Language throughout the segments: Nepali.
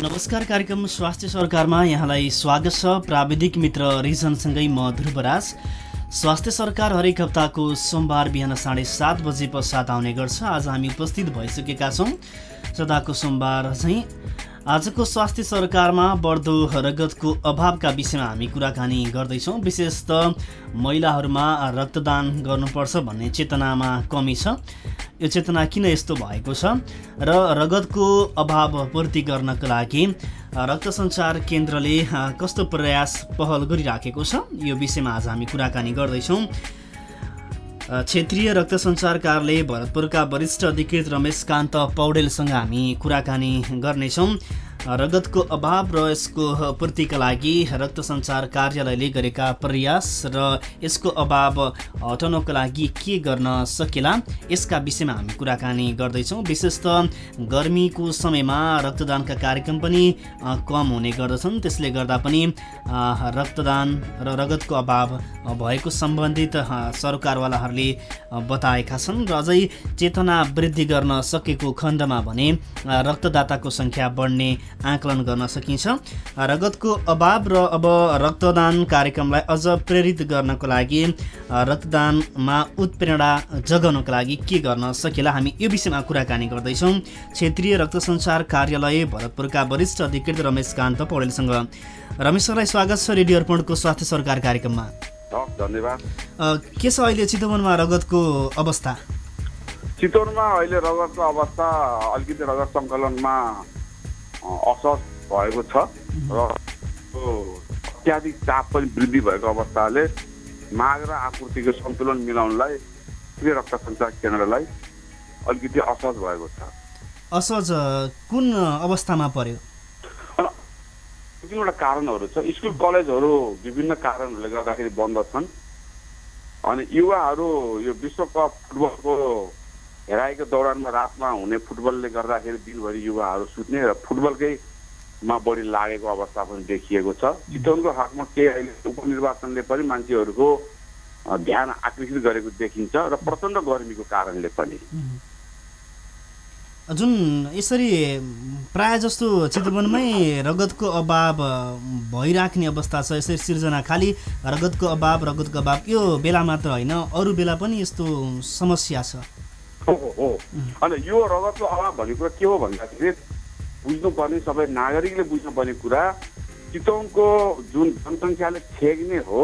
नमस्कार कार्यक्रम स्वास्थ्य सरकारमा। यहाँलाई स्वागत छ। प्राविधिक मित्र रिजनसँगै म ध्रुवराज स्वास्थ्य सरकार हरेक हप्ताको सोमबार बिहान साढे सात बजे पश्चात आउने गर्छ। आज हामी उपस्थित भइसकेका छौँ। सदाको सोमबार चाहिँ। आजको स्वास्थ्य सरकारमा बढ्दो रगतको अभावका विषयमा हामी कुराकानी गर्दैछौँ। विशेष त महिलाहरूमा रक्तदान गर्नुपर्छ भन्ने चेतनामा कमी छ। यो चेतना किन यस्तो भएको छ? र रगतको अभाव पूर्ति गर्नको लागि रक्त सञ्चार केन्द्रले कस्तो प्रयास पहल गरिराखेको छ? यो विषयमा आज हामी कुराकानी गर्दैछौँ। क्षेत्रीय रक्त सञ्चार कार्यालय भरतपुरका वरिष्ठ अधिकृत रमेशकान्त पौडेलसँग हामी कुराकानी गर्नेछौँ। रगतको अभाव र यसको पूर्तिका लागि रक्त सञ्चार कार्यालयले गरेका प्रयास र यसको अभाव हटाउनको लागि के गर्न सकेला यसका विषयमा हामी कुराकानी गर्दैछौँ। विशेष त गर्मीको समयमा रक्तदानका कार्यक्रम पनि कम हुने गर्दछन्। त्यसले गर्दा पनि रक्तदान र रगतको अभाव भएको सम्बन्धित सरकारवालाहरूले बताएका छन् र अझै चेतना वृद्धि गर्न सकेको खण्डमा भने रक्तदाताको सङ्ख्या बढ्ने आकलन गर्न सकिन्छ। रगतको अभाव र अब रक्तदान कार्यक्रमलाई अझ प्रेरित गर्नको लागि रक्तदानमा उत्प्रेरणा जगाउनको लागि के गर्न सकेला हामी यो विषयमा कुराकानी गर्दैछौँ। क्षेत्रीय रक्त सञ्चार कार्यालय भरतपुरका वरिष्ठ अधिकृत रमेशकान्त पौडेलसँग। रमेश सरलाई स्वागत छ रेडियो अर्पणको स्वास्थ्य सरकार कार्यक्रममा। धन्यवाद। के छ अहिले चितवनमा रगतको अवस्था? चितवनमा अहिले रगतको अवस्था अलिकति रगत सङ्कलनमा असहज भएको छ र अत्याधिक चाप पनि वृद्धि भएको अवस्थाले माग र आपूर्तिको सन्तुलन मिलाउनलाई प्रिय रक्त सञ्चार केन्द्रलाई अलिकति असहज भएको छ। असहज कुन अवस्थामा पर्यो? कतिवटा कारणहरू छ। स्कुल कलेजहरू विभिन्न कारणहरूले गर्दाखेरि बन्द छन्। अनि युवाहरू यो विश्वकप फुटबलको हेराइको दौरानमा रातमा हुने फुटबलले गर्दाखेरि दिनभरि युवाहरू सुत्ने र फुटबलकै मा बढी लागेको अवस्था पनि देखिएको छ। चितवनको हकमा केही अहिले उपनिर्वाचनले पनि मान्छेहरूको ध्यान आकर्षित गरेको देखिन्छ र प्रचण्ड गर्मीको कारणले पनि। जुन यसरी प्राय जस्तो चितवनमै रगतको अभाव भइराख्ने अवस्था छ यसरी सिर्जना खालि रगतको अभाव रगतको अभाव यो बेला मात्र होइन अरू बेला पनि यस्तो समस्या छ। हो हो अनि यो रगतको अभाव भन्ने कुरा के हो भन्दाखेरि बुझ्नुपर्ने सबै नागरिकले बुझ्नुपर्ने कुरा चितवनको जुन जनसङ्ख्याले छेक्ने हो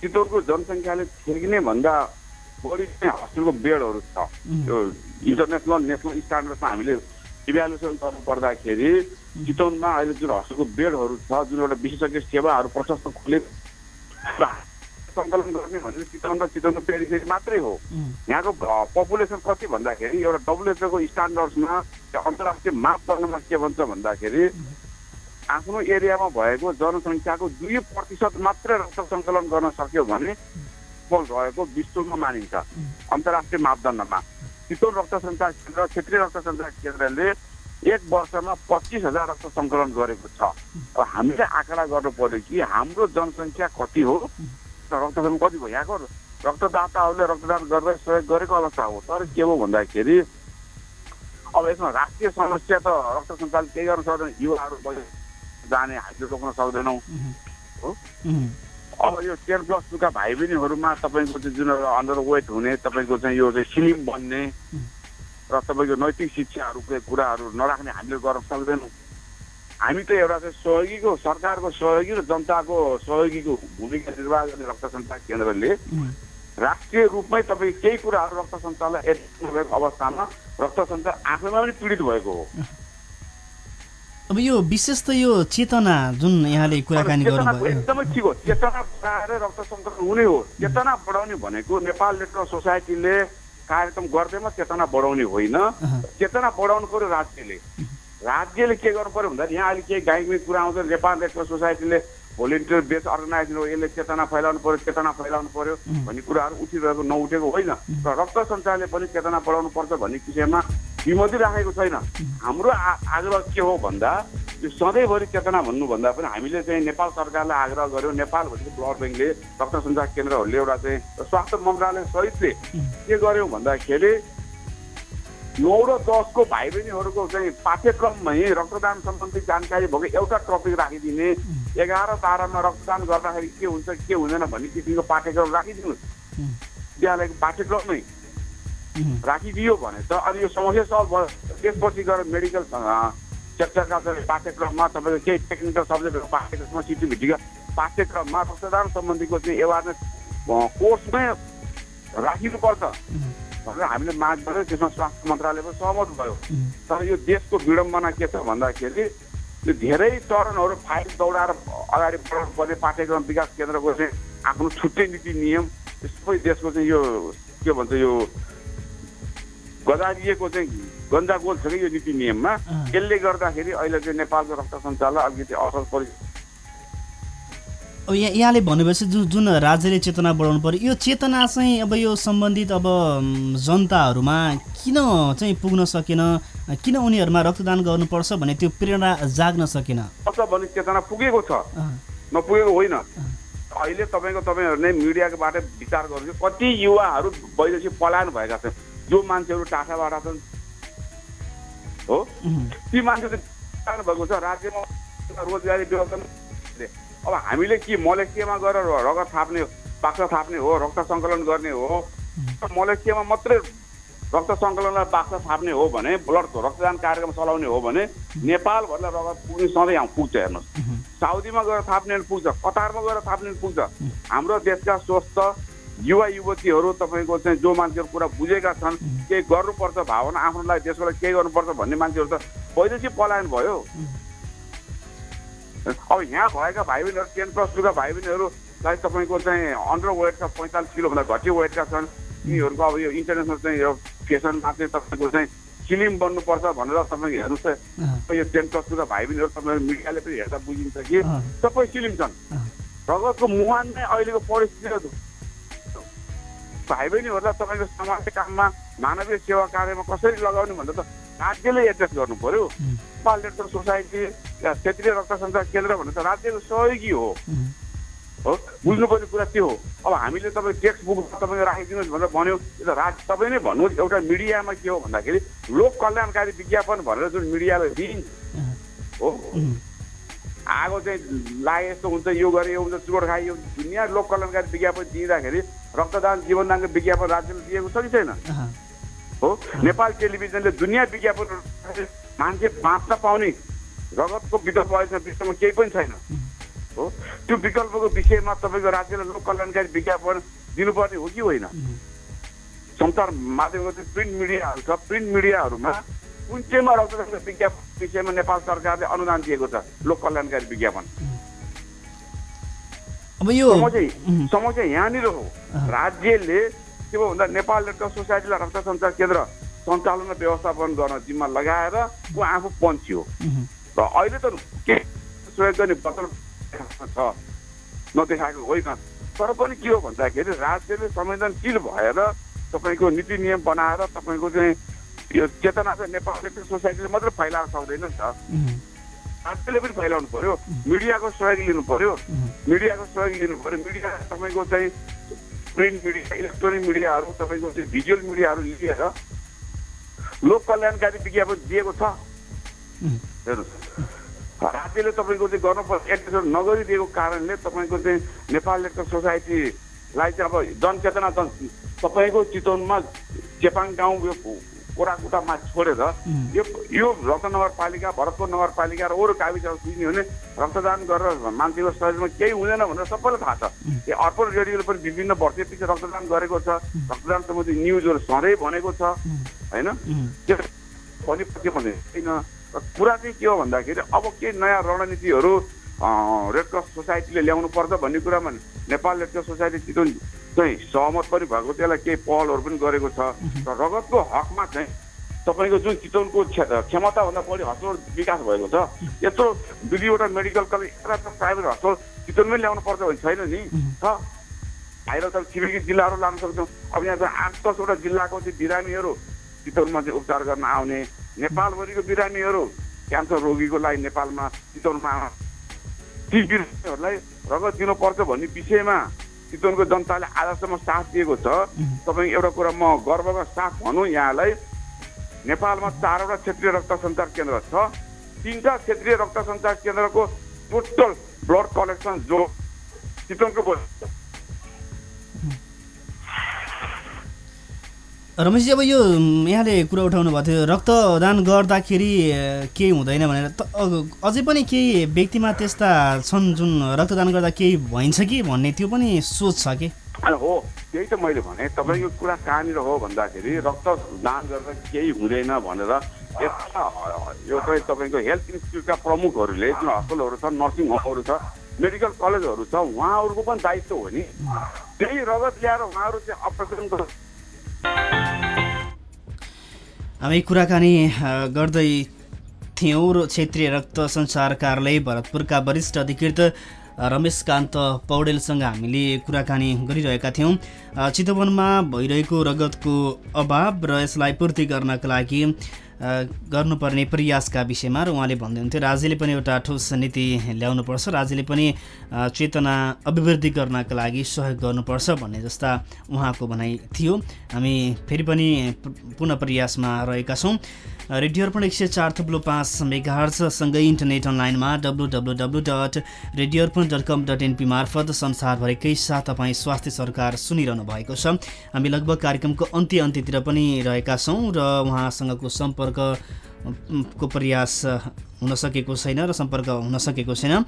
चितवनको जनसङ्ख्याले छेक्ने भन्दा बढी चाहिँ हस्पिटलको बेडहरू छ यो इन्टरनेसनल नेसनल स्ट्यान्डर्डमा हामीले इभ्यालुएसन गर्नु पर्दाखेरि चितवनमा अहिले जुन हस्पिटलको बेडहरू छ जुन एउटा विशेषज्ञ सेवाहरू प्रशस्त खुले सङ्कलन गर्ने भनेर चितवन र चितवनको पेरिफेरी मात्रै हो। यहाँको पपुलेसन कति भन्दाखेरि एउटा डब्लुएचओको स्ट्यान्डर्ड्समा अन्तर्राष्ट्रिय मापदण्डमा के भन्छ भन्दाखेरि आफ्नो एरियामा भएको जनसङ्ख्याको दुई प्रतिशत मात्रै रक्त सङ्कलन गर्न सक्यो भने सफल रहेको विश्वमा मानिन्छ अन्तर्राष्ट्रिय मापदण्डमा। चितवन रक्त सञ्चार केन्द्र क्षेत्रीय रक्त सञ्चार केन्द्रले एक वर्षमा पच्चिस हजार रक्त सङ्कलन गरेको छ। अब हामीले आँकडा गर्नु पर्यो कि हाम्रो जनसङ्ख्या कति हो? रक्तदान कति भयो यहाँको। रक्तदाताहरूले रक्तदान गर्दै सहयोग गरेको अवस्था हो। तर के हो भन्दाखेरि अब यसमा राष्ट्रिय समस्या त रक्त सञ्चालन केही गर्न सक्दैन युवाहरू जाने हामीले रोक्न सक्दैनौँ। हो? अब यो टेन प्लस टूका भाइ बहिनीहरूमा तपाईँको चाहिँ जुन अन्डर वेट हुने तपाईँको चाहिँ यो चाहिँ स्लिम बन्ने र तपाईँको नैतिक शिक्षाहरूको कुराहरू नराख्ने हामीले गर्न सक्दैनौँ। हामी त एउटा चाहिँ सहयोगीको सरकारको सहयोगी र जनताको सहयोगीको भूमिका निर्वाह गर्ने रक्त सञ्चार केन्द्रले राष्ट्रिय रूपमै तपाईँ केही कुराहरू रक्त सञ्चारलाई नभएको अवस्थामा रक्त सञ्चार आफैमा पनि पीडित भएको हो। अब यो विशेष त यो चेतना जुन यहाँले कुराकानी गर्नुभयो। एकदमै ठिक हो। चेतना बढाएर रक्त सङ्कलन हुने हो। चेतना बढाउने भनेको नेपाल रेड सोसाइटीले कार्यक्रम गर्दैमा चेतना बढाउने होइन। चेतना बढाउनु पर्यो राज्यले राज्यले के गर्नु पर्यो भन्दा यहाँ अहिले केही गाइमी कुरा आउँछ नेपाल रेड सोसाइटीले भोलिन्टियर बेस अर्गनाइजेसन हो यसले चेतना फैलाउनु पर्यो चेतना फैलाउनु पर्यो भन्ने कुराहरू उठिरहेको नउठेको होइन। र रक्त सञ्चारले पनि चेतना बढाउनु पर्छ भन्ने विषयमा विमति राखेको छैन। हाम्रो आग्रह के हो भन्दा यो सधैँभरि चेतना भन्नुभन्दा पनि हामीले चाहिँ नेपाल सरकारलाई आग्रह गर्यौँ। नेपाल भनेको ब्लड ब्याङ्कले रक्त सञ्चार केन्द्रहरूले एउटा चाहिँ स्वास्थ्य मन्त्रालय सहितले के गर्यौँ भन्दाखेरि नौ र दसको भाइ बहिनीहरूको चाहिँ पाठ्यक्रममै रक्तदान सम्बन्धी जानकारी भएको एउटा टपिक राखिदिने। एघार बाह्रमा रक्तदान गर्दाखेरि के हुन्छ के हुँदैन भन्ने किसिमको पाठ्यक्रम राखिदिनु। विद्यालयको पाठ्यक्रममै राखिदियो भने त अनि यो समस्या सल्भ भयो। त्यसपछि गएर मेडिकल सेक्टरका चाहिँ पाठ्यक्रममा तपाईँको केही टेक्निकल सब्जेक्टहरूको पाठ्यक्रममा सिटिभिटीका पाठ्यक्रममा रक्तदान सम्बन्धीको चाहिँ एवारनेस कोर्समै राखिनुपर्छ। भनेर हामीले माग गऱ्यौँ त्यसमा स्वास्थ्य मन्त्रालय पनि सहमत भयो। तर यो देशको विडम्बना के छ भन्दाखेरि यो धेरै चरणहरू फाइल दौडाएर अगाडि बढाउनु पर्ने पाठ्यक्रम विकास केन्द्रको चाहिँ आफ्नो छुट्टै नीति नियम सबै देशको चाहिँ यो के भन्छ यो गजारिएको चाहिँ गन्जागोल छ कि यो नीति नियममा यसले गर्दाखेरि अहिले चाहिँ नेपालको रक्त सञ्चालन अलिकति असल परिस्थिति अब यहाँ यहाँले भनेपछि जुन जुन राज्यले चेतना बढाउनु पर्यो यो चेतना चाहिँ अब यो सम्बन्धित अब जनताहरूमा किन चाहिँ पुग्न सकेन? किन उनीहरूमा रक्तदान गर्नुपर्छ भन्ने त्यो प्रेरणा जाग्न सकेन? भने चेतना पुगेको छ। नपुगेको होइन। अहिले तपाईँको तपाईँहरू नै मिडियाकोबाट विचार गर्नु कति युवाहरू वैदेशिक पलायन भएका छन्। जो मान्छेहरू टाढाबाट छन्। हो? ती मान्छे भएको छ। राज्यमा रोजगारी व्यवस्था अब हामीले के मलेसियामा गएर रगत थाप्ने बाक्सा थाप्ने हो रक्त सङ्कलन गर्ने हो मलेसियामा मात्रै रक्त सङ्कलनलाई बाक्सा थाप्ने हो भने ब्लड रक्तदान कार्यक्रम चलाउने हो भने नेपाल भन्दा रगत पुग्ने सधैँ यहाँ पुग्छ हेर्नुहोस्। साउदीमा गएर थाप्ने पुग्छ कतारमा गएर थाप्ने पुग्छ। हाम्रो देशका स्वस्थ युवा युवतीहरू तपाईँको चाहिँ जो मान्छेहरू कुरा बुझेका छन् केही गर्नुपर्छ भावना आफ्नो लागि देशको लागि केही गर्नुपर्छ भन्ने मान्छेहरू त वैदेशिक पलायन भयो। अब यहाँ भएका भाइ बहिनीहरू टेन प्लस टूका भाइ बहिनीहरूलाई तपाईँको चाहिँ अन्डर वेटका पैँतालिस किलोभन्दा घटिया वेटका छन्। यिनीहरूको अब यो इन्टरनेसनल चाहिँ यो फेसनमा चाहिँ तपाईँको चाहिँ स्लिम बन्नुपर्छ भनेर तपाईँको हेर्नुहोस् यो टेन प्लस टूका भाइ बहिनीहरू तपाईँको मिडियाले पनि हेर्दा बुझिन्छ कि सबै स्लिम छन्। रगतको मुहान नै अहिलेको परिस्थिति भाइ बहिनीहरूलाई तपाईँको समाजको काममा मानवीय सेवा कार्यमा कसरी लगाउने भन्दा त राज्यले एड्रेस गर्नु पर्यो। नेपाल लेटर सोसाइटी क्षेत्रीय रक्त सञ्चार केन्द्र भन्ने त राज्यको सहयोगी हो। हो? बुझ्नुपर्ने कुरा त्यो हो? अब हामीले तपाईँ टेक्स्ट बुक तपाईँको राखिदिनुहोस् भनेर भन्यो यो त राज तपाईँ नै भन्नुहोस् एउटा मिडियामा के हो भन्दाखेरि लोक कल्याणकारी विज्ञापन भनेर जुन मिडियाले दिइन्छ हो? आगो चाहिँ लागे यस्तो हुन्छ यो गरे यो हुन्छ चुरोट खायो यो दुनियाँ लोक कल्याणकारी विज्ञापन दिँदाखेरि रक्तदान जीवनदानको विज्ञापन राज्यले दिएको छ कि छैन? हो? नेपाल टेलिभिजनले दुनियाँ विज्ञापन मान्छे बाँच्न पाउने रगतको विकल्प अहिलेसम्म विश्वमा केही पनि छैन। हो? त्यो विकल्पको विषयमा तपाईँको राज्यले लोक कल्याणकारी विज्ञापन दिनुपर्ने हो कि होइन? सञ्चार माध्यमको चाहिँ प्रिन्ट मिडियाहरू छ प्रिन्ट मिडियाहरूमा कुन चाहिँमा रक्तदानको विज्ञापन विषयमा नेपाल सरकारले अनुदान दिएको छ लोक कल्याणकारी विज्ञापन? अब यो समस्या यहाँनिर हो। राज्यले के भयो भन्दा नेपाल रेड क्रस सोसाइटीलाई रक्त सञ्चार केन्द्र सञ्चालन र व्यवस्थापन गर्न जिम्मा लगाएर ऊ आफू पन्छी हो र अहिले त के सहयोग गर्ने बदल छ नदेखाएको होइन। तर पनि के हो भन्दाखेरि राज्यले संवेदनशील भएर तपाईँको नीति नियम बनाएर तपाईँको चाहिँ यो चेतना चाहिँ नेपाल रेड सोसाइटीले मात्रै फैलाउन सक्दैन नि त। राज्यले पनि फैलाउनु पर्यो। मिडियाको सहयोग लिनु पर्यो। मिडियाको सहयोग लिनु पर्यो। मिडिया तपाईँको चाहिँ प्रिन्ट मिडिया इलेक्ट्रोनिक मिडियाहरू तपाईँको चाहिँ भिजुअल मिडियाहरू लिएर लोक कल्याणकारी विज्ञापन दिएको छ। हेर्नुहोस्। राज्यले तपाईँको चाहिँ गर्नुपर्छ एड्रेस नगरिदिएको कारणले तपाईँको चाहिँ नेपाल लेखक सोसाइटीलाई चाहिँ अब जनचेतना जन तपाईँको चितवनमा चेपाङ गाउँ कोराकुटामा छोडेर यो यो रक्त नगरपालिका भरतपुर नगरपालिका र अरू गाविसहरू बुझ्ने भने रक्तदान गरेर मान्छेको शरीरमा केही हुँदैन भनेर सबैलाई थाहा छ। यो अर्पण रेडियोले पनि विभिन्न वर्ष पछि रक्तदान गरेको छ। रक्तदान सम्बन्धी न्युजहरू सधैँ भनेको छ। होइन? त्यो भनेपछि भने होइन कुरा चाहिँ के हो भन्दाखेरि अब के नयाँ रणनीतिहरू रेड क्रस सोसाइटीले ल्याउनु पर्छ भन्ने कुरामा Nepal red cross society Chitwan चाहिँ सहमत पनि भएको त्यसलाई केही पहलहरू पनि गरेको छ। र रगतको हकमा चाहिँ तपाईँको जुन चितवनको क्षमताभन्दा बढी हस्पिटल विकास भएको छ यत्रो दुई दुईवटा मेडिकल कलेज एउटा प्राइभेट हस्पिटल चितवनमै ल्याउनु पर्छ भने छैन नि। छ। बाहिर त छिमेकी जिल्लाहरू लान सक्छौँ। अब यहाँ चाहिँ आठ दसवटा जिल्लाको चाहिँ बिरामीहरू चितवनमा चाहिँ उपचार गर्न आउने। नेपालभरिको बिरामीहरू क्यान्सर रोगीको लागि नेपालमा चितवनमा ती बिरामीहरूलाई रगत दिनुपर्छ भन्ने विषयमा चितवनको जनताले आजसम्म साथ दिएको छ। तपाईँ एउटा कुरा म गर्वका साथ भनौँ यहाँलाई। नेपालमा चारवटा क्षेत्रीय रक्त सञ्चार केन्द्र छ। तिनवटा क्षेत्रीय रक्त सञ्चार केन्द्रको टोटल ब्लड कलेक्सन जो चितवनको रमेशजी अब यो यहाँले कुरा उठाउनु भएको थियो रक्तदान गर्दाखेरि केही हुँदैन भनेर। त अझै पनि केही व्यक्तिमा त्यस्ता छन् जुन रक्तदान गर्दा केही भइन्छ कि भन्ने त्यो पनि सोच छ कि? हो त्यही त मैले भने तपाईँको कुरा कहाँनिर हो भन्दाखेरि रक्तदान गर्दा केही हुँदैन भनेर यस्ता यो चाहिँ तपाईँको हेल्थ इन्स्टिट्युटका प्रमुखहरूले जुन हस्पिटलहरू छ नर्सिङ होमहरू छ मेडिकल कलेजहरू छ उहाँहरूको पनि दायित्व हो नि। त्यही रगत ल्याएर उहाँहरू चाहिँ अपरेसन हामी कुराकानी गर्दै थियौँ र क्षेत्रीय रक्त सञ्चार कार्यालय भरतपुरका वरिष्ठ अधिकृत रमेशकान्त पौडेलसँग हामीले कुराकानी गरिरहेका थियौँ। चितवनमा भइरहेको रगतको अभाव र यसलाई पूर्ति गर्नका लागि गर्नुपर्ने प्रयासका विषयमा र उहाँले भन्दै हुन्थ्यो राज्यले पनि एउटा ठोस नीति ल्याउनुपर्छ राज्यले पनि चेतना अभिवृद्धि गर्नका लागि सहयोग गर्नुपर्छ भन्ने जस्ता उहाँको भनाइ थियो। हामी फेरि पनि पुनः प्रयासमा रहेका छौँ। रेडियो अर्पण एक सय चार थुप्लो पाँच मेगाहर्ससँगै इन्टरनेट अनलाइनमा W W W dot radio Arpan dot com dot NP मार्फत संसारभरिकै साथ तपाईँ स्वास्थ्य सरकार सुनिरहनु भएको छ हामी लगभग कार्यक्रमको अन्त्य अन्त्यतिर पनि रहेका छौँ र उहाँसँगको सम्पर्क को प्रयास हुन सकेको छैन र सम्पर्क हुन सकेको छैन।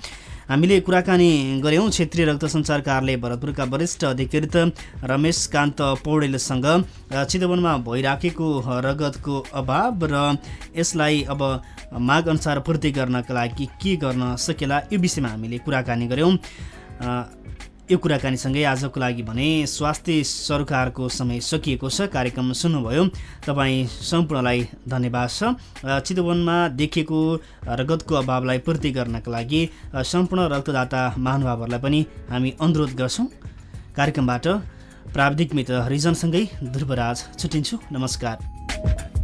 हामीले कुराकानी गऱ्यौँ क्षेत्रीय रक्त सञ्चार कार्यालय भरतपुरका वरिष्ठ अधिकृत रमेश कान्त पौडेलसँग। चितवनमा भइराखेको रगतको अभाव र यसलाई अब माग अनुसार पूर्ति गर्नका लागि के गर्न सकेला यो विषयमा हामीले कुराकानी गऱ्यौँ। यो कुराकानीसँगै आजको लागि भने स्वास्थ्य सरकारको समय सकिएको छ। कार्यक्रम सुन्नुभयो। तपाईँ सम्पूर्णलाई धन्यवाद छ। चितवनमा देखिएको रगतको अभावलाई पूर्ति गर्नका लागि सम्पूर्ण रक्तदाता महानुभावहरूलाई पनि हामी अनुरोध गर्छौँ। कार्यक्रमबाट प्राविधिक मित्र हरिजनसँगै ध्रुवराज छुट्टिन्छु। नमस्कार।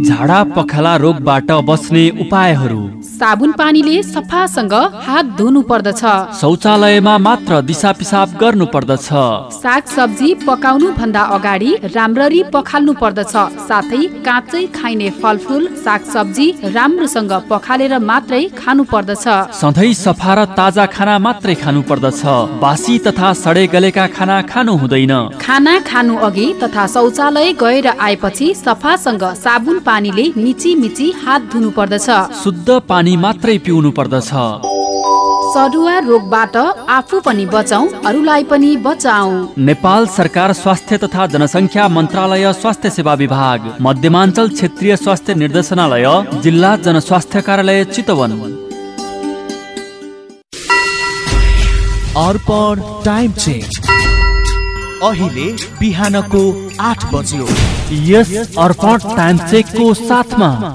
झाडा पखाला रोगबाट बस्ने उपायहरू। साबुन पानीले सफासँग हात धुनु पर्दछ शौचालयमा मात्र दिसा पिसाब गर्नु पर्दछ साग सब्जी पकाउनु भन्दा अगाडि राम्ररी पखाल्नु पर्दछ साथै काँचै खाइने फलफुल साग सब्जी राम्रोसँग पखालेर मात्रै खानु पर्दछ सधैँ सफा र ताजा खाना मात्रै खानु पर्दछ बासी तथा सडे गलेका खाना खानु हुँदैन। खाना खानु अघि तथा शौचालय गएर आएपछि सफासँग साबुन पानीले मिची मिची हात धुनु पर्दछ शुद्ध पानी मात्रै पिउनु पर्दछ। सरुवा रोगबाट आफू पनि बचाउ अरूलाई पनि बचाउ। नेपाल सरकार स्वास्थ्य तथा जनसङ्ख्या मन्त्रालय स्वास्थ्य सेवा विभाग मध्यमाञ्चल क्षेत्रीय स्वास्थ्य निर्देशनालय जिल्ला जनस्वास्थ्य कार्यालय चितवन। अर्पण टाइम चेन्ज। अहिले बिहानको आठ बज्यो। यस अर्पण टाइम चेकको साथमा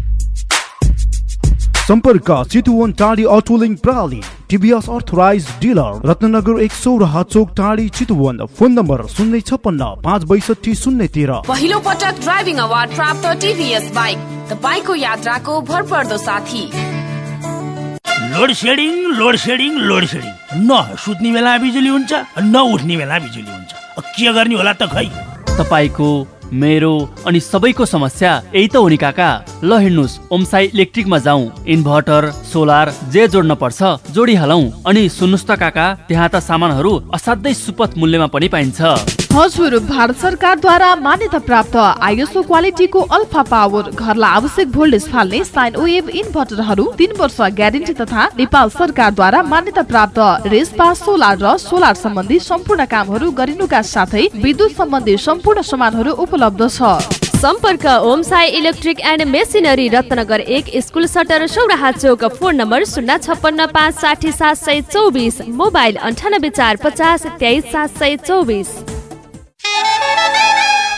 सम्पर्क चितुवन टाढी अटोलिङ प्रणाली टिभीएस अर्थराइज डिलर रत्नगर एक सौराहा चोक टाढी चितुवन फोन नम्बर शून्य छपन्न पाँच बैसठी शून्य तेह्र। पहिलो पटक ड्राइभिङ अवार्ड प्राप्त टिभीएस बाइक। तपाईँको यात्राको भरपर्दो साथी। Load shedding load shedding load shedding न सुत्ने बेला बिजुली हुन्छ न उठ्ने बेला बिजुली हुन्छ। अब के गर्ने होला त खै? तपाईँको मेरो अनि सबैको समस्या यही त हो नि काका। ल हिँड्नुहोस् ओमसाई इलेक्ट्रिकमा जाउँ। इन्भर्टर सोलर जे जोड्न पर्छ जोडिहालौँ। अनि सुन्नुहोस् त काका त्यहाँ त सामानहरू असाध्यै सुपथ मूल्यमा पनि पाइन्छ। हजुर भारत सरकारद्वारा मान्यता प्राप्त आइएसओ क्वालिटीको अल्फा पावर घरलाई आवश्यक भोल्टेज फाल्ने साइन वेभ इन्भर्टरहरू तिन वर्ष ग्यारेन्टी तथा नेपाल सरकारद्वारा मान्यता प्राप्त रेसपा सोलर र सोलर सम्बन्धी सम्पूर्ण कामहरू गरिनुका साथै विद्युत सम्बन्धी सम्पूर्ण सामानहरू उपलब्ध छ। सम्पर्क Om Sai electric and machinery Ratnanagar एक स्कुल सटर सौराहा चोक फोन नम्बर शून्य छप्पन्न पाँच साठी सात सय चौबिस मोबाइल अन्ठानब्बे चार पचास तेइस सात सय चौबिस।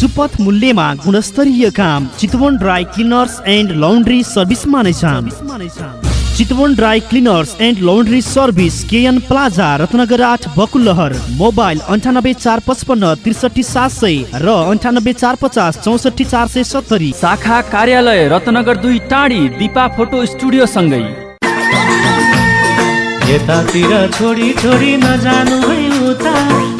सुपथ मूल्यमा गुणस्तरीय काम Chitwan dry cleaners and laundry सर्भिसमा नै छ Chitwan dry cleaners and laundry service KN plaza Ratnanagar आठ बकुलहर मोबाइल अन्ठानब्बे चार पचपन्न त्रिसठी सात सय र अन्ठानब्बे चार पचास चौसठी चार सय सत्तरी। शाखा कार्यालय रत्नगर दुई टाढी दिपा फोटो स्टुडियो सँगै। यतातिर छोडी छोडी नजानु है उता।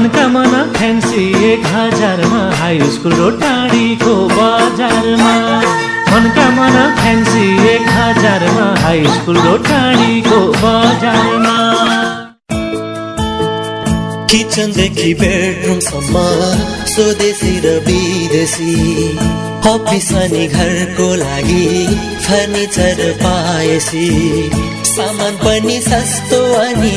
मनका मना फ्यान्सी एक हजारमा हाई स्कुल र टाढीको बजारमा। मनका मना फ्यान्सी एक हजारमा हाई स्कुल र टाढीको बजारमा। किचनदेखि बेडरुमसम्म स्वदेशी र विदेशी। अफिस अनि घरको लागि फर्निचर पाएसी। सामान पनि सस्तो अनि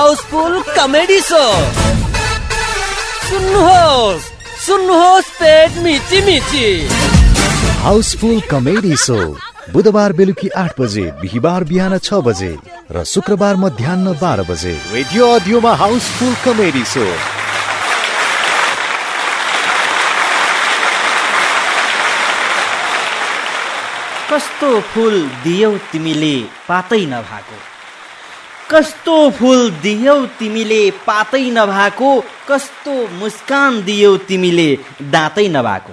हाउसफुल कमेडी सो। सुन्नुहोस् सुन्नुहोस् पेट मिची मिची। हाउसफुल कमेडी सो बुधबार बेलुकी आठ बजे बिहिबार बिहान छ बजे र शुक्रबार मध्याह बाह्र बजे। रेडियो अडियोमा हाउसफुल कमेडी सो। कस्तो फुल दियौ तिमीले पातै नभएको कस्तो फुल दियौ तिमीले? पातै नभएको। कस्तो मुस्कान दियौ तिमीले? दाँतै नभएको।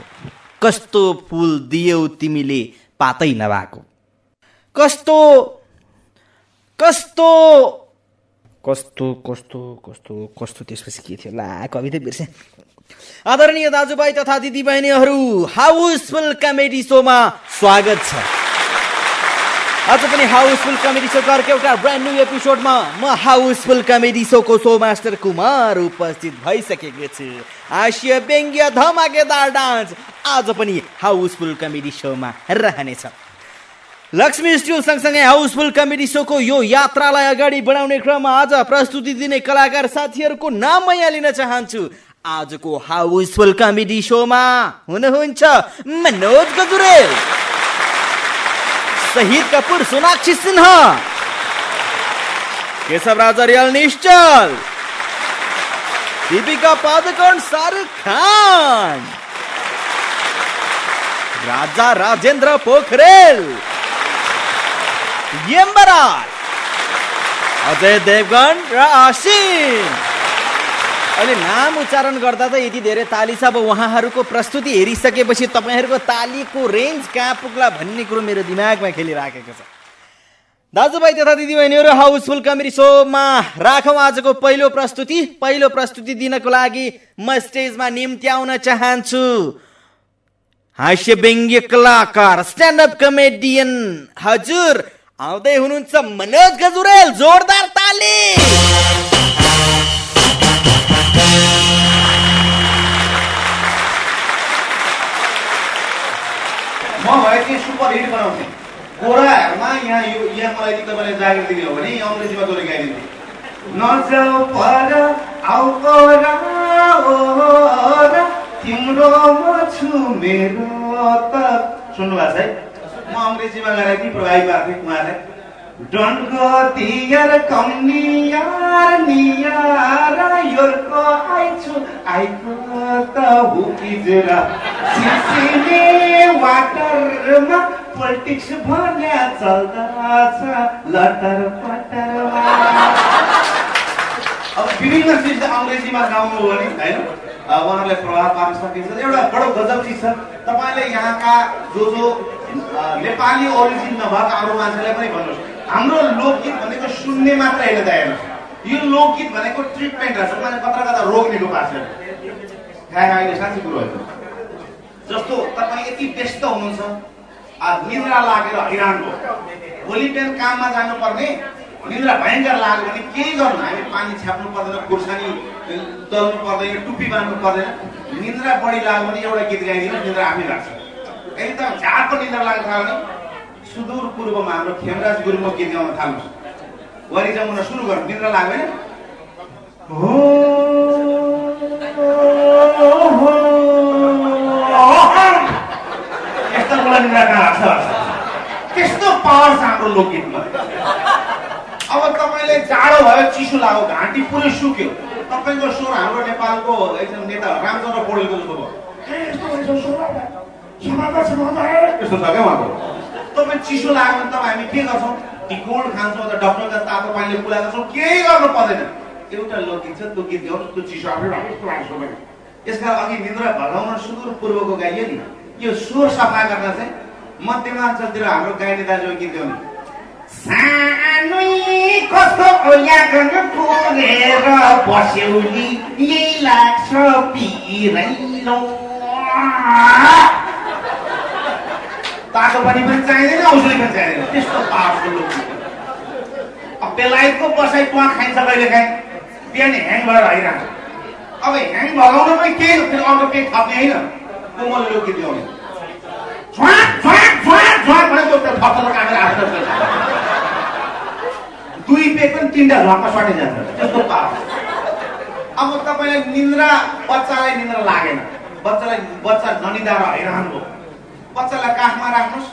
कस्तो फुल दियौ तिमीले? पातै नभएको। कस्तो कस्तो कस्तो कस्तो कस्तो कस्तो त्यसपछि के थियो? ला कविता बिर्से। आदरणीय दाजुभाइ तथा दिदीबहिनीहरू हाउसफुल कमेडी सोमा स्वागत छ। आज पनि हाउसफुल कमेडी सोको एउटा ब्रान्ड न्यू एपिसोडमा म हाउसफुल कमेडी सोको सो मास्टर कुमार उपस्थित भइसकेको छु। हास्य व्यङ्ग्य धमाकेदार डान्स आज पनि हाउसफुल कमेडी सोमा रहनेछ। लक्ष्मी स्टुल सँगसँगै हाउसफुल कमेडी सोको यो यात्रालाई अगाडि बढाउने क्रममा आज प्रस्तुति दिने कलाकार साथीहरूको नाम म यहाँ लिन चाहन्छु। आजको हाउसफुल कमेडी सोमा हुनुहुन्छ मनोज गजुरेल। शहीद कपूर, सोनाक्षी सिन्हा। केशव राजा निश्चल। दीपिका पादुकोण, शाहरुख खान। राजा राजेंद्र पोखरेल। यमराज अजय देवगन र आसिन अहिले नाम उच्चारण गर्दा त यति धेरै ताली छ। अब उहाँहरूको प्रस्तुति हेरिसकेपछि तपाईँहरूको तालीको रेन्ज कहाँ पुग्ला भन्ने कुरो मेरो दिमागमा खेलिराखेको छ। दाजुभाइ तथा दिदीबहिनीहरू हाउसफुल कमेडी सोमा राखौँ आजको पहिलो प्रस्तुति। पहिलो प्रस्तुति दिनको लागि म स्टेजमा निम्त्याउन चाहन्छु। हास्य व्यङ्ग्य कलाकार स्ट्यान्डअप कमेडियन हजुर आउँदै हुनुहुन्छ मनोज गजुरेल जोरदार ताली! म भए चाहिँ सुपर हिट बनाउँथे कोराहरूमा यहाँ यो यहाँ मलाई तपाईँले जागिर दिने हो भने अङ्ग्रेजीमा दोहोरी गाइदिनु नजाऊ पर ओर तिम्रो म मेरो त। सुन्नु भएको छ है? म अङ्ग्रेजीमा गाएर कि प्रभावी पार्थेँ उहाँलाई डंगोती यार कमनी यार नीया यार युरको आइछु आइपुत्ता हु किजरा सिसी ने माटर रमक पोलिटिक्स भन्या चलदरासा लटर पटर अब विभिन्न चीज अंग्रेजी मा गाउनु भयो हैन उहाँहरूलाई प्रभाव पार्न सकिन्छ। एउटा बडो गजब चिज छ। तपाईँले यहाँका जो जो नेपाली ओरिजिन नभएका अरू मान्छेलाई पनि भन्नुहोस्। हाम्रो लोकगीत भनेको सुन्ने मात्र होइन त हेर्नुहोस् यो लोकगीत भनेको ट्रिटमेन्ट रहेछ। माने कता कता रोग निको पार्छ अहिले साँच्ची कुरो होइन। जस्तो तपाईँ यति व्यस्त हुनुहुन्छ निद्रा लागेर हैरान भोलि बिहान काममा जानुपर्ने। निद्रा भयङ्कर लाग्यो भने केही गर्नु? हामी पानी छ्याप्नु पर्दैन खुर्सानी दल्नु पर्दैन टुप्पी बाँध्नु पर्दैन। निद्रा बढी लाग्यो भने एउटा गीत गाइदिनु निद्रा आफै लाग्छ। एकदम झाडको निद्रा लाग्न थाल्यो। भने सुदूर पूर्वमा हाम्रो खेमराज गुरुङको गीत गाउन थाल्नुहोस् वरि जमुना सुरु गर्नु। निद्रा लाग्दैन यस्तो मलाई निद्रा कहाँ त्यस्तो पावर छ हाम्रो लोकगीतमा। अब तपाईँले जाडो भयो चिसो लाग्यो घाँटी पुरै सुक्यो। तपाईँको स्वर हाम्रो नेपालको एकजना नेता रामचन्द्र पौडेलको जस्तो भयो। यस्तो छ क्या उहाँको? तपाईँ चिसो लाग्यो भने तपाईँ हामी के गर्छौँ? टिकोल्ड खान्छौँ अथवा डक्टरका तातो पानीले कुला गर्छौँ केही गर्नु पर्दैन। एउटा लोकगीत छ त्यो गीत गाउनु त्यो चिसो आफै यसका अघि निद्रा भगाउन सुदूर पूर्वको गाइयो नि यो स्वर सफा गर्न चाहिँ मध्यमाञ्चलतिर हाम्रो गाइने दाजु गीत गाउने। सानै कस्तो कोरेर बस्यौली यही लाग्छ पिरैलो। तातो पानी चाहिँदैन औषधि पनि चाहिँदैन। त्यस्तो पावरफुल अब बेलायतको बसाइ तुवा खाइन्छ कहिले काहीँ बिहान ह्याङ भएर आइरहन्छ। अब ह्याङ भगाउनमै केही फेरि अर्को केही थप्ने होइन। कोमल लोकगीत गाउने दुई पेट पनि तिनवटा झ्वाकमा सटे जान्छ त्यस्तो अब तपाईँलाई निन्द्रा बच्चालाई निन्द्रा लागेन बच्चालाई बच्चा ननिदा र हैरान बच्चालाई काखमा राख्नुहोस्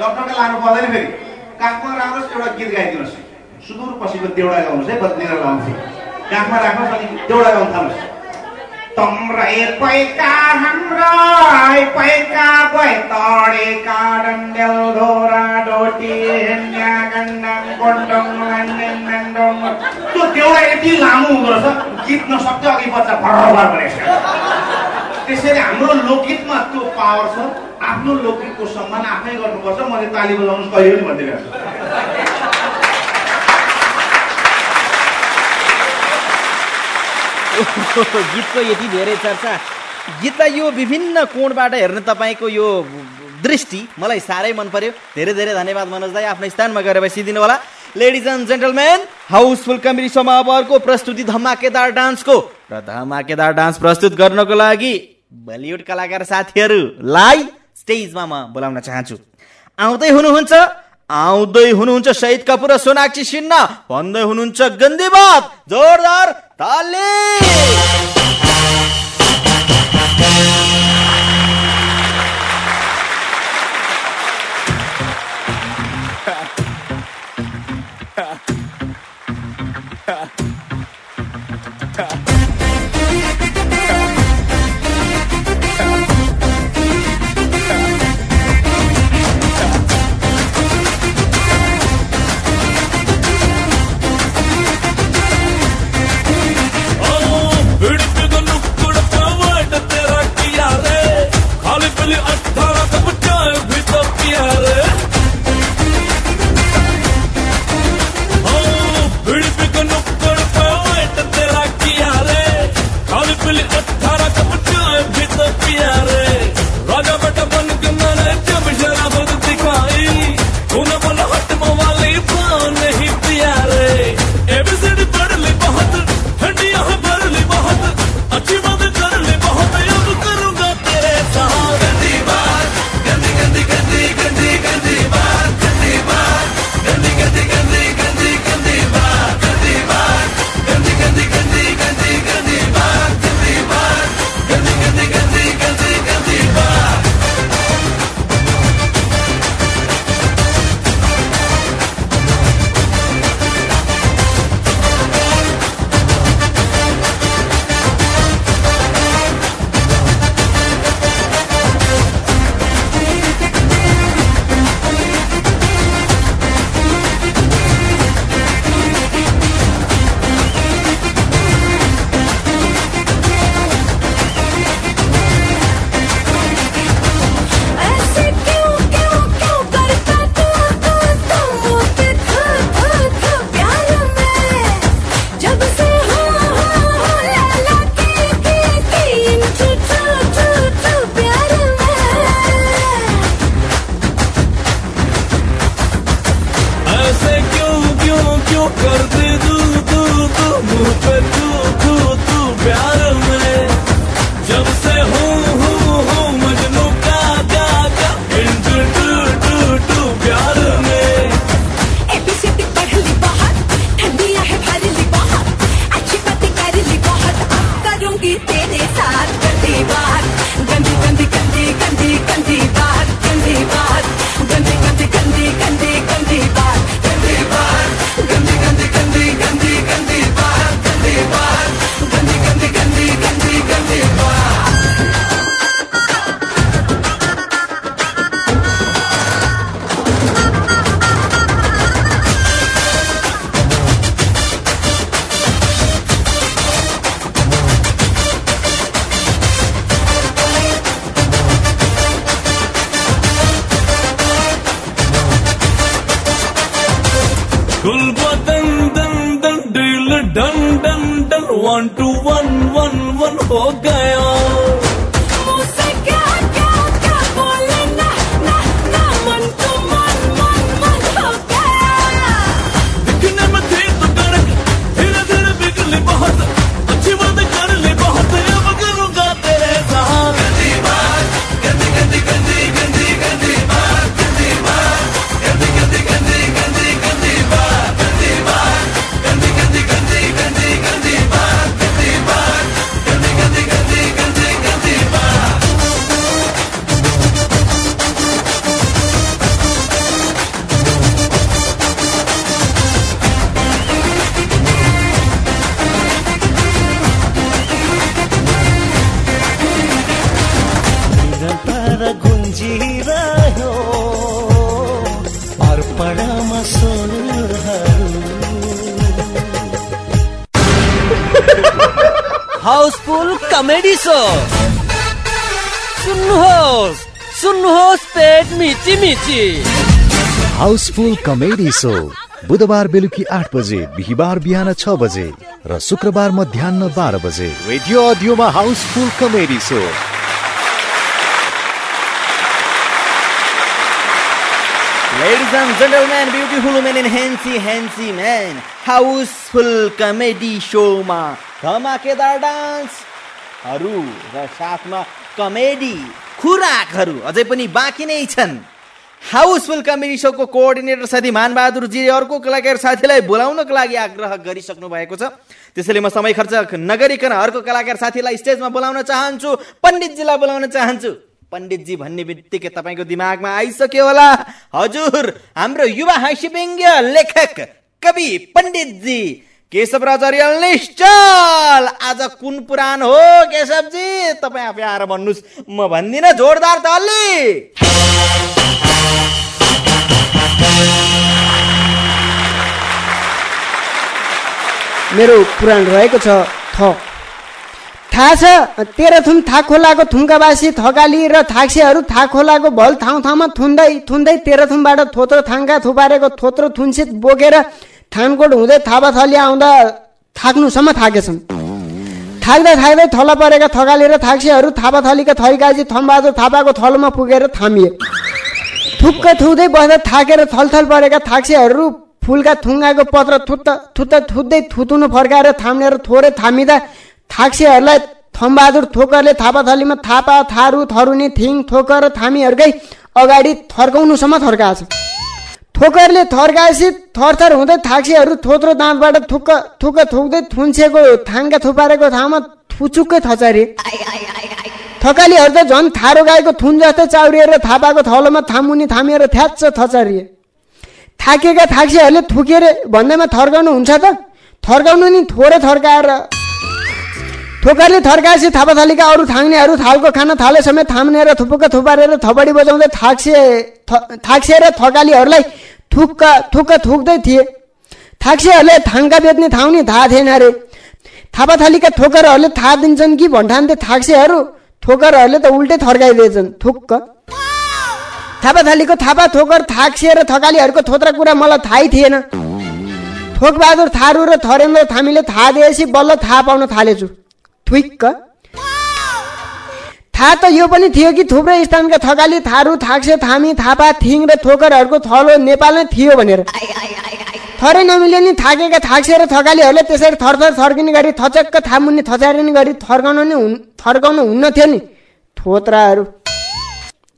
डक्टरका लानु पर्दैन फेरि काखमा राख्नुहोस् एउटा गीत गाइदिनुहोस् सुदूर पछिको देउडा गाउनुहोस् है निन्द्रा लाउँछ काखमा राख्नुहोस् अनि देउडा गाउनु थाल्नुहोस् तम्रै पैका हाम्रै पैका भए तडेका डन्डेल धोरा डोटी हेन्या गन्डाङ गोन्डङ लान्डेङ नाङ्डङ त्यो देउडा यति लामो हुँदो रहेछ गीत नसक्दै अघि बच्चा भरभर भनेछ त्यसैले हाम्रो लोकगीतमा त्यो पावर छ आफ्नो लोकगीतको सम्मान आफै गर्नुपर्छ मैले ताली बजाउनुहोस् कहिले पनि भनिदिरहेको गीतको यति धेरै चर्चा। गीतलाई यो विभिन्न कोणबाट हेर्ने तपाईँको यो दृष्टि मलाई साह्रै मन पर्यो धेरै धेरै धन्यवाद मनोज दाई आफ्नो स्थानमा गएर बसिदिनु होला। Ladies and gentlemen housefull comedy समा प्रस्तुति धमाकेदार डान्सको र धमाकेदार डान्स प्रस्तुत गर्नको लागि बलिउड कलाकार साथीहरूलाई स्टेजमा म बोलाउन चाहन्छु। आउँदै हुनुहुन्छ आउँदै हुनुहुन्छ शहीद कपुर सोनाक्षी सिन्हा भन्दै हुनुहुन्छ गन्धीबाद जोरदार ताली। Housefull comedy show. सुन्नुहोस् सुन्नुहोस् पेट मिची मिची हाउसफुल कमेडी सो बुधबार बेलुकी आठ बजे बिहिबार बिहान छ बजे र शुक्रबार मध्याह बाह्र बजे। Radio अडियोमा housefull comedy show. Ladies and gentlemen, beautiful women men, housefull comedy सोमा धमाकेदार डान्सहरू र साथमा कमेडी खुराकहरू अझै पनि बाँकी नै छन्। हाउसफुल कमेडी सोको कोअर्डिनेटर साथी मानबहादुर जी अर्को कलाकार साथीलाई बोलाउनको लागि आग्रह गरिसक्नु भएको छ। त्यसैले म समय खर्च नगरिकन अर्को कलाकार साथीलाई स्टेजमा बोलाउन चाहन्छु पण्डितजीलाई बोलाउन चाहन्छु। पण्डितजी भन्ने बित्तिकै तपाईँको दिमागमा आइसक्यो होला। हजुर हाम्रो युवा हाँसिव्यङ्ग्य लेखक कवि पण्डितजी केशवराज अर्याल निश्चल। आज कुन पुराण हो केशवजी? तपाईँ आफै आएर भन्नुहोस्। म भन्दिनँ जोरदार ताली मेरो पुराण रहेको छ थ। थाहा छ? तेह्रथुम थाक खोलाको थुङ्गावासी थकाली र थाक्सेहरू थाक खोलाको भल ठाउँ ठाउँमा थुन्दै थुन्दै तेह्रथुमबाट थोत्रो थाङ्का थुपारेको थोत्रो थुन्सित बोकेर थानकोट हुँदै थापाथली आउँदा थाक्नुसम्म थाकेछन्। थाक्दै थाक्दै थला परेका थकाली र थाक्सेहरू थापाथलीका थरीकाजी थम्बहादुर थापाको थलोमा पुगेर थामिए। थुक्क थुक्दै बस्दा थाकेर थलथल परेका थाक्सेहरू फुलका थुङ्गाको पत्र थुत्त थुत्त थुत्दै थुतुनु फर्काएर थाम्नेर थोरै थामिँदा थाक्सेहरूलाई थम्बहादुर थोकरले थापाथलीमा थापा थारू थरुनी थिङ थोकर थामीहरूकै अगाडि थर्काउनुसम्म थर्काएछ थोकरले थर्काएपछि थरथर हुँदै थाक्सेहरू थोत्रो दाँतबाट थुक्क थुक्क थुक्दै थुन्सेको थाङ्का थुपारेको ठाउँमा थुचुक्कै थचारे थकालीहरू त झन् थारो गाईको थुन जस्तै चाउरिएर थापाको थलोमा थामुनि थामिएर थ्याच्च थचारिए। थाकेका थाक्सेहरूले थुकेर भन्दैमा थर्काउनु हुन्छ त? थर्काउनु नि थोरै थर्काएर थोकरले थर्काएपछि थापाथलीका अरू थाङ्नेहरू थालको खाना थाले समेत थाम्ने र थुपुक्क थुपारेर थपडी बजाउँदै थाक्से र थकालीहरूलाई थुक्क थुक्क थुक्दै थिए। थाक्सेहरूले थाङ्का बेच्ने ठाउँ नि थाहा थिएन अरे। थापाथलीका थोकरहरूले थाहा दिन्छन् कि भन्ठान्थे थाक्सेहरू थोकरहरूले त उल्टै थर्काइदिएछन् थुक्क। थापाथलीको थापा थोकर थाक्से र थकालीहरूको थोत्रा कुरा मलाई थाहै थिएन। थोकबहादुर थारू र थरेन्द्र थामीले थाहा दिएपछि बल्ल थाहा पाउन थालेछु। थुइक्क थाहा त यो पनि थियो कि थुप्रै स्थानका थकाली थारू थाक्से थामी थापा थिङ र थोकरहरूको थलो नेपाल नै थियो भनेर। थरै नमिले नि थाकेका थाक्से र थकालीहरूले त्यसरी थरथर थर्किने गरी थचक्क थामुन्ने थचारिने गरी थर्काउनु नि हुन् थर्काउनु हुन्न थियो नि। थोत्राहरू।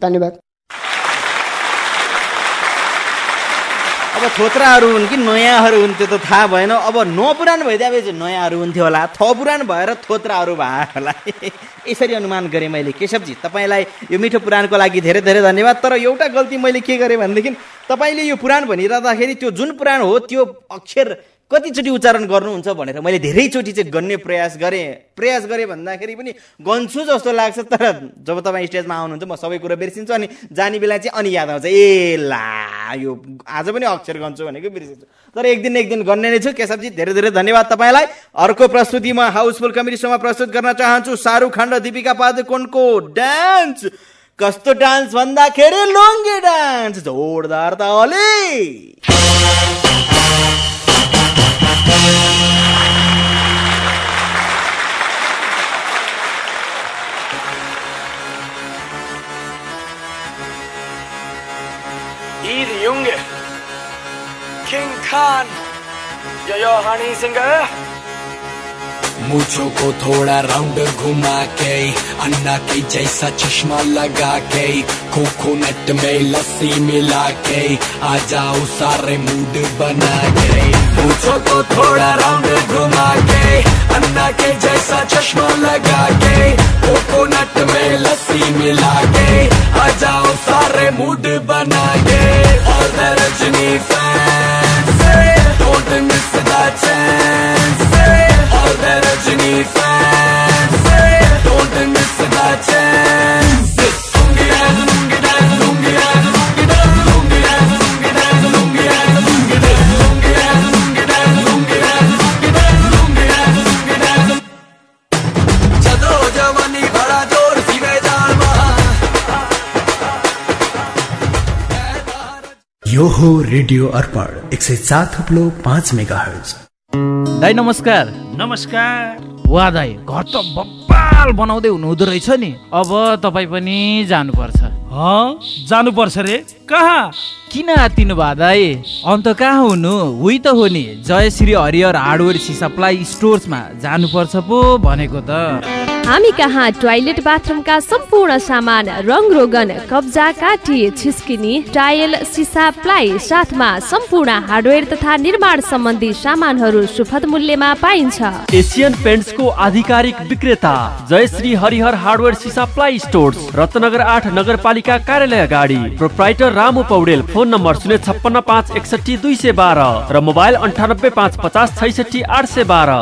धन्यवाद। अब थोत्राहरू हुन् कि नयाँहरू हुन् त्यो त थाहा भएन। अब नपुरानो भइदिएपछि नयाँहरू हुन्थ्यो होला। थपुरानो भएर थोत्राहरू भयो होला। यसरी अनुमान गरेँ मैले। केशवजी तपाईँलाई यो मिठो पुराणको लागि धेरै धेरै धन्यवाद। तर एउटा गल्ती मैले के गरेँ भनेदेखि तपाईँले यो पुराण भनिरहँदाखेरि त्यो जुन पुराण हो त्यो अक्षर कतिचोटि उच्चारण गर्नुहुन्छ भनेर मैले धेरैचोटि चाहिँ गन्ने प्रयास गरेँ। प्रयास गरेँ भन्दाखेरि पनि गन्छु जस्तो लाग्छ तर जब तपाईँ स्टेजमा आउनुहुन्छ म सबै कुरो बिर्सिन्छु अनि जाने बेला चाहिँ अनि याद आउँछ। ए ला यो आज पनि अक्षर गन्छु भनेको बिर्सिन्छु। तर एक दिन एक दिन गन्ने नै छु। केशवजी धेरै धेरै धन्यवाद तपाईँलाई। अर्को प्रस्तुतिमा हाउसफुल कमेडी सोमा प्रस्तुत गर्न चाहन्छु। शाहरुख खान र दिपिका पादुकोणको डान्स। कस्तो डान्स भन्दाखेरि लुङ्गे डान्स। जोरदार ताली। Khan, yo yo honey singer. मूछों को थोड़ा राउंड घुमा के अन्ना के जैसा चश्मा लगा के कोकोनट में लस्सी मिला के आ जाओ सारे मूड बना के। मूछों को थोड़ा राउंड घुमा के अन्ना के जैसा चश्मा लगा के कोकोनट में लस्सी मिला के आ जाओ सारे मूड बना के। और रजनी हो रेडियो अर्पण एक सय सात थुप्लो पाँच मेगा हर्ज दाई नमस्कार। नमस्कार। वा दाई घर त बब्बाल बनाउँदै हुनुहुँदो रहेछ नि। अब तपाईँ पनि जानुपर्छ। जानुपर्छ रे। कहाँ? किन आत्तिनु भयो दाई? अन्त कहाँ हुनु? उही त हो नि जयश्री हरिहर हार्डवेयर सप्लाई स्टोर्समा जानुपर्छ पो भनेको त। हामी कहाँ टोयलेट बाथरुमका सम्पूर्ण सामान रङ रोगन कब्जा काटी छिस्किनी टायल सिसा प्लाई साथमा सम्पूर्ण हार्डवेयर तथा निर्माण सम्बन्धी सामानहरू सुपथ मूल्यमा पाइन्छ। एसियन पेन्ट्सको आधिकारिक विक्रेता जयश्री हरिहर हार्डवेयर सिसा प्लाई स्टोर्स रत्नगर आठ नगरपालिका कार्यालय अगाडि proprietor Ramu Paudel phone number शून्य छप्पन्न पाँच एकसठी दुई सय बाह्र र मोबाइल अन्ठानब्बे पाँच पचास छैसठी आठ सय बाह्र।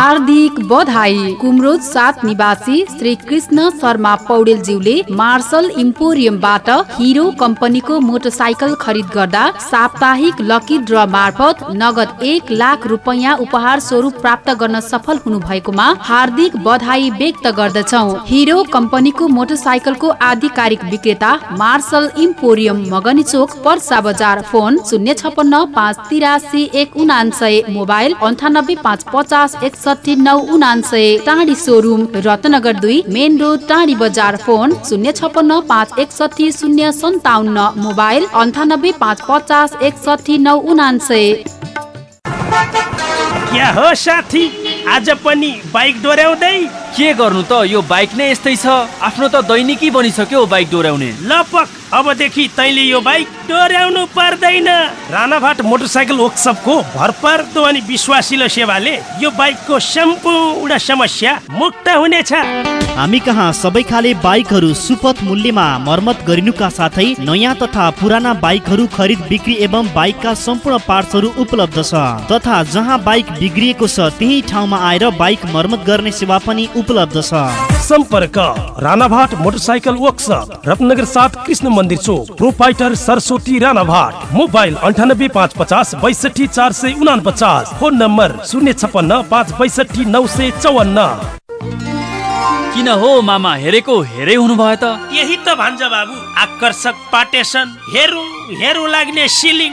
हार्दिक बधाई। कुमरोज सात निवासी श्री कृष्ण शर्मा पौडेलज्यूले मार्शल इम्पोरियमबाट हिरो कम्पनीको मोटरसाइकल खरिद गर्दा साप्ताहिक लकी ड्र मार्फत नगद एक लाख रुपैयाँ उपहार स्वरूप प्राप्त गर्न सफल हुनु भएकोमा हार्दिक बधाई व्यक्त गर्दछौ। हिरो कम्पनीको मोटरसाइकलको आधिकारिक विक्रेता मार्शल इम्पोरियम मगनी चोक पर्सा बजार फोन शून्य छपन्न पाँच तिरासी एक उनान्सय मोबाइल अन्ठानब्बे पाँच पचास एकसठी नौ उनान्सय टाढी सोरुम रत्नगर दुई मेन रोड टाढी बजार फोन शून्य छपन्न पाँच एकसठी शून्य सन्ताउन्न मोबाइल अन्ठानब्बे पाँच पचास एकसठी नौ उनान्सय साथी? आज पनि बाइक डोर्याउँदै? के गर्नु त? यो बाइक नै यस्तै छ। आफ्नो त दैनिकी बनिसक्यो बाइक डोर्याउने। लपक अबदेखि तैँले यो बाइक डोर्याउनु पर्दैन। राणाभाट मोटरसाइकल वर्कसपको भरपर्दो अनि विश्वासिलो सेवाले यो बाइकको सम्पूर्ण समस्या मुक्त हुनेछ। हामी कहाँ सबै खाले बाइकहरू सुपथ मूल्यमा मर्मत गरिनुका साथै नयाँ तथा पुराना बाइकहरू खरिद बिक्री एवं बाइकका सम्पूर्ण पार्ट्सहरू उपलब्ध छ। तथा जहाँ बाइक बिग्रिएको छ त्यही ठाउँमा आएर बाइक मर्मत गर्ने सेवा पनि उपलब्ध छ। सम्पर्क राणाभाट मोटरसाइकल वर्कसप रत्नगर सात कृष्ण मन्दिर चोक प्रोपाइटर सरस्वती राणाभाट मोबाइल अन्ठानब्बे पाँच पचास बैसठी चार सय उना पचास फोन नम्बर शून्य छपन्न पाँच बैसठी नौ सय चौवन्न। किन हो मामा हेरेको हेरै हुनुभयो त? यही त भन्छ बाबु आकर्षक पाटेसन हेरौँ हेरौँ लाग्ने सिलिङ।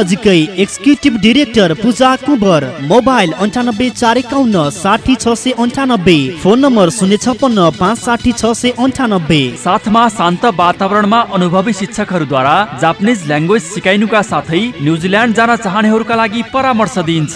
नजिकै executive director Puja Kuber mobile अन्ठानब्बे चार एकाउन्न साठी छ सय अन्ठानब्बे फोन नम्बर शून्य छप्पन्न पाँच साठी छ सय अन्ठानब्बे। साथमा शान्त वातावरणमा अनुभवी शिक्षकहरूद्वारा जापानिज ल्याङ्ग्वेज सिकाइनुका साथै न्युजिल्यान्ड जान चाहनेहरूका लागि परामर्श दिइन्छ।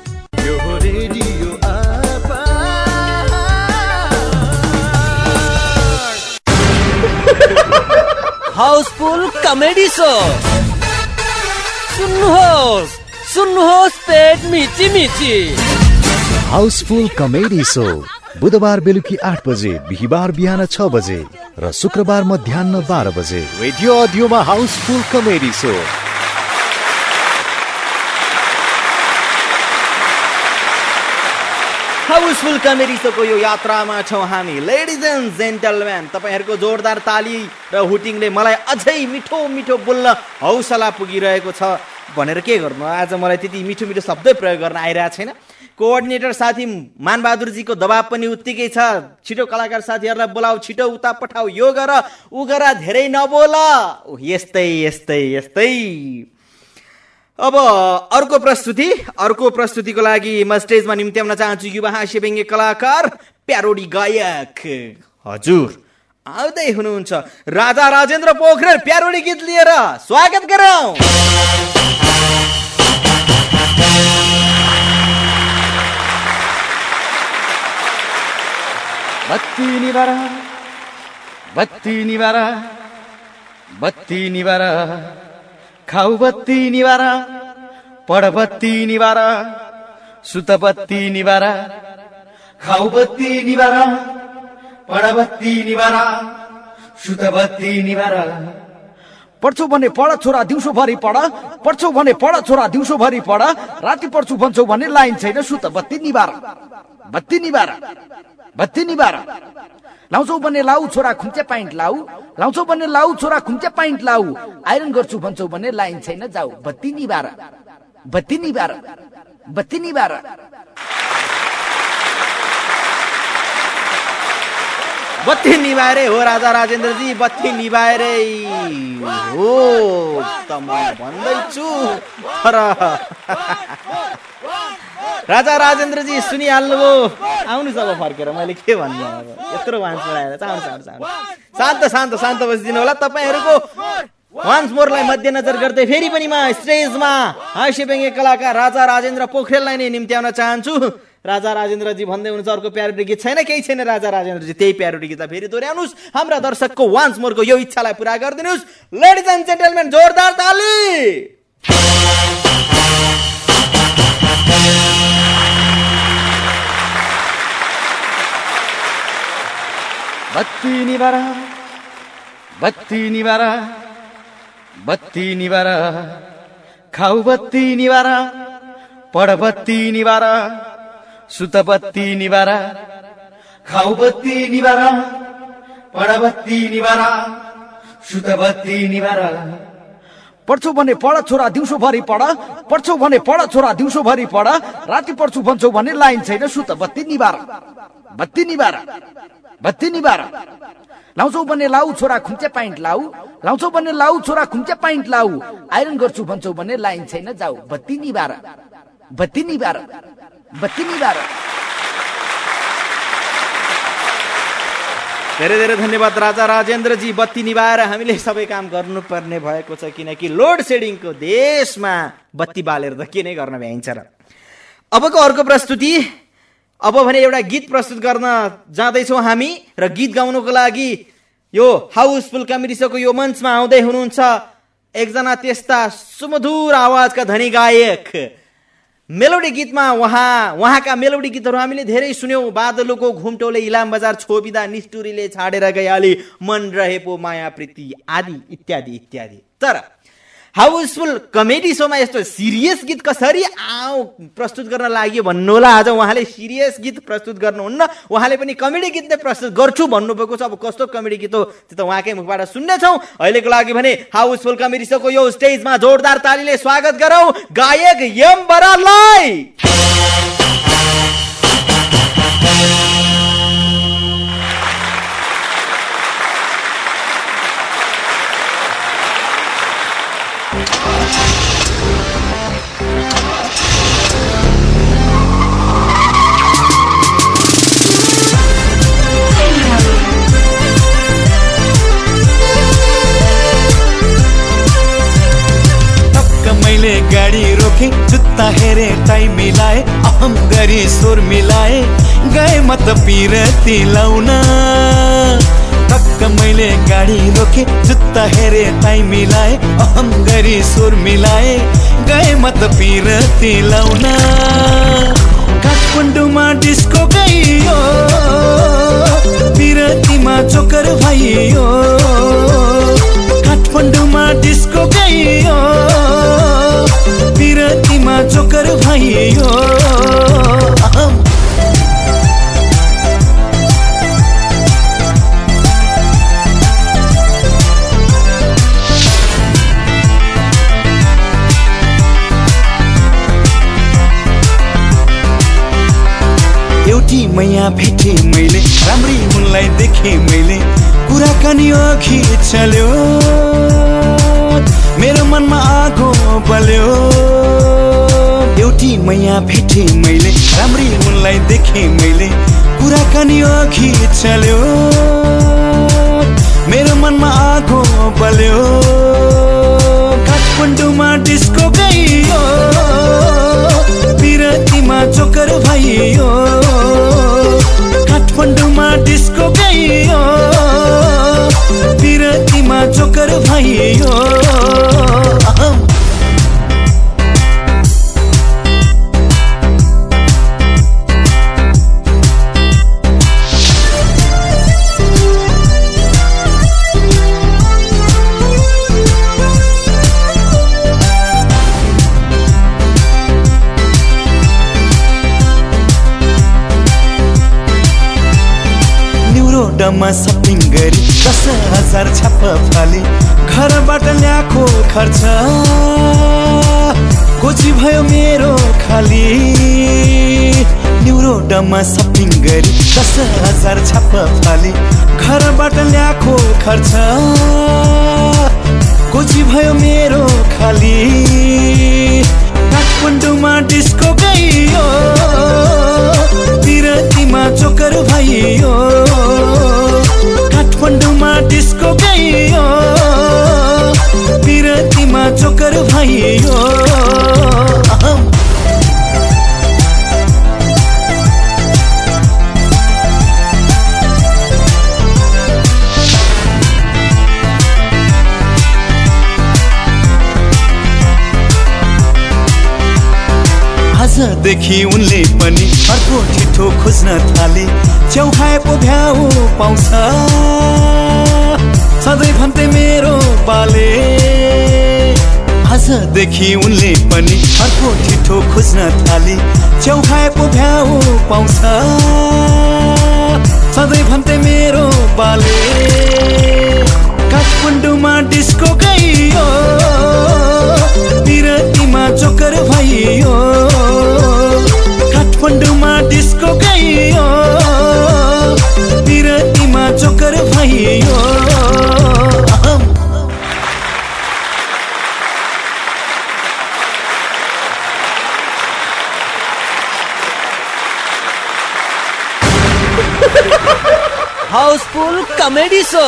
Housefull comedy show. सुन्नुहोस् सुन्नुहोस् पेट मिची मिची हाउसफुल कमेडी सो बुधबार बेलुकी आठ बजे बिहिबार बिहान छ बजे र शुक्रबार मध्याह बाह्र बजे। Radio अडियोमा housefull comedy show. Housefull comedy सोको यो यात्रामा छौँ हामी। लेडिज एन्ड जेन्टलम्यान तपाईँहरूको जोरदार ताली र हुटिङले मलाई अझै मिठो मिठो बोल्न हौसला पुगिरहेको छ भनेर के गर्नु? आज मलाई त्यति मिठो मिठो शब्दै प्रयोग गर्न आइरहेको छैन। कोअर्डिनेटर साथी मानबहादुरजीको दबाब पनि उत्तिकै छ। छिटो कलाकार साथीहरूलाई बोलाऊ छिटो उता पठाऊ। यो गर उ गर धेरै नबोल। यस्तै यस्तै यस्तै। अब अर्को प्रस्तुति अर्को प्रस्तुतिको लागि म स्टेजमा निम्त्याउन चाहन्छु युवा हास्य व्यङ्ग्य कलाकार प्यारोडी गायक। हजुर। आउँदै हुनुहुन्छ राजा राजेन्द्र पोखरेल प्यारोडी गीत लिएर स्वागत गरौँ। बत्ती निभार बत्ती निभार बत्ती निभार खाउ बत्ती निभार पढ बत्ती निभार सुत बत्ती निभार खाउ बत्ती निभार पढ बत्ती निभार सुत बत्ती निभार पढ्छौ भने पढ छोरा दिउँसोभरि पढ। पढ्छौ भने पढ छोरा दिउँसोभरि पढ। राति पढ्छु भन्छौ भने लाइन छैन सुत बत्ती निभार बत्ती निभार बत्ती निभार लाउँछौ भने लाउ छोरा खुम्चे पाइन्ट लाउ लाउँछौ भने लाउ छोरा खुम्चे पाइन्ट लाउ आइरन गर्छु भन्छौ भने लाइन छैन जाऊ। बत्ती निभार बत्ती निभार बत्ती निभार बत्ती निभाएरै हो राजा राजेन्द्रजी बत्ती निभाएरै हो त म भन्दैछु। तर राजा राजेन्द्रजी सुनिहाल्नुभयो। आउनुहोस् अब फर्केर मैले के भन्नु अब? यत्रो मान्छे आएर चाहनु चाहनु शान्त शान्त शान्त बसिदिनु होला तपाईँहरूको। वान्स मोरलाई मध्यनजर गर्दै फेरि पनि म स्टेजमा हास्य व्यङ्ग्य कलाकार राजा राजेन्द्र पोखरेललाई नै निम्त्याउन चाहन्छु। राजा राजेन्द्रजी भन्दै हुनुहुन्छ अर्को प्यारोडी गीत छैन केही छैन। राजा राजेन्द्रजी त्यही प्यारोडी गीतलाई फेरि दोहोऱ्याउनुहोस्। हाम्रा दर्शकको वान्स मोरको यो इच्छालाई पुरा गरिदिनुहोस्। लेडिज एन्ड जेन्टलमेन जोरदार ताली! बत्ती निभार बत्ती निभार बत्ती निभार खाउ बत्ती निभार पढ बत्ती निभार सुत बत्ती निभार खाउ बत्ती निभार पढ बत्ती निभार सुत बत्ती निभार पढ्छौ भने पढ छोरा दिउँसोभरि पढ पढ्छौ भने पढ छोरा दिउँसोभरि पढ राति पढ्छु भन्छौ भने लाइन छैन सुत बत्ती निभार बत्ती निभार बत्ती निभार लाउँछौ भने लाउ छोरा खुम्चे पाइन्ट लाउ लाउँछौ भने लाउ छोरा खुम्चे पाइन्ट लाउ आइरन गर्छु भन्छौ भने लाइन छैन जाऊ। बत्ती निभार बत्ती निभार बत्ती निभार धेरै धेरै धन्यवाद राजा राजेन्द्रजी। बत्ती निभाएर हामीले सबै काम गर्नुपर्ने भएको छ किनकि लोड सेडिङको देशमा बत्ती बालेर त के नै गर्न भ्याइन्छ र। अबको अर्को प्रस्तुति। अब भने एउटा गीत प्रस्तुत गर्न जाँदैछौँ हामी र गीत गाउनको लागि यो हाउसफुल कमेडी सोको यो मञ्चमा आउँदै हुनुहुन्छ एकजना त्यस्ता सुमधुर आवाजका धनी गायक। मेलोडी गीतमा उहाँ उहाँका मेलोडी गीतहरू हामीले धेरै सुन्यौँ। बादलुको घुम्टोले इलाम बजार छोपिँदा निष्ठुरीले छाडेर गइहाले मन रहे पो माया प्रीति आदि इत्यादि इत्यादि। तर हाउसफुल कमेडी सोमा यस्तो सिरियस गीत कसरी आऊ प्रस्तुत गर्न लाग्यो भन्नु होला आज उहाँले सिरियस गीत प्रस्तुत गर्नुहुन्न। उहाँले पनि कमेडी गीत नै प्रस्तुत गर्छु भन्नुभएको छ। अब कस्तो कमेडी गीत हो त्यो त उहाँकै मुखबाट सुन्नेछौँ। अहिलेको लागि भने हाउसफुल कमेडी सोको यो स्टेजमा जोरदार तालीले स्वागत गरौँ। गायक यम बराललाई रोके जुत्ता हेरे टाइम मिलाए अहम गरी सुर मिलाए गए म त पिरती लाउन टक्क मैले गाडी रोके जुत्ता हेरे टाइम मिलाए अहम गरी सुर मिलाए गए म त पिरती लाउन काठमाडौँमा डिस्को गइयो पिरतीमा चोकर भइयो। काठमाडौँमा डिस्को गइयो। पिरतीमा चोकर भइयो। एउटी मैया भेटे मैले राम्री उनलाई देखे मैले कुराकानी अघि चल्यो मेरो मनमा आगो बल्यो। एउटी मैया भेटे मैले राम्री उनलाई देखे मैले। कुराकानी अघि चल्यो। मेरो मनमा आगो बल्यो। काठमाडौँमा डिस्को गइयो। पिरतीमा चोकर भइयो। काठमाडौँमा डिस्को गइयो। पिरतीमा चोकर भइयो न्युरोडमा सपिङ गरी दस हजार छाप फाले। घरबाट ल्याएको खर्च। कोची भयो मेरो खाली। न्युरोडमा सपिङ गरी दस हजार छाप फाले। घरबाट ल्याएको खर्च। कोची भयो मेरो खाली। काठमाडौँमा डिस्को गइयो। बिरतीमा चोकर भइयो। काठमाडौँमा डिस्को गइयो। तिमा चोकर भइयो। आजदेखि उनले पनि अर्को ठिठो खोज्न थाले। छेउखाए पो भ्याउ पाउँछ। सधैँ भन्थे मेरो बाले। आजदेखि उनले पनि अर्को ठिठो खोज्न थाले। छेउखाए पो भ्याउ पाउँछ। सधैँ भन्थे मेरो बाले। काठमाडौँमा डिस्को गइयो बिरतीमा चोकर भइयो काठमाडौँमा डिस्को गइयो बिरतीमा चोकर भइयो। Housefull comedy show.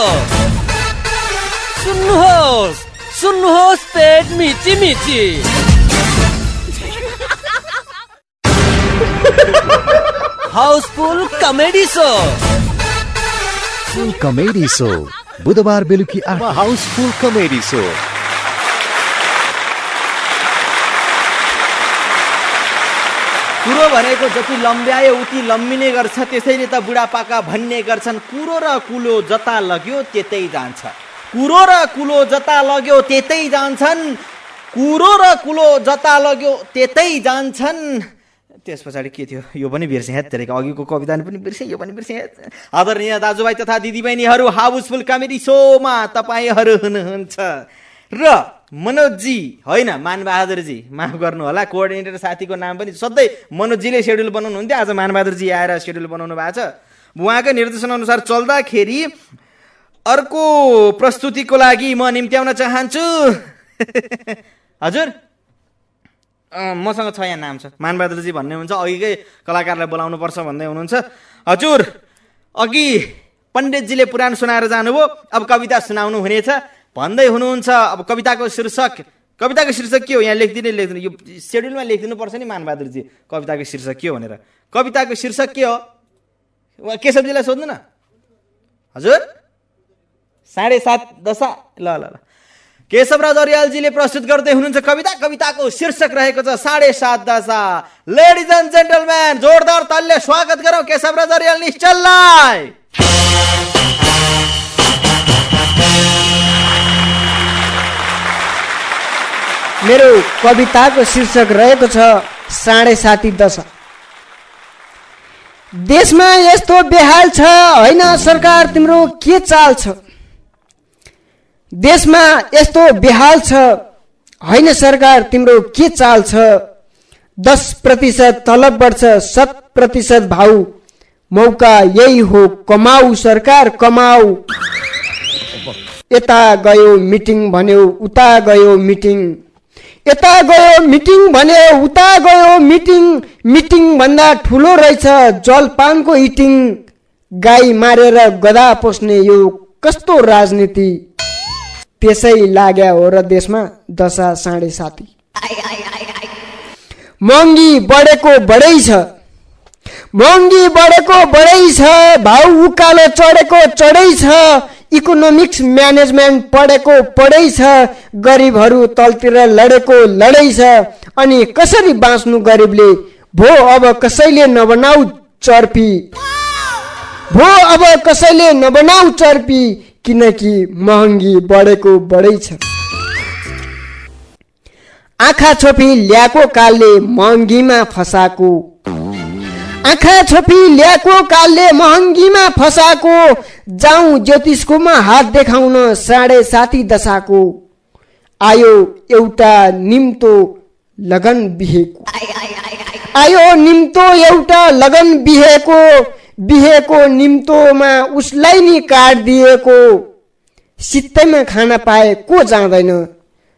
सुन्नुहोस् सुन्नुहोस् पेट मिची मिची housefull comedy show. Full comedy show बुधबार बेलुकी आठ। Housefull comedy show. कुरो भनेको जति लम्ब्यायो उति लम्बिने गर्छ त्यसैले त बुढापाका भन्ने गर्छन्। कुरो र कुलो जता लग्यो त्यतै जान्छ। कुरो र कुलो जता लग्यो त्यतै जान्छन्। कुरो र कुलो जता लग्यो त्यतै जान्छन्। त्यस पछाडि के थियो? यो पनि बिर्सेँ हेत तेरेको। अघिको कविता पनि बिर्सेँ यो पनि बिर्सेँ। आदरणीय दाजुभाइ तथा दिदीबहिनीहरू हाउसफुल कमेडी सोमा तपाईँहरू हुनुहुन्छ। र मनोजजी होइन मानबहादुरजी माफ गर्नु होला कोअर्डिनेटर साथीको नाम पनि सधैँ मनोजजीले सेड्युल बनाउनु हुन्थ्यो आज मानबहादुरजी आएर सेड्युल बनाउनु भएको छ। उहाँकै निर्देशन अनुसार चल्दाखेरि अर्को प्रस्तुतिको लागि म निम्त्याउन चाहन्छु। हजुर? मसँग छ यहाँ नाम छ मानबहादुरजी भन्ने हुन्छ अघिकै कलाकारलाई बोलाउनु पर्छ भन्दै हुनुहुन्छ। हजुर अघि पण्डितजीले पुराण सुनाएर जानुभयो अब कविता सुनाउनु हुनेछ। भन्दै हुनुहुन्छ अब कविताको शीर्षक कविताको शीर्षक के हो? यहाँ लेखिदिने लेखिदिनु यो सेड्युलमा लेखिदिनु पर्छ नि मानबहादुरजी कविताको शीर्षक के हो भनेर। कविताको शीर्षक के हो? केशवजीलाई सोध्नु न? हजुर? साढे सात दशा ल ल ल। केशवराज अर्यालजीले प्रस्तुत गर्दै हुनुहुन्छ कविता। कविताको शीर्षक रहेको छ साढे सात दशा। लेडिज एन्ड जेन्टलम्यान जोरदार तालले स्वागत गरौँ केशवराज अर्याल निश्चललाई। मेरो कविताको शीर्षक रहेको छ साढे साती दशा। देशमा यस्तो बेहाल छ होइन सरकार तिम्रो के चाल छ? देशमा यस्तो बेहाल छ होइन सरकार तिम्रो के चाल छ? दस प्रतिशत तलब बढ्छ शत प्रतिशत भाउ। मौका यही हो कमाऊ सरकार कमाऊ। यता गयो मिटिङ भन्यो उता गयो मिटिङ। यता गयो मिटिङ भन्यो उता गयो मिटिङ। मिटिङ भन्दा ठुलो रहेछ जलपानको इटिङ। गाई मारेर गदा पोस्ने यो कस्तो राजनीति? त्यसै लाग्या हो र देशमा दशा साढे साती। महँगी बढेको बढै छ। महँगी बढेको बढै छ। भाउ उकालो चढेको चढै छ। इकोनोमिक्स म्यानेजमेन्ट पढेको पढै छ। गरिबहरू तलतिर लडेको लडै छ। अनि कसरी बाँच्नु गरिबले? भो अब कसैले नबनाऊ चर्पी। भो अब कसैले नबनाऊ चर्पी। किनकि महँगी बढेको बढै छ। आँखा छोपी ल्याएको कालले महँगीमा फसाएको। आँखा छोपी ल्याएको कालले महँगीमा फसाएको। जाउँ ज्योतिषकोमा हात देखाउन साढे साती दशाको। आयो एउटा निम्तो लगन बिहेको। आयो निम्तो एउटा लगन बिहेको। बिहेको निम्तोमा उसलाई नि काट दिएको। सित्तैमा खान पाए को जाँदैन?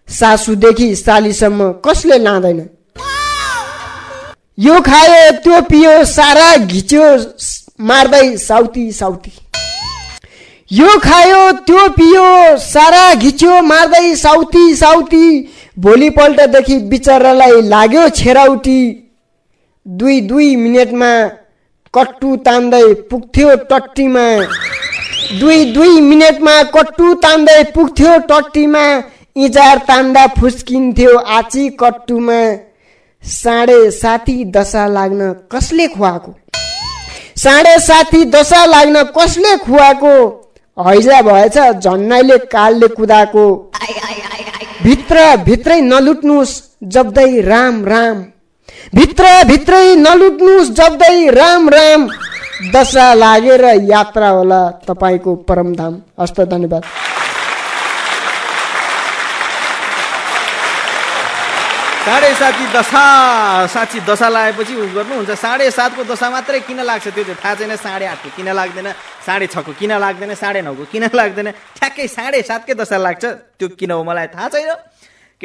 सासूदेखि सालीसम्म कसले लाँदैन? यो खायो त्यो पियो सारा घिच्यो मार्दै साउती साउती। यो खायो त्यो पियो सारा घिच्यो मार्दै साउती साउती। भोलिपल्टदेखि बिचरालाई लाग्यो छेराउटी। दुई दुई मिनटमा कट्टु तान्दै पुग्थ्यो टट्टीमा। दुई दुई मिनटमा कट्टु तान्दै पुग्थ्यो टट्टीमा इजार तान्दा फुस्किन्थ्यो आची कट्टुमा। साढे साथी दशा लाग्न कसले खुवाएको? साढे साथी दशा लाग्न कसले खुवाएको? हैजा भएछ झन्नाइले कालले कुदाएको। भित्र भित्रै नलुट्नुहोस् जब्दै राम राम। भित्र भित्रै नलुट्नुहोस् जब्दै राम राम। दशा लागेर यात्रा होला तपाईँको परमधाम। हस्त धन्यवाद। साढे साती दशा। साँच्ची दशा लागेपछि उ गर्नुहुन्छ। साढे सातको दशा मात्रै किन लाग्छ त्यो चाहिँ थाहा छैन। साढे आठको किन लाग्दैन? साढे छको किन लाग्दैन? साढे नौको किन लाग्दैन? ठ्याक्कै साढे सातकै दशा लाग्छ। त्यो किन हो मलाई थाहा छैन।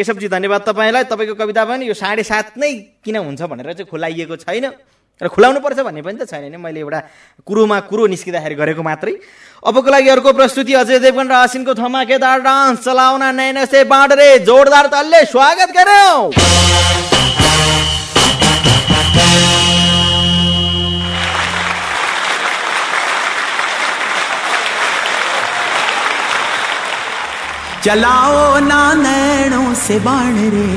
केशवजी धन्यवाद तपाईँलाई। तपाईँको कविता पनि यो साढे सात नै किन हुन्छ भनेर चाहिँ खुलाइएको छैन। र खुलाउनु पर्छ भन्ने पनि त छैन नि। मैले एउटा कुरोमा कुरो निस्किँदाखेरि गरेको मात्रै। अबको लागि अर्को प्रस्तुति अजय देवगन र आसिनको धमाकेदार डान्स चलाउन नैन से बाँडरे। जोरदार तालले स्वागत गरौँ चलाओ ना नैनों से बाण रे।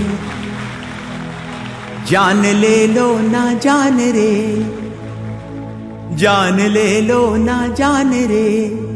जान ले लो ना जान रे। जान ले लो ना जान रे।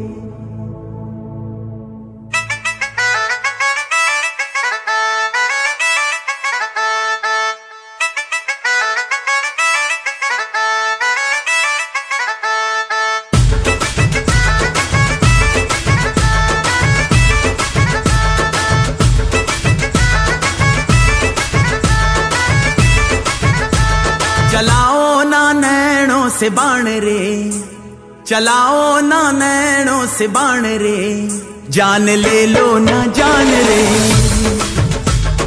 से बाण रे। चलाओ ना नैनों से बाण रे। जान ले लो ना जान रे।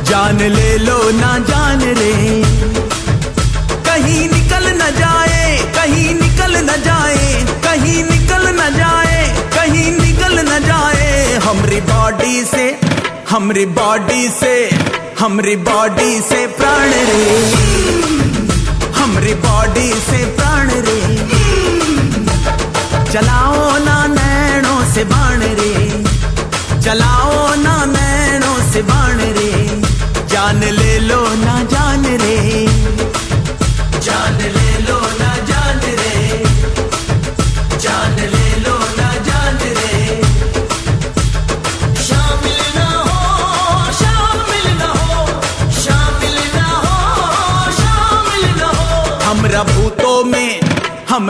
जान ले लो ना जान रे। कहीं निकल न जाए, कहीं निकल न जाए, कहीं निकल न जाए, कहीं निकल न जाए। हमरी बॉडी से, हमरी बॉडी से, हमरी बॉडी से प्राण रे। हमरी बॉडी से प्राण रे। चलाओ ना नैनों से बाण रे। चलाओ ना नैनों से बाण रे। जान ले लो ना जान रे।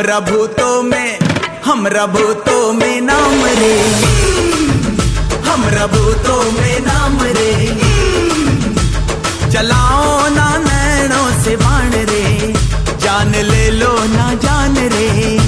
हमरा भूतों में, हमरा भूतों में नाम रे। हमरा भूतों में नाम रे। चलाओ ना नैनों से बाण रे। जान ले लो ना जान रे।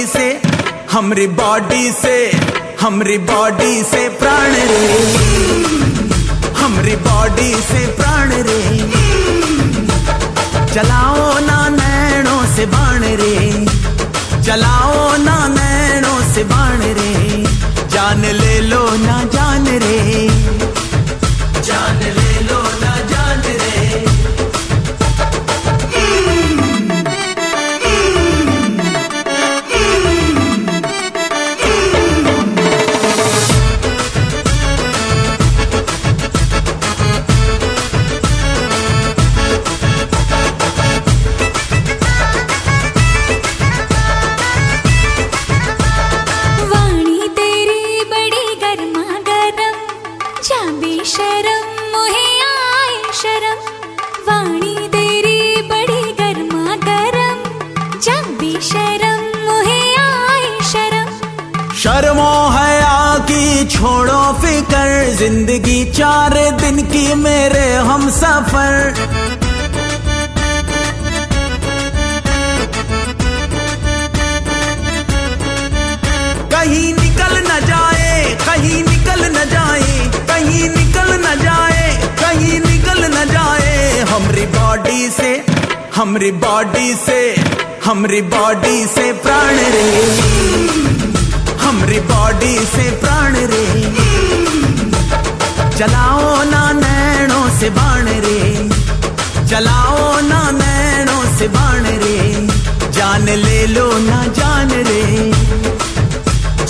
बॉडी से, हमरी बॉडी से, हमरी बॉडी से प्राण रे। हमरी बॉडी से प्राण रे। चलाओ ना नैनों से बाण रे। चलाओ ना नैनों से बाण रे। जान ले लो ना जान रे। ज़िंदगी चार दिन की मेरे हम सफ़र। कहीं निकल न जाए, कहीं निकल न जाए, कहीं निकल न जाए, कहीं निकल न जाए। हमारी बॉडी से, हमारी बॉडी से, हमारी बॉडी से प्राण रे। हमारी बॉडी से प्राण रे। चलाओ ना नैनों से बाण रे। चलाओ ना नैनों से बाण रे। जान ले लो ना जान रे।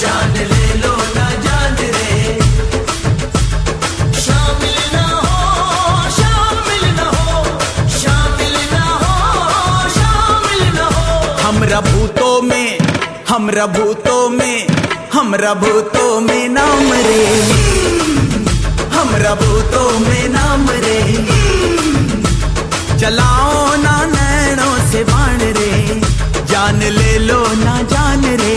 जान ले लो ना जान रे। शामिल ना हो, शामिल ना हो, शामिल ना हो, शामिल ना हो। हमरा भूतों में, हमरा भूतों में, हमरा भूतों में नाम रे। हमरा भूतों में नाम रे। चलाओ ना नैनों से बाण रे। जान ले लो ना जान रे।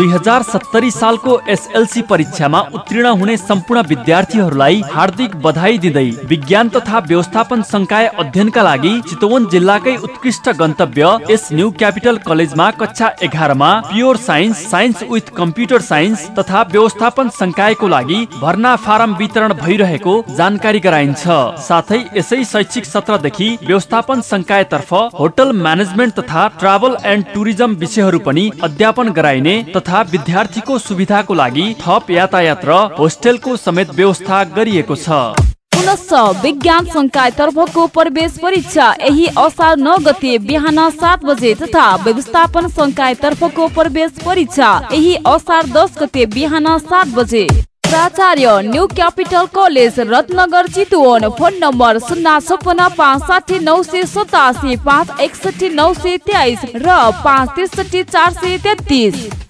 दुई हजार सत्तरी सालको एसएलसी परीक्षामा उत्तीर्ण हुने सम्पूर्ण विद्यार्थीहरूलाई हार्दिक बधाई दिँदै विज्ञान तथा व्यवस्थापन संकाय अध्ययनका लागि चितवन जिल्लाकै उत्कृष्ट गन्तव्य एस न्यू क्यापिटल कलेजमा कक्षा एघारमा pure science science with computer science तथा व्यवस्थापन संकायको लागि भर्ना फारम वितरण भइरहेको जानकारी गराइन्छ। साथै यसै शैक्षिक सत्रदेखि व्यवस्थापन संकायतर्फ होटल म्यानेजमेन्ट तथा ट्राभल एन्ड टुरिज्म विषयहरू पनि अध्यापन गराइने विद्यार्थीको सुविधाको लागि थप यातायात र होस्टेलको समेत व्यवस्था गरिएको छ। विज्ञान संकाय तर्फको प्रवेश परीक्षा यही असार नौ गते बिहान सात बजे तथा व्यवस्थापन संकाय तर्फको प्रवेश परीक्षा यही असार दस गते बिहान सात बजे। प्राचार्य new capital college Ratnanagar Chitwan phone number शून्य छप्पन्न पाँच साठी नौ सय सतासी पाँच एकसठी नौ सय तेइस र पाँच त्रिसठी चार सय तेत्तिस।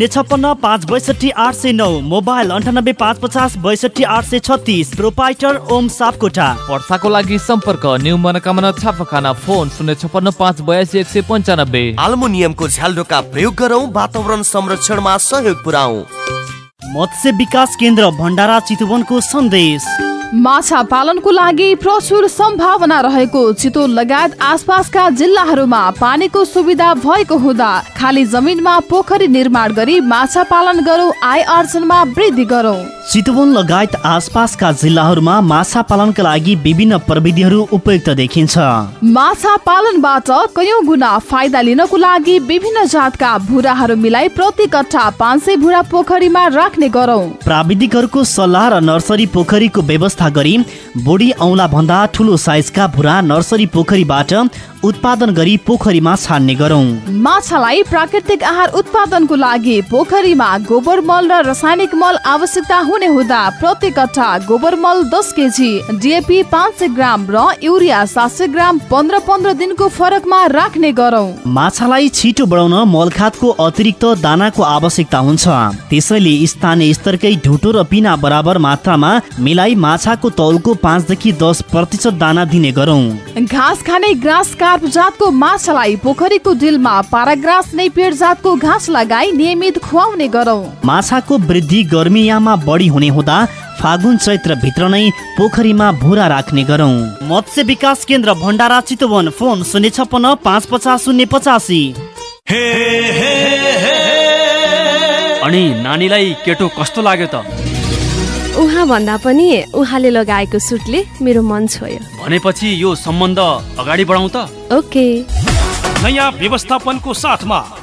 शून्य छप्पन्न पाँच बैसठी आठ सय नौ। मोबाइल अन्ठानब्बे पाँच पचास बैसठी आठ सय छत्तिस। प्रोपाइटर ओम सापकोटा। वर्षाको लागि सम्पर्क न्यू मनोकामना छापाखाना फोन शून्य छप्पन्न पाँच बयासी एक सय पन्चानब्बे। आल्मुनियमको झ्यालडोका प्रयोग गरौँ वातावरण संरक्षणमा सहयोग पुऱ्याउ। मत्स्य विकास केन्द्र भण्डारा चितवनको सन्देश। माछा पालनको लागि प्रचुर सम्भावना रहेको चितवन लगायत आसपासका जिल्लाहरूमा पानीको सुविधा भएको हुँदा खाली जमिनमा पोखरी निर्माण गरी माछा पालन गरौँ आय आर्जनमा वृद्धि गरौँ। चितवन लगायत आसपासका जिल्लाहरूमा माछा पालनका लागि विभिन्न प्रविधिहरू उपयुक्त देखिन्छ। माछा पालनबाट कयौँ गुणा फाइदा लिनको लागि विभिन्न जातका भुराहरू मिलाई प्रति कट्ठा पाँच सय भुरा पोखरीमा राख्ने गरौँ। प्राविधिकहरूको सल्लाह र नर्सरी पोखरीको व्यवस्था गरी बोडी औँला भन्दा ठुलो साइजका भुरा नर्सरी पोखरीबाट उत्पादन गरी पोखरीमा छान्ने गरौँ। माछालाई प्राकृतिक आहार उत्पादनको लागि पोखरीमा गोबर मल र रासायनिक मल आवश्यकता हुने हुँदा प्रति कट्ठा गोबर मल दस केजी डिएपी पाँच सय ग्राम र युरिया सात सय ग्राम पन्ध्र पन्ध्र दिनको फरकमा राख्ने गरौँ। माछालाई छिटो बढाउन मलखातको अतिरिक्त दानाको आवश्यकता हुन्छ। त्यसैले स्थानीय स्तरकै ढुटो र पिना बराबर मात्रामा मिलाई माछाको तौलको पाँचदेखि दस प्रतिशत दाना दिने गरौँ। घाँस खाने ग्रास कार्प जातको माछालाई पोखरीको डिलमा पाराग्रास नैपियर जातको घाँस लगाई नियमित खुवाउने गरौँ। माछाको वृद्धि गर्मीयामा बढी हुने हुँदा फागुन चैत्र भित्र नै पोखरीमा भुरा राख्ने गरौँ। मत्स्य विकास केन्द्र भण्डारा चितवन फोन शून्य छप्पन्न पाँच पचास शून्य पचासी। अनि नानीलाई केटो कस्तो लाग्यो त? उहाँ भन्दा पनि उहाँले लगाएको सुटले मेरो मन छोयो। भनेपछि यो सम्बन्ध अगाडि बढाउँ त? ओके। नयाँ व्यवस्थापनको साथमा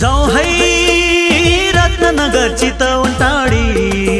जाउँ है रत्नगर चितवन टाढी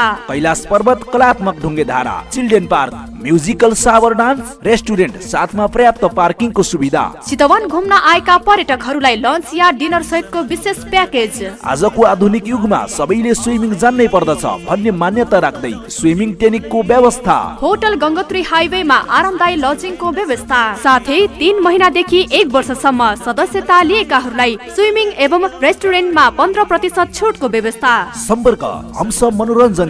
कैलाश पर्वत कलात्मक ढुङ्गे धारा children park musical shower dance restaurant साथमा पर्याप्त पार्किङको सुविधा। चितवन घुम्न आएका पर्यटकहरूलाई लन्च या डिनर सहितको विशेष प्याकेज। आजको आधुनिक युगमा सबैले स्विमिङ जान्नै पर्दछ भन्ने मान्यता राख्दै स्विमिङ टेनिकको व्यवस्था। होटल गङ्गोत्री हाइवेमा आरामदायी लजिङको व्यवस्था। साथै तीन महिनादेखि एक वर्षसम्म सदस्यता लिएकाहरूलाई स्विमिङ एवं रेस्टुरेन्टमा पन्ध्र प्रतिशत छुटको व्यवस्था। सम्पर्क हंस मनोरञ्जन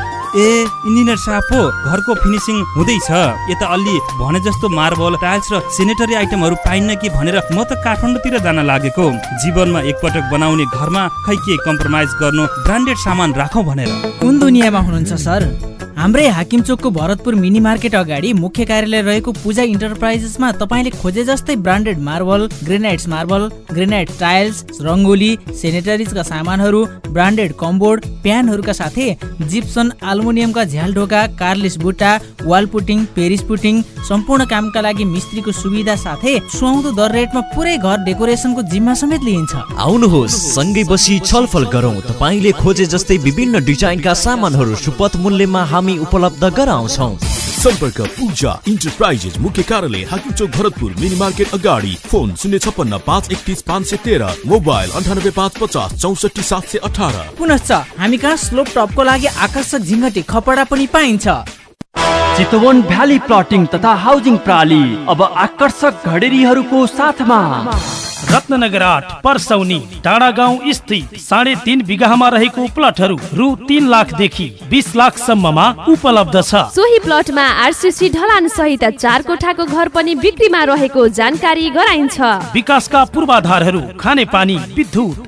ए इन्जिनियर साहब पो घरको फिनिसिङ हुँदैछ। यता अलि भने जस्तो मार्बल टाइल्स र सेनेटरी आइटमहरू पाइन्न कि भनेर म त काठमाडौँतिर जान लागेको। जीवनमा एकपटक बनाउने घरमा खै के कम्प्रोमाइज गर्नु ब्रान्डेड सामान राखौँ भनेर। कुन दुनियाँमा हुनुहुन्छ सर? हाम्रै हाकिम चोकको भरतपुर मिनी मार्केट अगाडि मुख्य कार्यालय रहेको पूजा इन्टरप्राइजेसमा तपाईँले खोजे जस्तै branded marble granites marble granite tiles rangoli सेनेटरिजका सामानहरू ब्रान्डेड कम्बोर्ड प्यानहरूका साथै जिप्सन आल्मुनियमका झ्याल ढोका कार्लिस बुट्टा वाल पुटिङ पेरिस पुटिङ सम्पूर्ण कामका लागि मिस्त्रीको सुविधा साथै सुहाउँदो दर रेटमा पुरै घर डेकोरेसनको जिम्मा समेत लिइन्छ। आउनुहोस् सँगै बसी छलफल गरौँ। तपाईँले खोजे जस्तै विभिन्न डिजाइनका सामानहरू सुपथ मूल्यमा हामी उपलब्ध गराउँछौँ। सम्पर्क पूजा इन्टरप्राइजेस मुख्य कार्यालय हाकिम चोक भरतपुर मिनी मार्केट अगाडि। फोन शून्य छप्पन्न पाँच एकतिस पाँच सय तेह्र मोबाइल अन्ठानब्बे पाँच पचास चौसठी सात सय अठार। पुनश्च हामी कहाँ स्लोप टपको लागि आकर्षक झिङ्गटे खपडा पनि पाइन्छ। चितवन भ्याली प्लटिङ तथा हाउसिङ प्रणाली अब आकर्षक घडेरीहरूको साथमा। रत्नगर आठ परसौनी डाँडा गाउँ स्थित साढे तिन बिघामा रहेको प्लटहरू रु तिन लाखदेखि बिस लाखसम्ममा उपलब्ध छ। सोही प्लटमा आरसिसी ढलान सहित चार कोठाको घर पनि बिक्रीमा रहेको जानकारी गराइन्छ। विकासका पूर्वाधारहरू खानेपानी विद्युत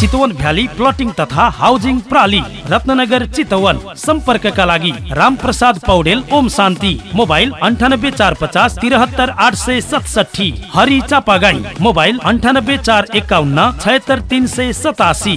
चितवन भ्याली प्लटिङ तथा हाउसिङ प्रणाली रत्नगर चितवन सम्पर्कका लागि रामप्रसाद पौडेल ओम शान्ति मोबाइल अन्ठानब्बे चार पचास तिरहत्तर आठ सय सतसठी हरि चापागाई मोबाइल अन्ठानब्बे चार एकाउन्न छयत्तर तिन सय सतासी।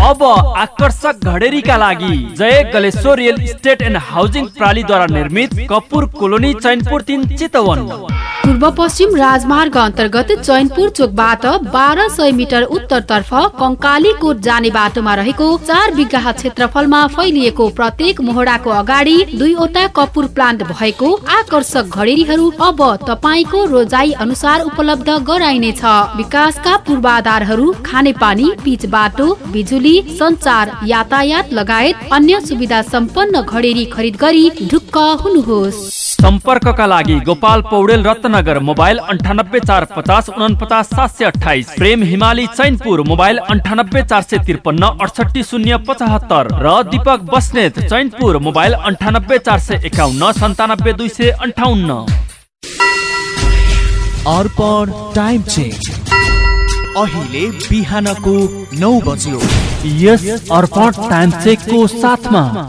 अब आकर्षक घडेरीका लागि Jay Galeshwar real estate and housing प्रणालीद्वारा निर्मित कपुर कोलोनी चैनपुर तिन चितवन। पूर्व पश्चिम राजमार्ग अन्तर्गत चैनपुर चोकबाट बाह्र सय मिटर उत्तरतर्फ कङ्काली कोट जाने बाटोमा रहेको चार बिघा क्षेत्रफलमा फैलिएको प्रत्येक मोहडाको अगाडि दुईवटा कपुर प्लान्ट भएको आकर्षक घडेरीहरू अब तपाईँको रोजाई अनुसार उपलब्ध गराइनेछ। विकासका पूर्वाधारहरू खानेपानी पिच बाटो बिजुली सञ्चार यातायात लगायत अन्य सुविधा सम्पन्न घडेरी खरिद गरी ढुक्क हुनुहोस्। सम्पर्कका लागि गोपाल पौडेल रत्नगर मोबाइल अन्ठानब्बे चार पचास उनपचास सात सय अठाइस प्रेम हिमाली चैनपुर मोबाइल अन्ठानब्बे चार सय त्रिपन्न अडसठी शून्य पचहत्तर। र दीपक बस्नेत चैनपुर मोबाइल अन्ठानब्बे चार सय एकाउन्न सन्तानब्बे दुई सय अन्ठाउन्न। Arpan time change. अहिले बिहानको नौ बज्यो। यस अर्पण टाइम चेकको साथमा।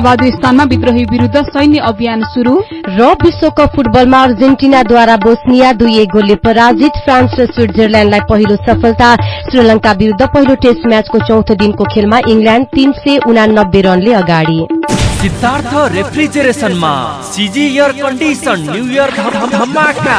वादुस्तानमा विद्रोही विरूद्ध सैन्य अभियान शुरू र विश्वकप फुटबलमा अर्जेन्टिनाद्वारा बोस्निया दुई एक गोलले पराजित फ्रान्स र स्विट्जरल्याण्डलाई पहिलो सफलता। श्रीलंका विरूद्ध पहिलो टेस्ट म्याचको चौथो दिनको खेलमा इङ्ल्याण्ड तीन सय उनानब्बे रनले अगाडि। Siddhartha रेफ्रिजरेसनमा CG air condition new year धमाका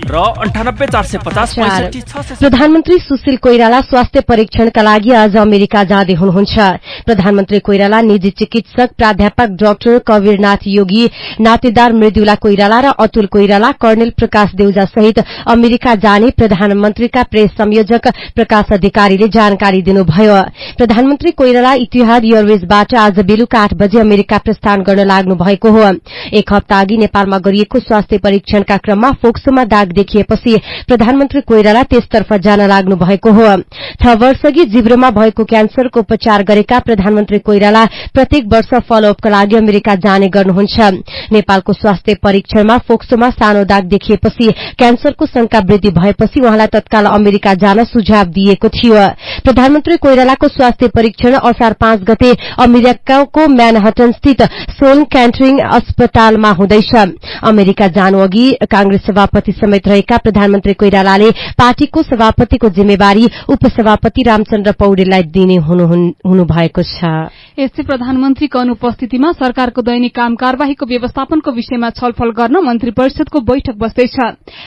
र अन्ठानब्बे चार सय पचास प्रधानमन्त्री सुशील कोइराला स्वास्थ्य परीक्षणका लागि आज अमेरिका जाँदै हुनुहुन्छ। प्रधानमन्त्री कोइराला निजी चिकित्सक प्राध्यापक डाक्टर कवीरनाथ योगी नातेदार मृदुला कोइराला र अतुल कोइराला कर्णेल प्रकाश देउजा सहित अमेरिका जाने प्रधानमन्त्रीका प्रेस संयोजक प्रकाश अधिकारीले जानकारी दिनुभयो। प्रधानमन्त्री कोइराला इतिहाद एयरवेजबाट आज बेलुका आठ बजे अमेरिका प्रस्थान गर्न लाग्नु भएको हो। एक हप्ता अघि नेपालमा गरिएको स्वास्थ्य परीक्षणका क्रममा फोक्सोमा दाग देखिएपछि प्रधानमन्त्री कोइराला त्यसतर्फ जान लाग्नु भएको हो। छ वर्षअघि जिब्रोमा भएको क्यान्सरको उपचार गरेका प्रधानमन्त्री कोइराला प्रत्येक वर्ष फलोअपका लागि अमेरिका जाने गर्नुहुन्छ। नेपालको स्वास्थ्य परीक्षणमा फोक्सोमा सानो दाग देखिएपछि क्यान्सरको शंका वृद्धि भएपछि उहाँलाई तत्काल अमेरिका जान सुझाव दिएको थियो। प्रधानमन्त्री कोइरालाको स्वास्थ्य परीक्षण असार पाँच गते अमेरिकाको म्यानहटन स्थित सोल क्यान्टरिङ अस्पतालमा हुँदैछ। अमेरिका जानु अघि कांग्रेस सभापति समेत रहेका प्रधानमन्त्री कोइरालाले पार्टीको सभापतिको जिम्मेवारी उपसभापति रामचन्द्र पौडेललाई दिने हुनु- हुनुभएको छ। यसै प्रधानमन्त्रीको अनुपस्थितिमा सरकारको दैनिक काम कार्यवाहीको व्यवस्थापनको विषयमा छलफल गर्न मन्त्री परिषदको बैठक बस्दैछ।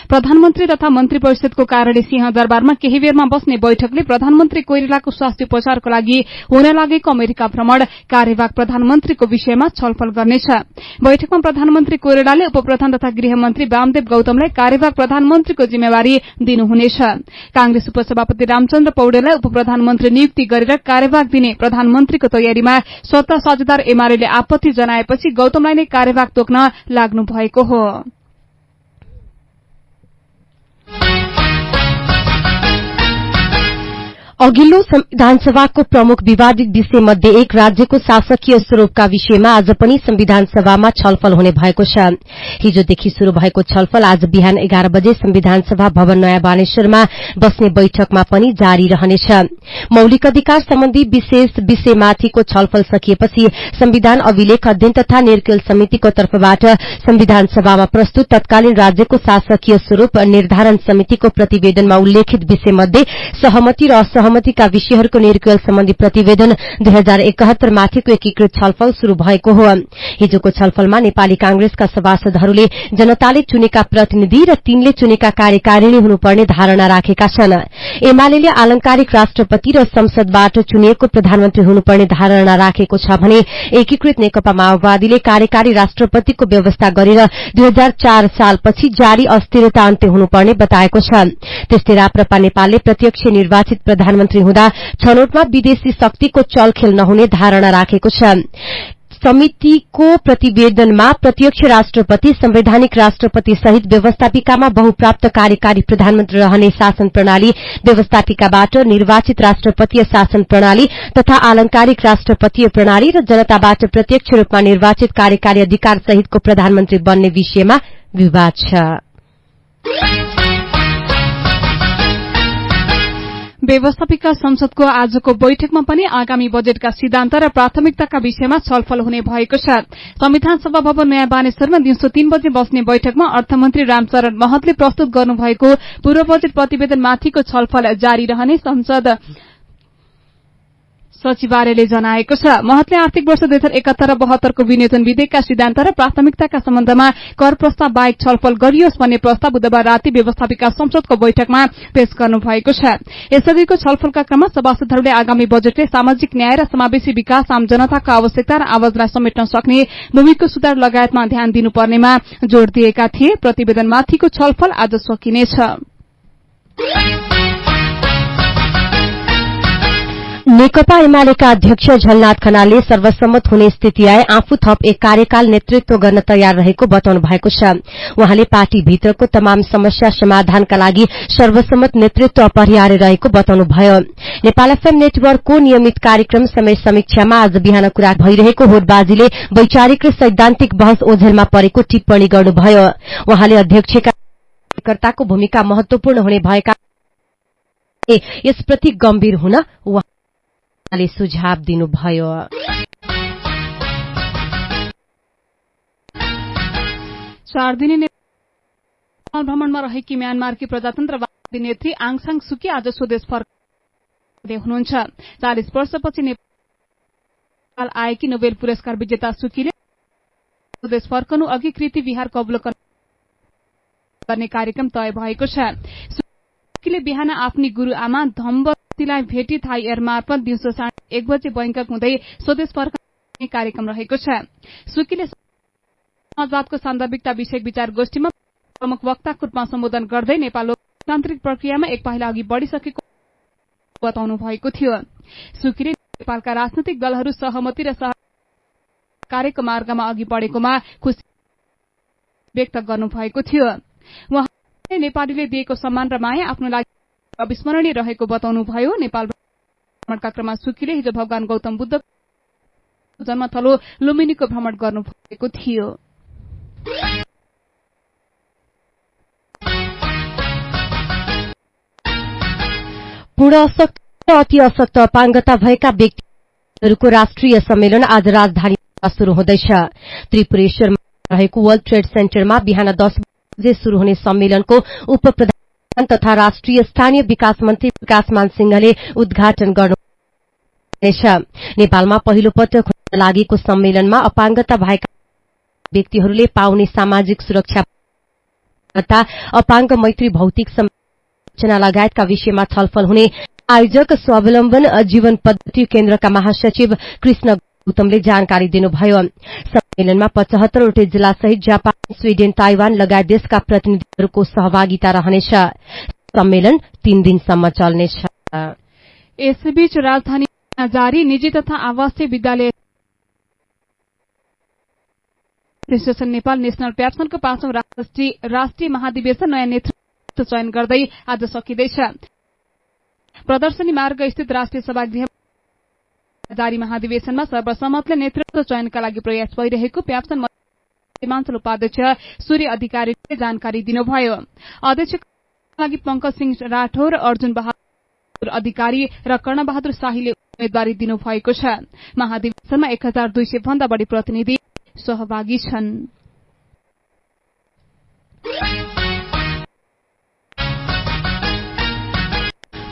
प्रधानमन्त्री तथा मन्त्री परिषदको कार्यालय सिंहदरबारमा केही बेरमा बस्ने बैठकले प्रधानमन्त्री कोइरालाको स्वास्थ्य उपचारको लागि हुन लागेको अमेरिका भ्रमण कार्यवाहक प्रधानमन्त्रीको विषयमा छलफल गर्नेछ। बैठकमा प्रधानमन्त्री कोइरालाले उपप्रधान तथा गृहमन्त्री वामदेव गौतमलाई कार्यवाहक प्रधानमन्त्रीको जिम्मेवारी दिनुहुनेछ। कांग्रेस उपसभापति रामचन्द्र पौडेललाई उप प्रधानमन्त्री नियुक्ति गरेर कार्यवाहक दिने प्रधानमन्त्रीको तयारीमा सत्ता साझेदार एमाले आपत्ति जनाएपछि गौतमलाई नै कार्यवाहक तोक्न लाग्नु भएको हो। अघिल्लो संविधान सभाको प्रमुख विवादित विषय मध्ये एक राज्यको शासकीय स्वरूपका विषयमा आज पनि संविधान सभामा छलफल हुने भएको छ। हिजोदेखि शुरू भएको छलफल आज बिहान एघार बजे संविधान सभा भवन नयाँ बानेश्वरमा बस्ने बैठकमा पनि जारी रहनेछ। मौलिक अधिकार सम्बन्धी विशेष विषयमाथिको छलफल सकिएपछि संविधान अभिलेख अध्ययन तथा निर्केल समितिको तर्फबाट संविधान सभामा प्रस्तुत तत्कालीन राज्यको शासकीय स्वरूप निर्धारण समितिको प्रतिवेदनमा उल्लेखित विषय मध्ये सहमति र असहमतिका विषयहरूको निर्केल सम्बन्धी प्रतिवेदन दुई हजार एकात्तर माथिको एकीकृत छलफल शुरू भएको हो। हिजोको छलफलमा नेपाली कांग्रेसका सभासदहरूले जनताले चुनेका प्रतिनिधि र तीनले चुनेका कार्यकारिणी हुनुपर्ने धारणा राखेका छन्। एमाले आलंकारिक राष्ट्रपति र संसदबाट चुनिएको प्रधानमन्त्री हुनुपर्ने धारणा राखेको छ भने एकीकृत नेकपा माओवादीले कार्यकारी राष्ट्रपतिको व्यवस्था गरेर दुई हजार चार सालपछि जारी अस्थिरता अन्त्य हुनुपर्ने बताएको छ। त्यस्तै राप्रपा नेपालले प्रत्यक्ष निर्वाचित प्रधानमन्त्री हुँदा छनौटमा विदेशी शक्तिको चलखेल नहुने धारणा राखेको छ। समितिको प्रतिवेदनमा प्रत्यक्ष राष्ट्रपति संवैधानिक राष्ट्रपति सहित व्यवस्थापिकामा बहुप्राप्त कार्यकारी प्रधानमन्त्री रहने शासन प्रणाली व्यवस्थापिकाबाट निर्वाचित राष्ट्रपतीय शासन प्रणाली तथा आलंकारिक राष्ट्रपतीय प्रणाली र जनताबाट प्रत्यक्ष रूपमा निर्वाचित कार्यकारी अधिकार सहितको प्रधानमन्त्री बन्ने विषयमा विवाद छ। व्यवस्थापिका संसदको आजको बैठकमा पनि आगामी बजेटका सिद्धान्त र प्राथमिकताका विषयमा छलफल हुने भएको छ। संविधान सभा भवन नयाँ बानेश्वरमा दिउँसो तीन बजे बस्ने बैठकमा अर्थमन्त्री रामचरण महतले प्रस्तुत गर्नुभएको पूर्व बजेट प्रतिवेदनमाथिको छलफल जारी रहने संसद सचिवालयले जनाएको छ। महतले आर्थिक वर्ष दुई हजार एकात्तर र बहत्तरको विनियोजन विधेयकका सिद्धान्त र प्राथमिकताका सम्बन्धमा कर प्रस्ताव बाहेक छलफल गरियोस् भन्ने प्रस्ताव बुधबार राति व्यवस्थापिका संसदको बैठकमा पेश गर्नु भएको छ। यसअघिको छलफलका क्रममा सभासदहरूले आगामी बजेटले सामाजिक न्याय र समावेशी विकास आम जनताको आवश्यकता र आवाजलाई समेट्न सक्ने भूमिको सुधार लगायतमा ध्यान दिनुपर्नेमा जोड़ दिएका थिए। प्रतिवेदनमाथिको छलफल आज सकिनेछ। नेकपा एमालेका अध्यक्ष झलनाथ खनालले सर्वसम्मत हुने स्थिति आए आफू थप एक कार्यकाल नेतृत्व गर्न तयार रहेको बताउनु भएको छ। उहाँले पार्टीभित्रको तमाम समस्या समाधानका लागि सर्वसम्मत नेतृत्व अपरिहार्य रहेको बताउनुभयो। नेपाल एफएम नेटवर्कको नियमित कार्यक्रम समय समीक्षामा आज बिहान कुरा भइरहेको होडबाजीले वैचारिक र सैद्धान्तिक बहस ओझेलमा परेको टिप्पणी गर्नुभयो। उहाँले अध्यक्षका कार्यकर्ताको भूमिका महत्वपूर्ण हुने भएका यसप्रति गम्भीर हुन उहाँले सुझाव दिनुभयो। भ्रमणमा रहेकी म्यानमारकी प्रजातन्त्रवादी नेत्री आङसाङ सुकी आज स्वदेश फर्कदै हुनुहुन्छ। चालिस वर्षपछि नेपाल आएकी नोबेल पुरस्कार विजेता सुकीले स्वदेश फर्कनु अघि कृति विहारको अवलोकन गर्ने कार्यक्रम तय भएको छ। सुकीले बिहान आफ्नी गुरूआमा धम्बतीलाई भेटी थाई एयर मार्फत दिउँसो साढे एक बजे बैंकक हुँदै स्वदेश फर्कने कार्यक्रम रहेको छ। सुकीले समाजवादको सान्दर्भिकता विषयक विचार गोष्ठीमा प्रमुख वक्ताको रूपमा सम्बोधन गर्दै नेपाल लोकतान्त्रिक प्रक्रियामा एक पाइला अघि बढ़िसकेको बताउनु भएको थियो। सुकीले नेपालका राजनैतिक दलहरू सहमति र कार्यको मार्गमा अघि बढ़ेकोमा खुशी व्यक्त गर्नु भएको थियो। उहाँले नेपालीले दिएको सम्मान र माया आफ्नो लागि अविस्मरणीय रहेको बताउनुभयो। नेपाल भ्रमणका क्रममा सुकीले हिजो भगवान गौतम बुद्ध जन्मथलो लुम्बिनीको भ्रमण गर्नु भएको थियो। पूर्ण अशक्त र अति अशक्त अपाङ्गता भएका व्यक्तिहरूको राष्ट्रिय सम्मेलन आज राजधानी शुरू हुँदैछ। त्रिपुरेश्वरमा रहेको वर्ल्ड ट्रेड सेन्टरमा बिहान दस बजे शुरू हुने सम्मेलनको उप प्रधान तथा राष्ट्रिय स्थानीय विकास मन्त्री विकासमान सिंहले उद्घाटन गर्नु नेपालमा पहिलो पटक हुन लागेको सम्मेलनमा अपाङ्गता भएका व्यक्तिहरूले पाउने सामाजिक सुरक्षा तथा अपाङ्ग मैत्री भौतिक संरचना लगायतका विषयमा छलफल हुने आयोजक स्वावलम्बन जीवन पद्धति केन्द्रका महासचिव कृष्ण गौतमले जानकारी दिनुभयो। सम्मेलनमा पचहत्तरवटै जिल्ला सहित जापान स्वीडेन ताइवान लगायत देशका प्रतिनिधिहरूको सहभागिता रहनेछ सम्मेलन तीन दिनसम्म चल्नेछ यसबीच राजधानी जारी निजी तथा आवासीय विद्यालय एसोसिएसन नेपाल नेशनल प्याप्सनको पाँचौं राष्ट्रिय महाधिवेशन नयाँ नेतृत्व चयन गर्दै आज सकिँदैछ प्रदर्शनी मार्ग स्थित राष्ट्रिय सभागृह जारी महाधिवेशनमा सर्वसम्मतले नेतृत्व चयनका लागि प्रयास भइरहेको प्याप्सन हिमाञ्चल उपाध्यक्ष सूर्य अधिकारीले जानकारी दिनुभयो। अध्यक्षका लागि पंकज सिंह राठौर अर्जुन बहादुर अधिकारी र कर्णबहादुर शाहीले उम्मेद्वारी दिनुभएको छ। महाधिवेशनमा एक हजार दुई सय भन्दा बढ़ी प्रतिनिधि सहभागी छन्।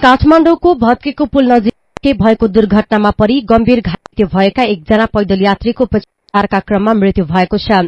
काठमाडौँको भत्केको पुल नजिकै भएको दुर्घटनामा परि गम्भीर घाइते भएका एकजना पैदल यात्रीको उपचारका क्रममा मृत्यु भएको छ।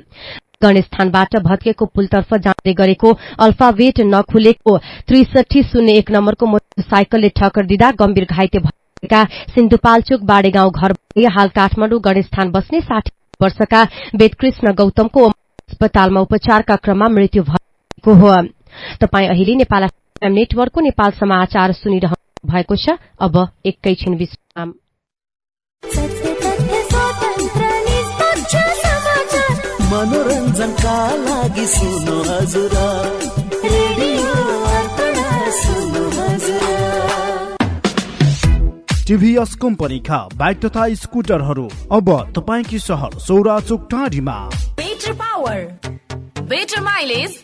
गणेशस्थानबाट भत्केको पुलतर्फ जाँदै गरेको अल्फावेट नखुलेको त्रिसठी शून्य एक नम्बरको मोटरसाइकलले ठक्कर दिँदा गम्भीर घाइते भएका सिन्धुपाल्चोक बाडेगाउँ घर हाल काठमाडौँ गणेशस्थान बस्ने साठी वर्षका वेदकृष्ण गौतमको अस्पतालमा उपचारका क्रममा मृत्यु भएको हो। अहिले नेपाल नेटवर्कको नेपाल समाचार सुनिरहनु। भएको छ। अब एकैछिन विश्राम मनोरञ्जनका लागि सुन्नु हजुर। टिभीएस कम्पनीका बाइक तथा स्कुटरहरू अब तपाईँकी सहर सौरा चोक टाढीमा। Better power better mileage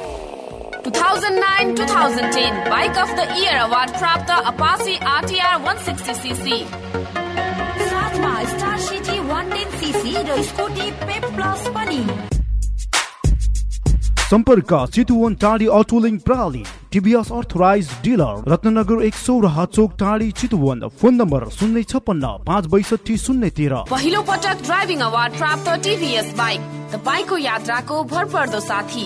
2009-2010 bike of the year award प्राप्त अपाची आरटीआर 160 सीसी साथमा स्टार सिटी 110 सीसी र स्कुटी पेप प्लस पनि। सम्पर्क चितुवन टाढी अटोलिङ प्रणाली टिभीएस अर्थराइज डिलर रत्नगर एक सौ र चोक टाढी चितुवन फोन नम्बर शून्य छप्पन्न पाँच बैसठी शून्य तेह्र। पहिलो पटक ड्राइभिङ अवार्ड प्राप्त टिभीएस बाइक तपाईँको यात्राको भरपर्दो साथी।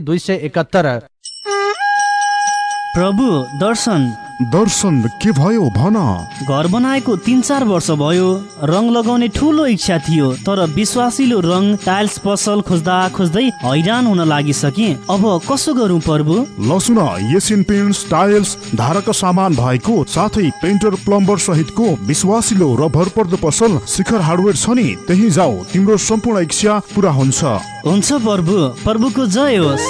दुई सय एकात्तर प्रभु दर्शन। दर्शन के भयो भन। घर बनाएको तिन चार वर्ष भयो रङ लगाउने ठुलो इच्छा थियो तर विश्वासिलो रङ टाइल्स पसल खोज्दा खोज्दै हैरान हुन लागिसके। अब कसो गरौँ प्रभु? लसुन एसियन पेन्ट्स टाइल्स धारक सामान भएको साथै पेन्टर प्लम्बर सहितको विश्वासिलो र भरपर्दो पसल शिखर हार्डवेयर छ नि त्यही जाऊ तिम्रो सम्पूर्ण इच्छा पुरा हुन्छ। हुन्छ प्रभु प्रभुको जय होस्।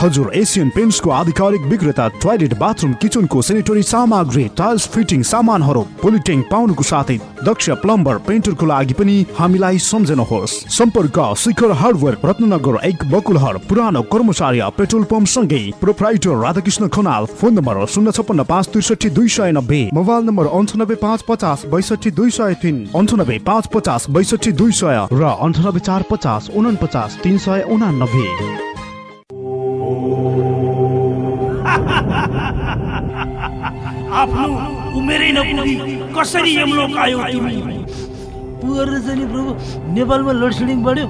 हजुर एसियन पेन्ट्सको आधिकारिक विक्रेता टोयलेट बाथरुम किचनको सेनिटरी सामग्री टाइल्स फिटिङ सामानहरू पोलिट्याङ पाउनुको साथै दक्ष प्लम्बर पेन्टरको लागि पनि हामीलाई सम्झनुहोस्। सम्पर्क शिखर हार्डवेयर रत्नगर एक बकुलहर पुरानो कर्मचारी पेट्रोल पम्प सँगै proprietor Radhakrishna Khanal phone number शून्य छप्पन्न पाँच त्रिसठी दुई सय नब्बे मोबाइल नम्बर अन्ठानब्बे पाँच पचास बैसठी दुई सय तिन अन्ठानब्बे पाँच पचास बैसठी दुई सय र अन्ठानब्बे चार पचास उनपचास तिन सय उनानब्बे। आफ्नो उमेरै नपुगी कसरी यमलोक आयो तिमी? नि प्रभु नेपालमा लोड सेडिङ बढ्यो। ऊ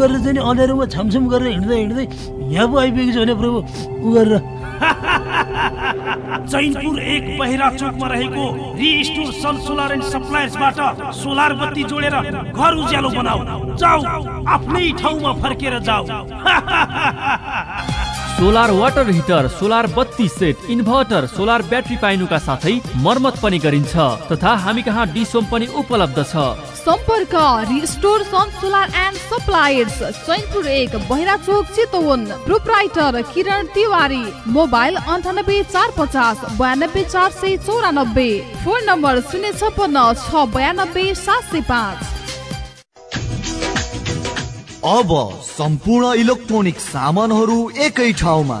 गरेर चाहिँ नि अँध्यारोमा छमछम गरेर हिँड्दै हिँड्दै यहाँ पो आइपुगेको छ भने प्रभु ऊ गरेर चैनपुर एक बहिरा चोकमा रहेको रिस्टोर सन सोलर एन्ड सप्लायर्सबाट सोलर बत्ती जोडेर घर उज्यालो बनाऊ। जाऊ आफ्नै ठाउँमा फर्केर जाऊ। सोलर वाटर हिटर सोलर बत्ती सेट इन्भर्टर सोलर ब्याट्री पाइनुका साथै मर्मत पनि गरिन्छ। तथा हामी कहाँ डिसोम पनि उपलब्ध छ। सम्पर्क restore sun solar and suppliers Chainpur एक बहिरा चोक चितवन प्रोप्राइटर किरण तिवारी मोबाइल अन्ठानब्बे चार पचास बयानब्बे चार सय चौरानब्बे फोन नम्बर शून्य छपन्न छ बयानब्बे सात सय पाँच। अब सम्पूर्ण इलेक्ट्रोनिक सामानहरू एकै ठाउँमा।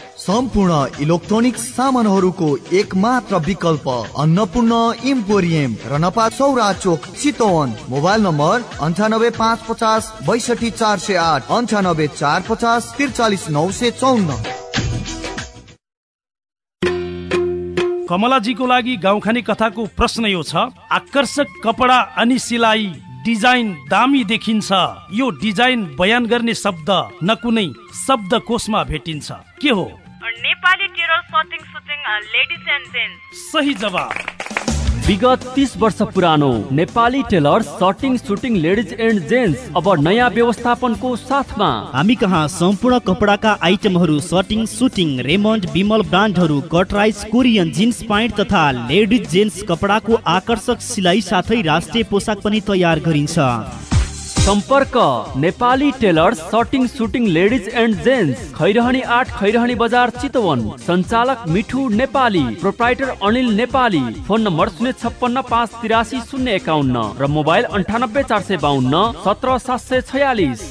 सम्पूर्ण इलेक्ट्रोनिक सामानहरूको एक मात्र विकल्प अन्नपूर्ण इम्पोरियम रनपा चौरा चोक चितवन। मोबाइल नम्बर अन्ठानब्बे पाँच पचास बैसठी चार सय आठ अन्ठानब्बे चार पचास त्रिचालिस नौ सय चौन्न। कमलाजीको लागि गाउँखाने कथाको प्रश्न यो छ आकर्षक कपडा अनि सिलाइ डिजाइन दामी देखिन्छ। यो डिजाइन बयान गर्ने शब्द न कुनै शब्द कोषमा भेटिन्छ। के हो? Nepali tailor shirting suiting ladies and gents सही जवाब। विगत तीस वर्ष पुरानो Nepali tailor shirting suiting ladies and gents अब नयाँ व्यवस्थापनको साथमा। हामी कहाँ सम्पूर्ण कपडाका आइटमहरू सर्टिङ सुटिङ रेमन्ड बिमल ब्रान्डहरू कटराइज कोरियन जिन्स प्यान्ट तथा लेडिज जेन्ट्स कपडाको आकर्षक सिलाइ साथै राष्ट्रिय पोसाक पनि तयार गरिन्छ। सम्पर्क Nepali tailor shirting suiting ladies and gents Khairhani आठ खैरहनी बजार चितवन। सञ्चालक Mithu Nepali proprietor Anil Nepali. Phone number शून्य छप्पन्न पाँच तिरासी शून्य एकाउन्न र मोबाइल अन्ठानब्बे चार सय बाहन्न सत्र सात सय छयालिस।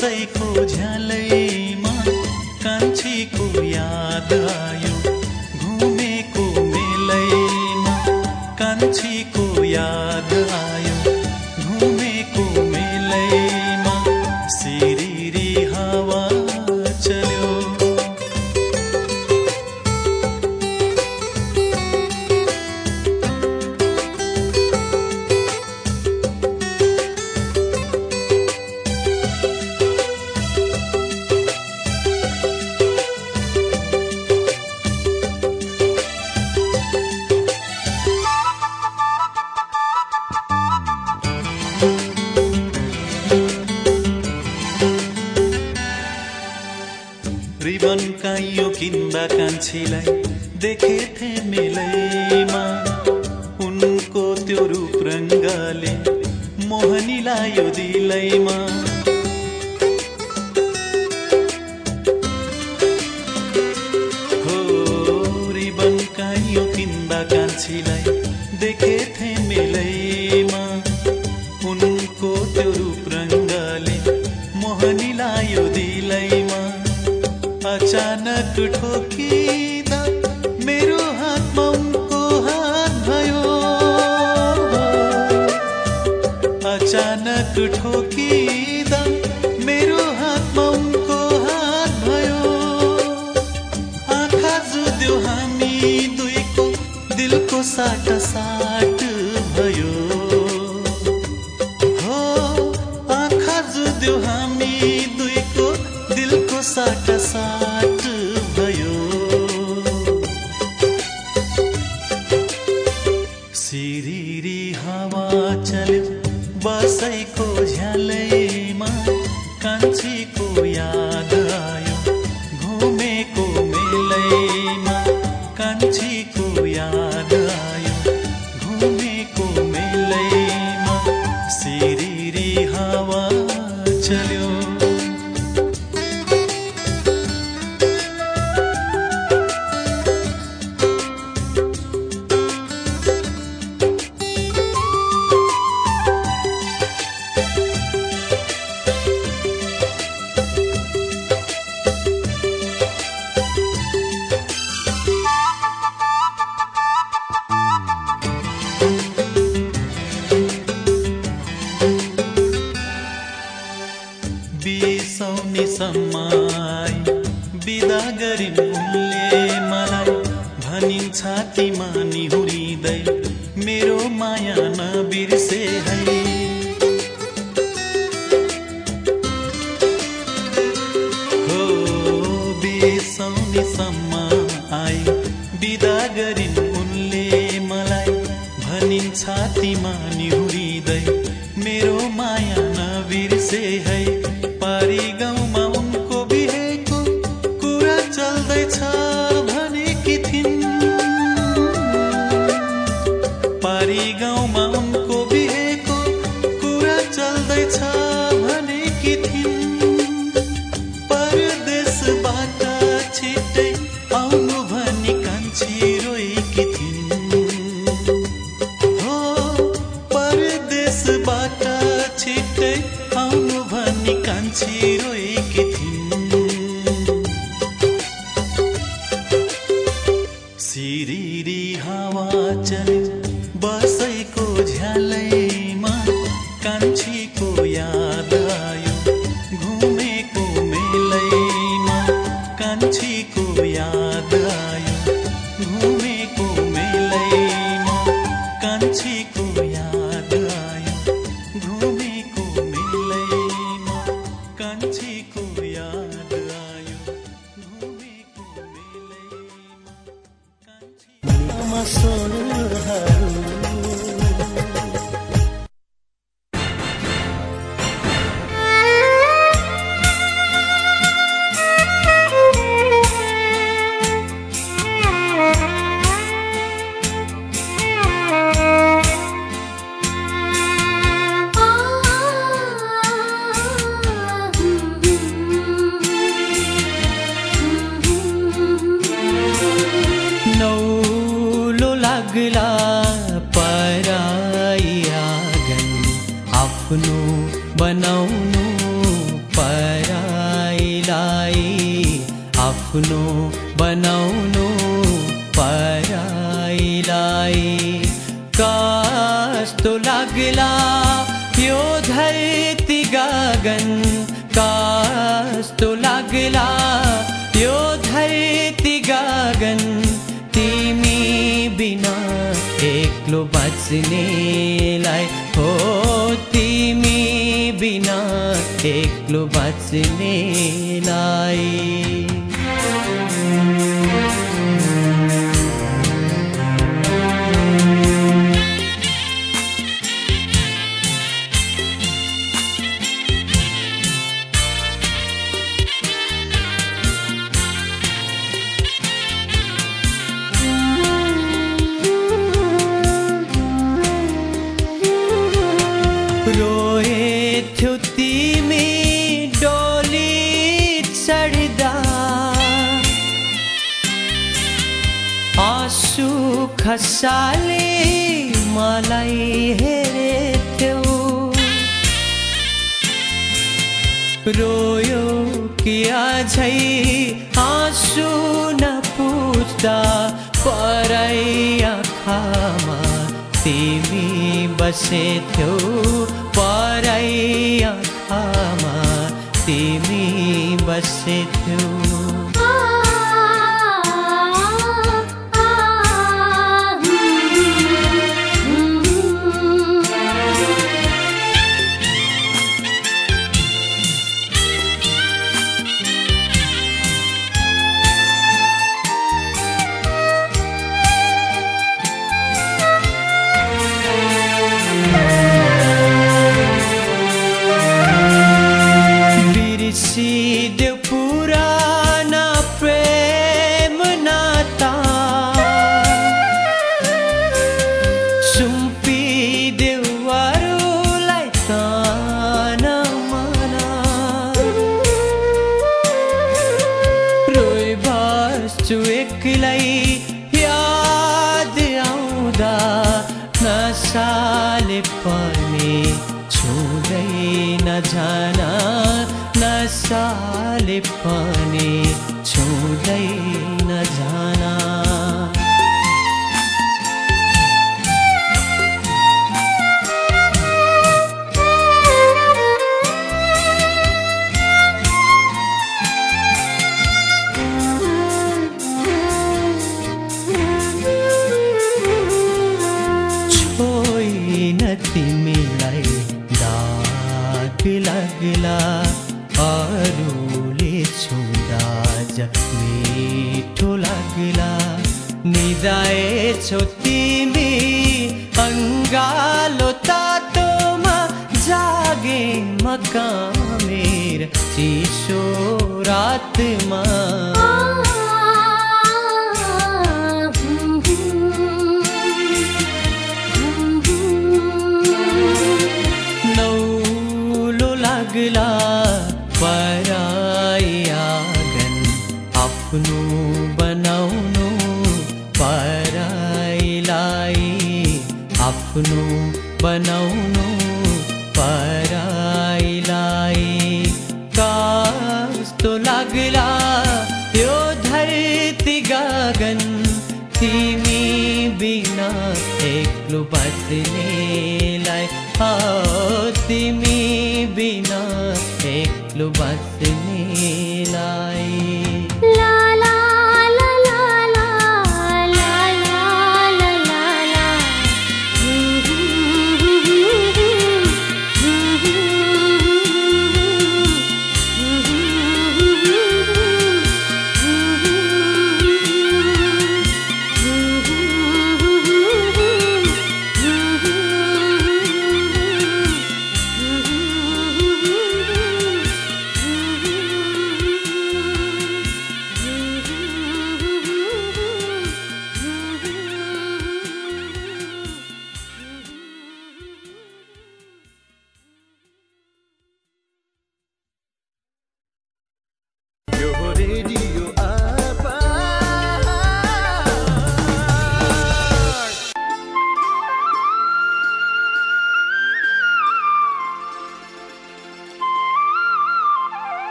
बसैको झ्यालैमा कान्छीको याद आयो।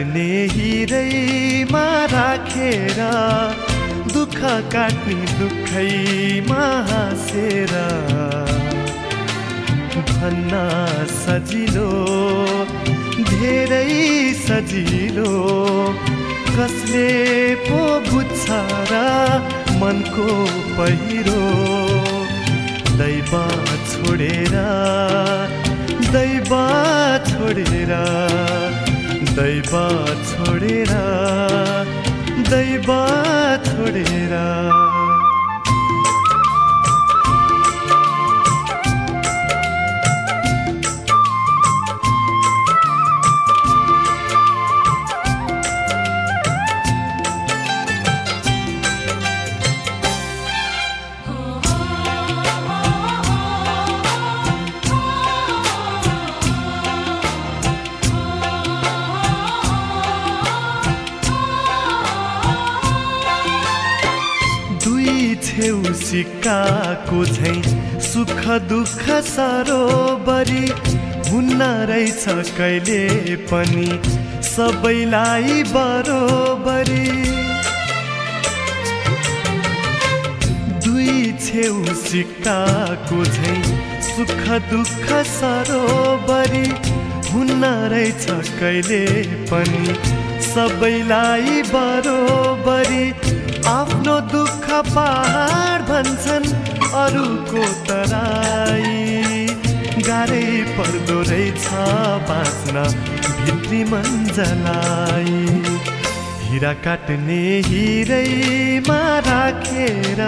करने पनि सबैलाई बरोबरी। दुई छेउ सिक्काको झै सुख दुःख सरोबरी। हुन्न रहेछ कहिले पनि सबैलाई बरोबरी। आफ्नो दुःख पहाड भन्छन् अरूको तराई। गाह्रै पर्दो रहेछ बाँच्न। भित्री मन्जलाई हिरा काट्ने हिरैमा राखेर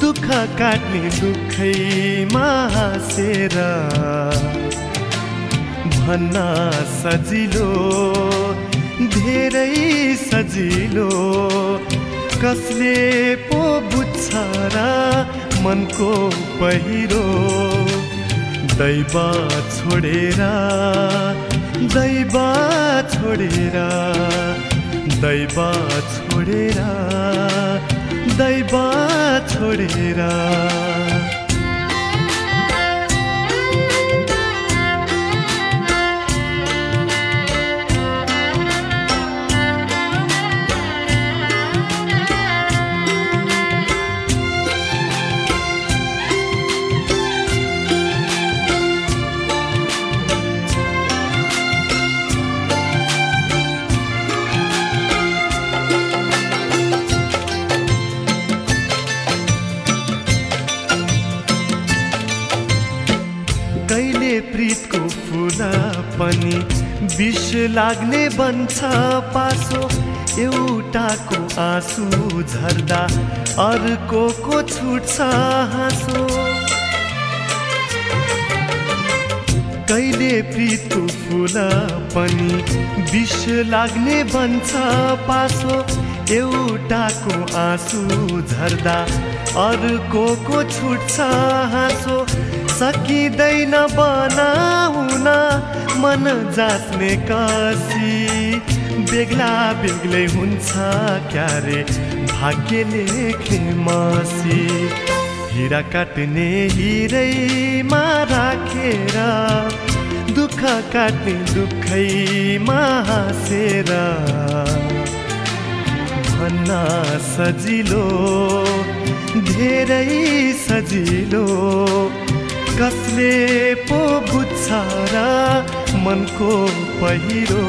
दुःख काट्ने दुःखैमा हाँसेर भन्न सजिलो धेरै सजिलो कसले पो बुझ्छ र मनको पहिरो दैव छोडेर दैव छोडेर दैव छोडेर दैव छोडेर। विष लाग्ने बन्छ पासो एउटाको आँसु झर्दा अर्कोको छुट्छ हाँसो। कहिले प्रीतको फुल पनि विष लाग्ने बन्छ पासो एउटाको आँसु झर्दा अर्कोको छुट्छ हाँसो। सकिँदैन बनाउन मन जाँच्ने कसी। बेग्ला बेग्लै हुन्छ क्यारे भाग्य लेख्ने हिरा काट्ने हिरैमा राखेर दुःख काट्ने दुःखैमा हाँसेर। भन्न सजिलो धेरै सजिलो। कसले पो बुझ्छ र मनको पहिरो।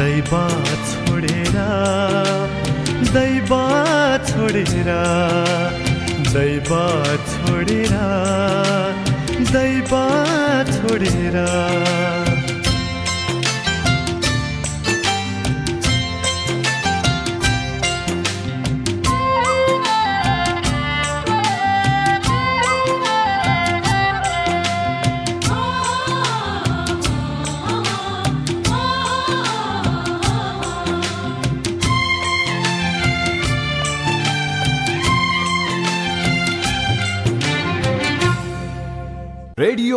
दैव छोडेर दैव छोडेर दैव छोडेर दैव छोडेर।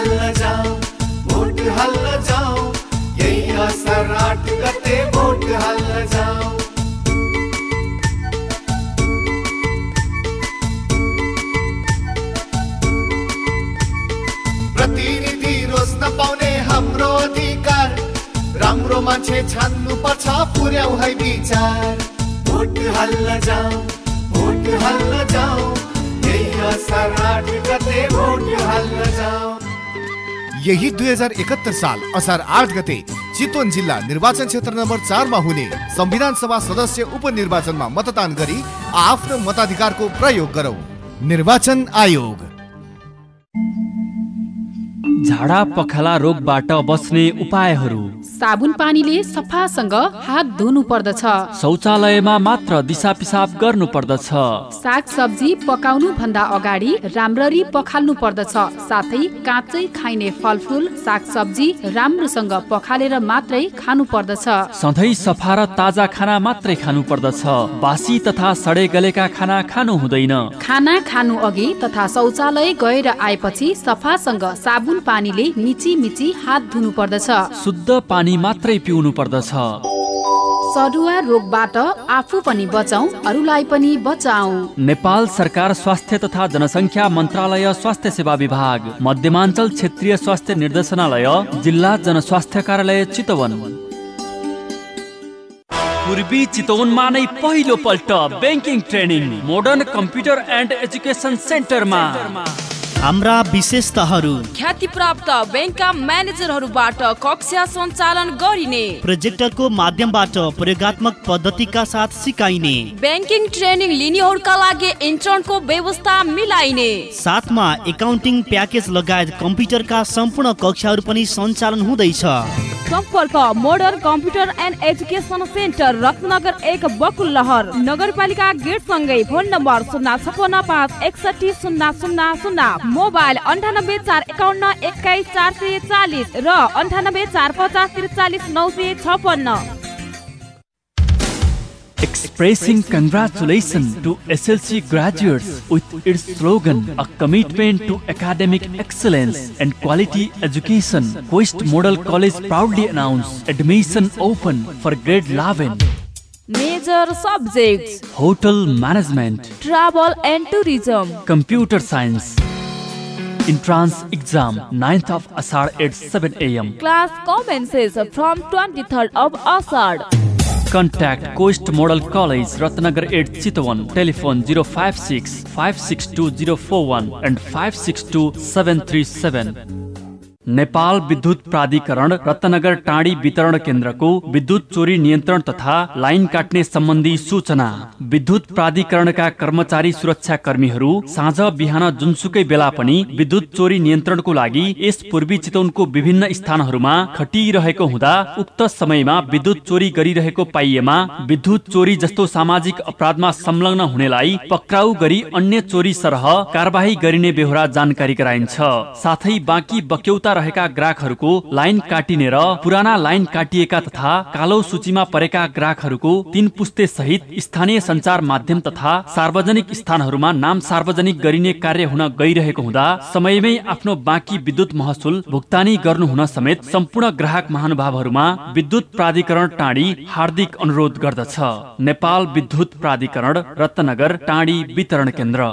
हल्ला जाओ भोट हल्ला जाओ यही असर आठ गते भोट हल्ला जाओ। प्रतिनिधि रोज्न पाउने हाम्रो अधिकार राम्रो मान्छे छान्नु पर्छ पुर्याउ है विचार। भोट हल्ला जाओ भोट हल्ला जाओ यही असर आठ गते भोट हल्ला जाओ। यही दुई हजार एकहत्तर साल असार आठ गते चितवन जिल्ला निर्वाचन क्षेत्र नम्बर चारमा हुने संविधान सभा सदस्य उपनिर्वाचनमा मतदान गरी आफ्नो मताधिकारको प्रयोग गरौँ। निर्वाचन आयोग। झाडा पखाला रोगबाट बच्ने उपायहरू। साबुन पानीले सफासँग हात धुनु पर्दछ शौचालयमा मात्र दिसा पिसाब गर्नु पर्दछ साग सब्जी पकाउनु भन्दा अगाडि राम्ररी पखाल्नु पर्दछ साथै काँचै खाइने फलफुल साग सब्जी राम्रोसँग पखालेर मात्रै खानु पर्दछ सधैँ सफा र ताजा खाना मात्रै खानु पर्दछ बासी तथा सडे गलेका खाना खानु हुँदैन। खाना खानु अघि तथा शौचालय गएर आएपछि सफासँग साबुन पानीले मिची मिची हात धुनु पर्दछ शुद्ध पानी मात्रै पिउनु पर्दछ सरुवा रोगबाट आफू पनि बचाउ अरूलाई पनि बचाऊ नेपाल सरकार स्वास्थ्य तथा जनसङ्ख्या मन्त्रालय स्वास्थ्य सेवा विभाग मध्यमाञ्चल क्षेत्रीय स्वास्थ्य निर्देशनालय जिल्ला जनस्वास्थ्य कार्यालय चितवन। पूर्वी चितवनमा नै पहिलो पल्ट banking training modern computer and education सेन्टरमा। हाम्रा विशेषताहरू। ख्याति प्राप्त ब्याङ्कका म्यानेजरहरूबाट कक्षा सञ्चालन गरिने। प्रोजेक्टरको माध्यमबाट प्रयोगात्मक पद्धतिका साथ सिकाइने। ब्याङ्किङ ट्रेनिङ लिनेहरूका लागि इन्टर्नको व्यवस्था मिलाइने। साथमा एकाउन्टिङ प्याकेज लगायत कम्प्युटरका सम्पूर्ण कक्षाहरू पनि सञ्चालन हुँदैछ। सम्पर्क modern computer and education centre Ratnanagar एक बकुल लहर नगरपालिका गेट सँगै फोन नम्बर शून्य छपन्न पाँच एकसठी शून्य शून्य शून्य। मोबाइल अन्ठानब्बे चार एकाउन्न एक्काइस चार सय चालिस र अन्ठानब्बे चार पचास त्रिचालिस नौ सय छपन्न Expressing congratulations to SLC graduates with its slogan, a commitment to academic excellence and quality education, Quest Model College proudly announced admission open for grade 11. Major subjects Hotel Management, Travel and Tourism Computer Science. Entrance exam 9th of Asar at 7 am. Class commences from 23rd of Asad. Contact Coast Model College, Ratnagar 8 Chitwan. Telephone 056 562041 and 562737. Nepal विद्युत प्राधिकरण रत्नगर टाढी वितरण केन्द्रको विद्युत चोरी नियन्त्रण तथा लाइन काट्ने सम्बन्धी सूचना। विद्युत प्राधिकरणका कर्मचारी सुरक्षा कर्मीहरू साँझ बिहान जुनसुकै बेला पनि विद्युत चोरी नियन्त्रणको लागि यस पूर्वी चितवनको विभिन्न स्थानहरूमा खटिरहेको हुँदा उक्त समयमा विद्युत चोरी गरिरहेको पाइएमा विद्युत चोरी जस्तो सामाजिक अपराधमा संलग्न हुनेलाई पक्राउ गरी अन्य चोरी सरह कारवाही गरिने बेहोरा जानकारी गराइन्छ। साथै बाँकी बक्यौता रहेका ग्राहकहरूको लाइन काटिने र पुराना लाइन काटिएका तथा कालो सूचीमा परेका ग्राहकहरूको तीन पुस्ते सहित स्थानीय संचार माध्यम तथा सार्वजनिक स्थानहरूमा नाम सार्वजनिक गरिने कार्य हुन गइरहेको हुँदा समयमै आफ्नो बाँकी विद्युत महसुल भुक्तानी गर्नु हुन समेत सम्पूर्ण ग्राहक महानुभावहरूमा विद्युत प्राधिकरण टाढी हार्दिक अनुरोध गर्दछ। नेपाल विद्युत प्राधिकरण रत्नगर टाढी वितरण केन्द्र।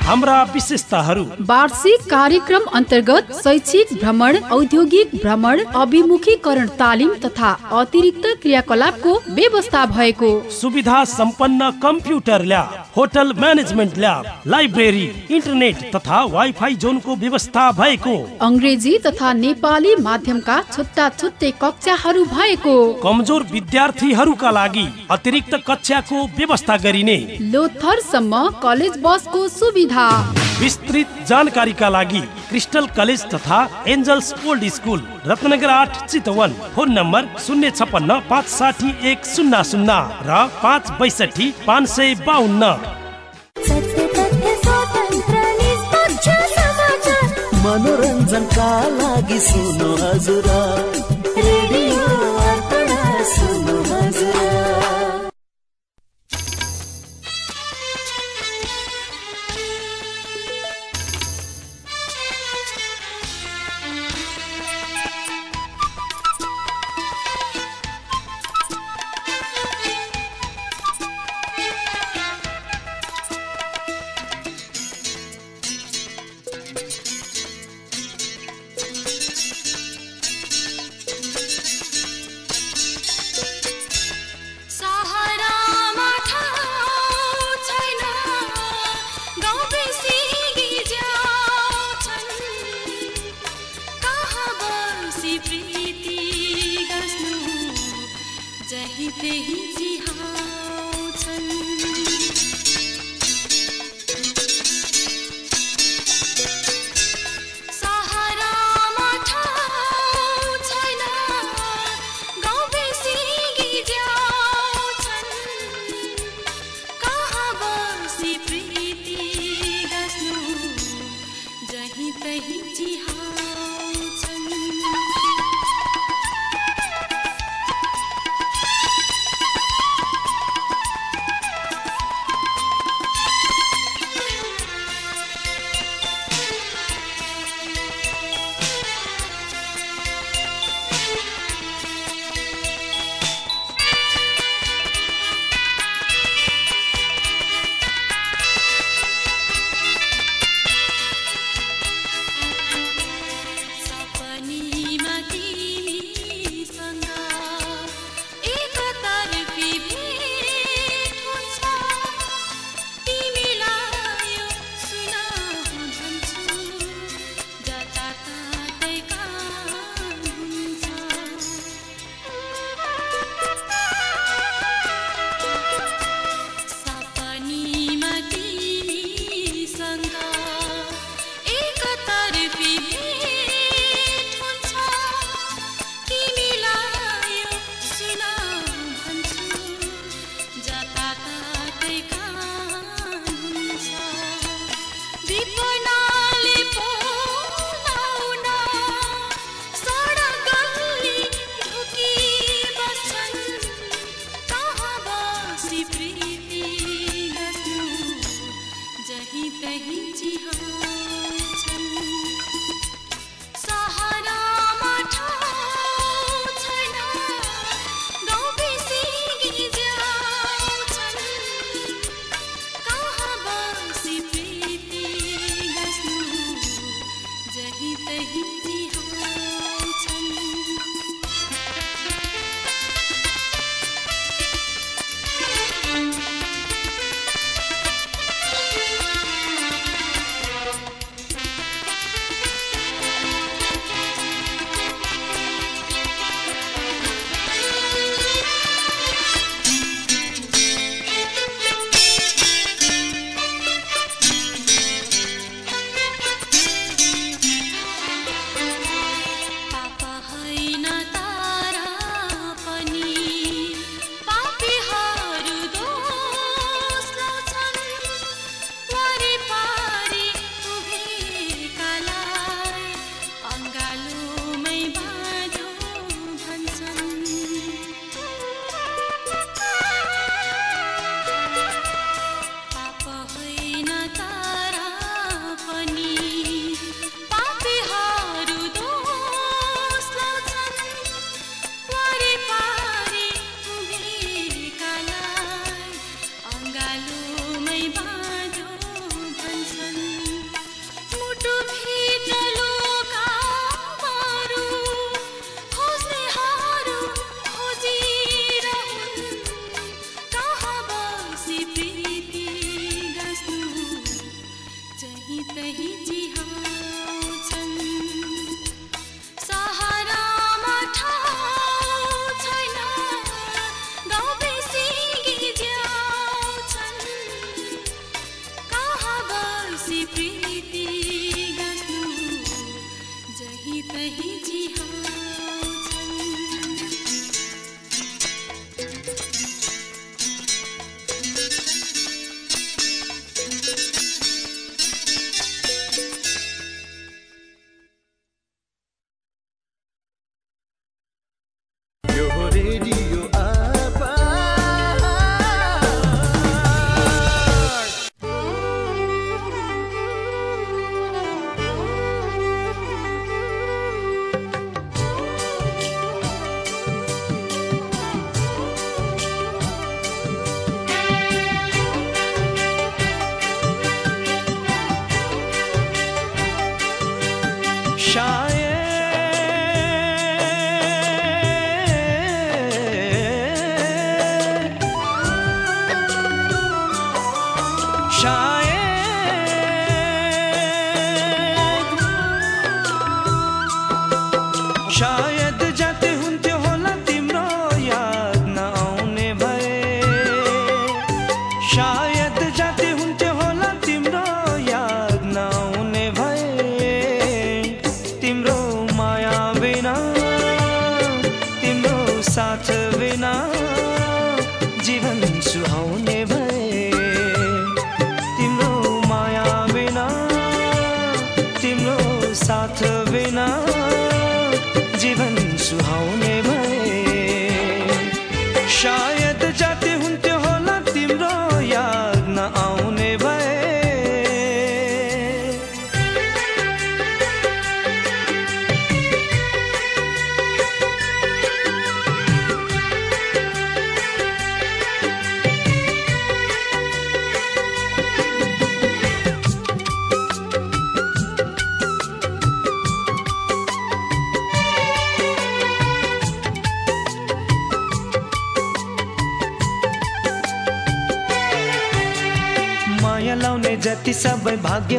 हाम्रा विशेषताहरू। वार्षिक कार्यक्रम अन्तर्गत शैक्षिक भ्रमण औद्योगिक भ्रमण अभिमुखीकरण तालिम तथा अतिरिक्त क्रियाकलापको व्यवस्था भएको। सुविधा सम्पन्न computer lab hotel management lab library internet तथा वाइफाई जोनको व्यवस्था भएको। अङ्ग्रेजी तथा नेपाली माध्यमका छुट्टा छुट्टै कक्षाहरू भएको। कमजोर विद्यार्थीहरूका लागि अतिरिक्त कक्षाको व्यवस्था गरिने। लोथरसम्म कलेज बसको सुविधा विस्तृत जानकारीका लागि क्रिस्टल कलेज तथा एन्जल्स ओल्ड स्कुल रत्नगर आठ चितवन। फोन नम्बर शून्य छपन्न पाँच साठी एक शून्य शून्य र पाँच बैसठी पाँच सय बाहन्न मनोरञ्जनका लागि सुन्नु हजुर। रेडियो अर्पण सुन्नु जहीँ त्यही चिहाउँछन्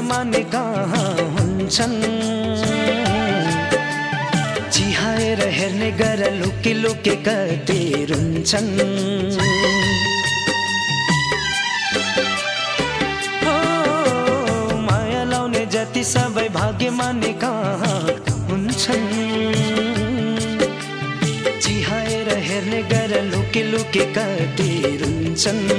माने कहाँ हुन्छन्। चिहाएर हेर्ने गर लुके लुके कति रुन्छन् माया लाउने जति सबै भाग्य माने कहाँ हुन्छन्। चिहाएर हेर्ने गर लुके लुके कति रुन्छन्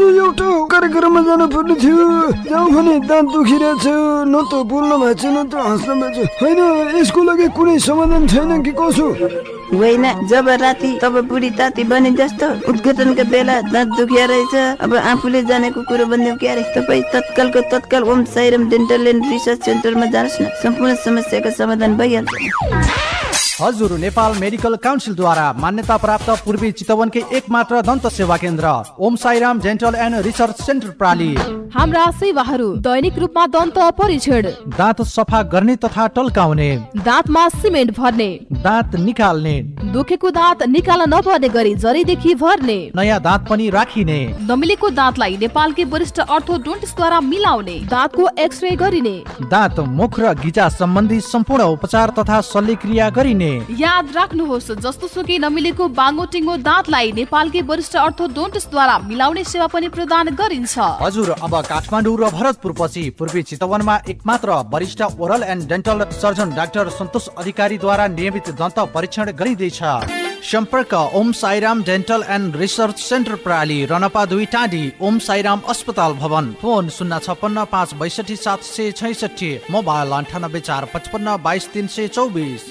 अझ एउटा कार्यक्रममा जानु पर्ने थियो जाउँ भने दाँत दुखिरहेछ न त बोल्न भएको छ न त हाँस्न भएको छ होइन यसको लागि कुनै समाधान छैन कि कसो? होइन जब राति तब बुढी ताती बने जस्तो उद्घाटनका बेला दाँत दुखिया रहेछ। अब आफूले जानेको कुरो बनिदिउँ क्यारे तपाईँ तत्कालको तत्काल Om Sairam dental and research सेन्टरमा जानुहोस् न। सम्पूर्ण समस्याको समाधान भइहाल्छ। हजुर नेपाल मेडिकल काउन्सिलद्वारा मान्यता प्राप्त पूर्वी चितवनकै एकमात्र दन्त सेवा केन्द्र Om Sairam dental and research centre प्राली। हाम्रा सेवाहरू दैनिक रूपमा दन्त परीक्षण दाँत सफा गर्ने तथा टल्काउने। दाँतमा सिमेन्ट भर्ने। दाँत निकाल्ने। दुखेको दाँत निकाल्न नपर्ने गरी जरीदेखि भर्ने। नयाँ दाँत पनि राखिने। नमिलेको दाँतलाई नेपालकै वरिष्ठ अर्थोडोन्टिस्टद्वारा मिलाउने। दाँतको एक्सरे गरिने। दाँत मुख र गिजा सम्बन्धी सम्पूर्ण उपचार तथा शल्यक्रिया गरिने। याद राख्नुहोस् जस्तो सुकै नमिलेको बाङ्गो टिङ्गो दाँतलाई नेपालकै वरिष्ठ अर्थोडोन्टिस्टद्वारा मिलाउने सेवा पनि प्रदान गरिन्छ। हजुर अब काठमाडौँ र भरतपुर पछि पूर्वी चितवनमा एकमात्र वरिष्ठ oral and dental surgeon doctor Santosh अधिकारीद्वारा नियमित दन्त परीक्षण गरिँदैछ। सम्पर्क Om Sairam dental and research centre प्राली रनपा दुई टाँडी ओम साईराम अस्पताल भवन। फोन शून्य छप्पन्न पाँच बैसठी सात सय छैसठी मोबाइल अन्ठानब्बे चार पचपन्न बाइस तिन सय चौबिस।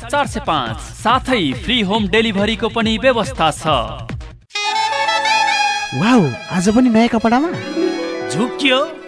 चार सय पाँच। साथै फ्री होम डेलिभरीको पनि व्यवस्था छ। वाउ आज पनि नयाँ कपडामा? झुक्यो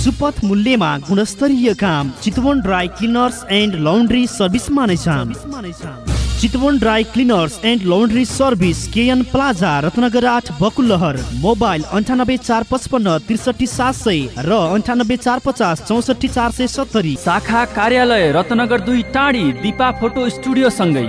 सुपथ मूल्यमा गुणस्तरीय काम Chitwan dry cleaners and laundry सर्भिसमा नै छ Chitwan dry cleaners and laundry service KN plaza Ratnanagar आठ बकुलहर मोबाइल अन्ठानब्बे चार पचपन्न त्रिसठी सात सय र अन्ठानब्बे चार पचास चौसठी चार सय सत्तरी। शाखा कार्यालय रत्नगर दुई टाढी दिपा फोटो स्टुडियो सँगै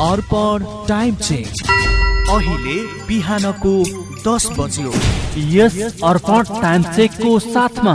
Arpan time change. अहिले बिहानको दस बज्यो। यस अर्पण टाइम चेकको साथमा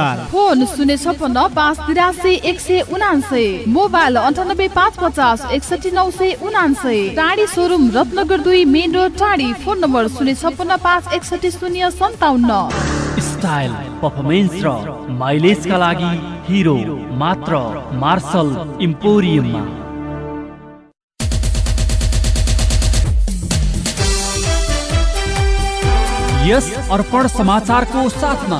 फोन शून्य छप्पन्न पाँच तिरासी एक सय उनान्सय मोबाइल अन्ठानब्बे पाँच पचास एकसठी नौ सय उनान्सय टाढी सोरुम रत्नगर दुई मेन रोड टाढी। फोन नम्बर शून्य छप्पन्न पाँच एकसठी शून्य सन्ताउन्न। स्टाइल पर्फर्मेन्स र माइलेजका लागि हिरो मात्र मार्शल इम्पोरियममा यस अर्पण समाचारको साथमा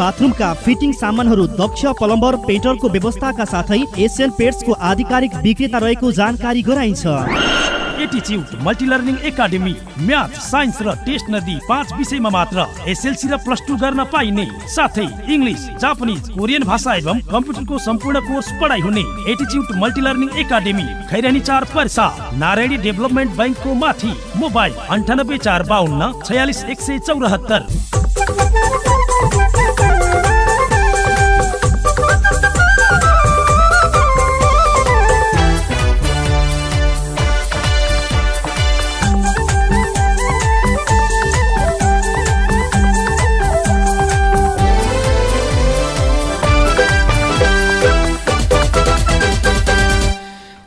बाथरुमका फिटिङ सामानहरू दक्ष प्लम्बर पेट्रोलको व्यवस्थाका साथै एसियन पेट्सको आधिकारिक विक्रेता रहेको जानकारी गराइन्छ। एटिच्युट multi learning academy math science र टेस्ट नदी पाँच विषयमा र साथै इङ्ग्लिस कोरियन भाषा एवं कम्प्युटरको सम्पूर्ण कोर्स पढाइ हुने multi learning Khairani Narayani development माथि मोबाइल अन्ठानब्बे चार बाहन्न छयालिस एक सय चौरात्तर।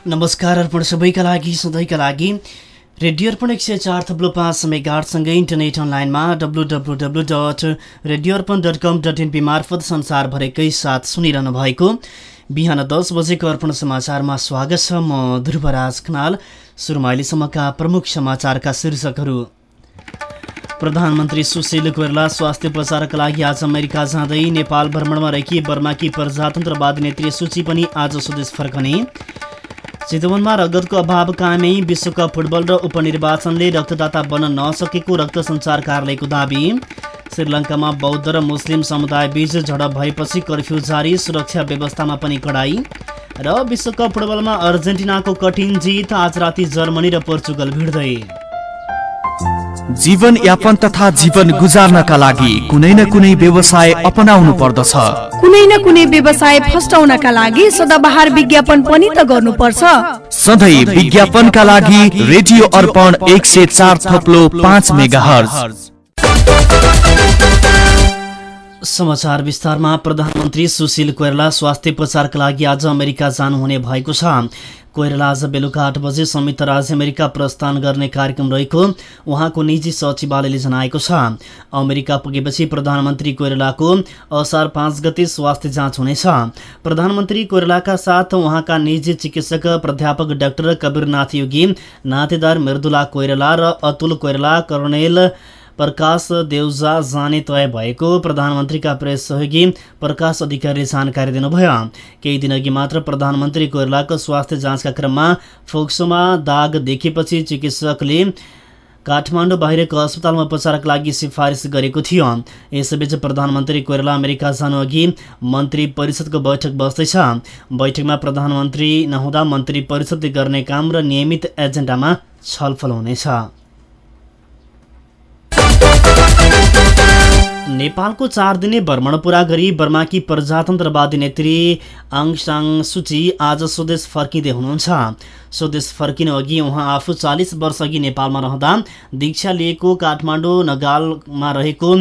नमस्कार अर्पण सबैका लागि सधैँका लागि। रेडियो अर्पण एक सय चार थप्लो पाँच मेगाटसँगै इन्टरनेट अनलाइनमा W W W dot radio Arpan dot com dot NP मार्फत संसारभरिकै साथ सुनिरहनु भएको। बिहान दस बजेको अर्पण समाचारमा स्वागत छ म ध्रुवराज खनाल। सुरुमा अहिलेसम्मका प्रमुख समाचारका शीर्षकहरू। प्रधानमन्त्री सुशील कोइराला स्वास्थ्य प्रचारका लागि आज अमेरिका जाँदै नेपाल भ्रमणमा रहेकी बर्माकी प्रजातन्त्रवादी नेत्री सूची पनि आज स्वदेश फर्कने। चितवनमा रगतको अभाव कायमै विश्वकप फुटबल र उपनिर्वाचनले रक्तदाता बन्न नसकेको रक्त सञ्चार कार्यालयको दावी। श्रीलङ्कामा बौद्ध र मुस्लिम समुदाय बीच झडप भएपछि कर्फ्यू जारी सुरक्षा व्यवस्थामा पनि कडाई। र विश्वकप फुटबलमा अर्जेन्टिनाको कठिन जित आज राति जर्मनी र पोर्चुगल भिड्दै। जीवन यापन तथा जीवन गुजार्नका लागि कुनै न कुनै व्यवसाय अपनाउनु पर्दछ। कुनै न कुनै व्यवसाय फस्टाउनका लागि सदाबहार विज्ञापन पनि त गर्नुपर्छ। सधैँ विज्ञापनका लागि रेडियो अर्पण एक सय चार थप्लो पाँच मेगा समाचार विस्तारमा प्रधानमन्त्री सुशील कोइराला स्वास्थ्य प्रचारका लागि आज अमेरिका जानुहुने भएको छ। कोइराला आज बेलुका आठ बजे संयुक्त राज्य अमेरिका प्रस्थान गर्ने कार्यक्रम रहेको उहाँको निजी सचिवालयले जनाएको छ। अमेरिका पुगेपछि प्रधानमन्त्री कोइरालाको असार पाँच गते स्वास्थ्य जाँच हुनेछ। प्रधानमन्त्री कोइरालाका साथ उहाँका निजी चिकित्सक प्राध्यापक डाक्टर कवीरनाथ योगी नातेदार मृदुला कोइराला र अतुल कोइराला कर्णेल प्रकाश देउजा जाने तय भएको प्रधानमन्त्रीका प्रेस सहयोगी प्रकाश अधिकारीले जानकारी दिनुभयो। केही दिनअघि मात्र प्रधानमन्त्री कोइरालाको स्वास्थ्य जाँचका क्रममा फोक्सोमा दाग देखेपछि चिकित्सकले काठमाडौँ बाहिरको अस्पतालमा उपचारका लागि सिफारिस गरेको थियो। यसैबीच प्रधानमन्त्री कोइराला अमेरिका जानु अघि मन्त्री परिषदको बैठक बस्दैछ। बैठकमा प्रधानमन्त्री नहुँदा मन्त्री परिषदले गर्ने काम र नियमित एजेन्डामा छलफल हुनेछ। नेपालको चार दिने भ्रमण पुरा गरी बर्माकी प्रजातन्त्रवादी नेत्री आङ साङ सुची आज स्वदेश फर्किँदै हुनुहुन्छ। स्वदेश फर्किनु अघि उहाँ आफू चालिस वर्ष अघि नेपालमा रहँदा दीक्षा लिएको काठमाडौँ नगालमा रहेको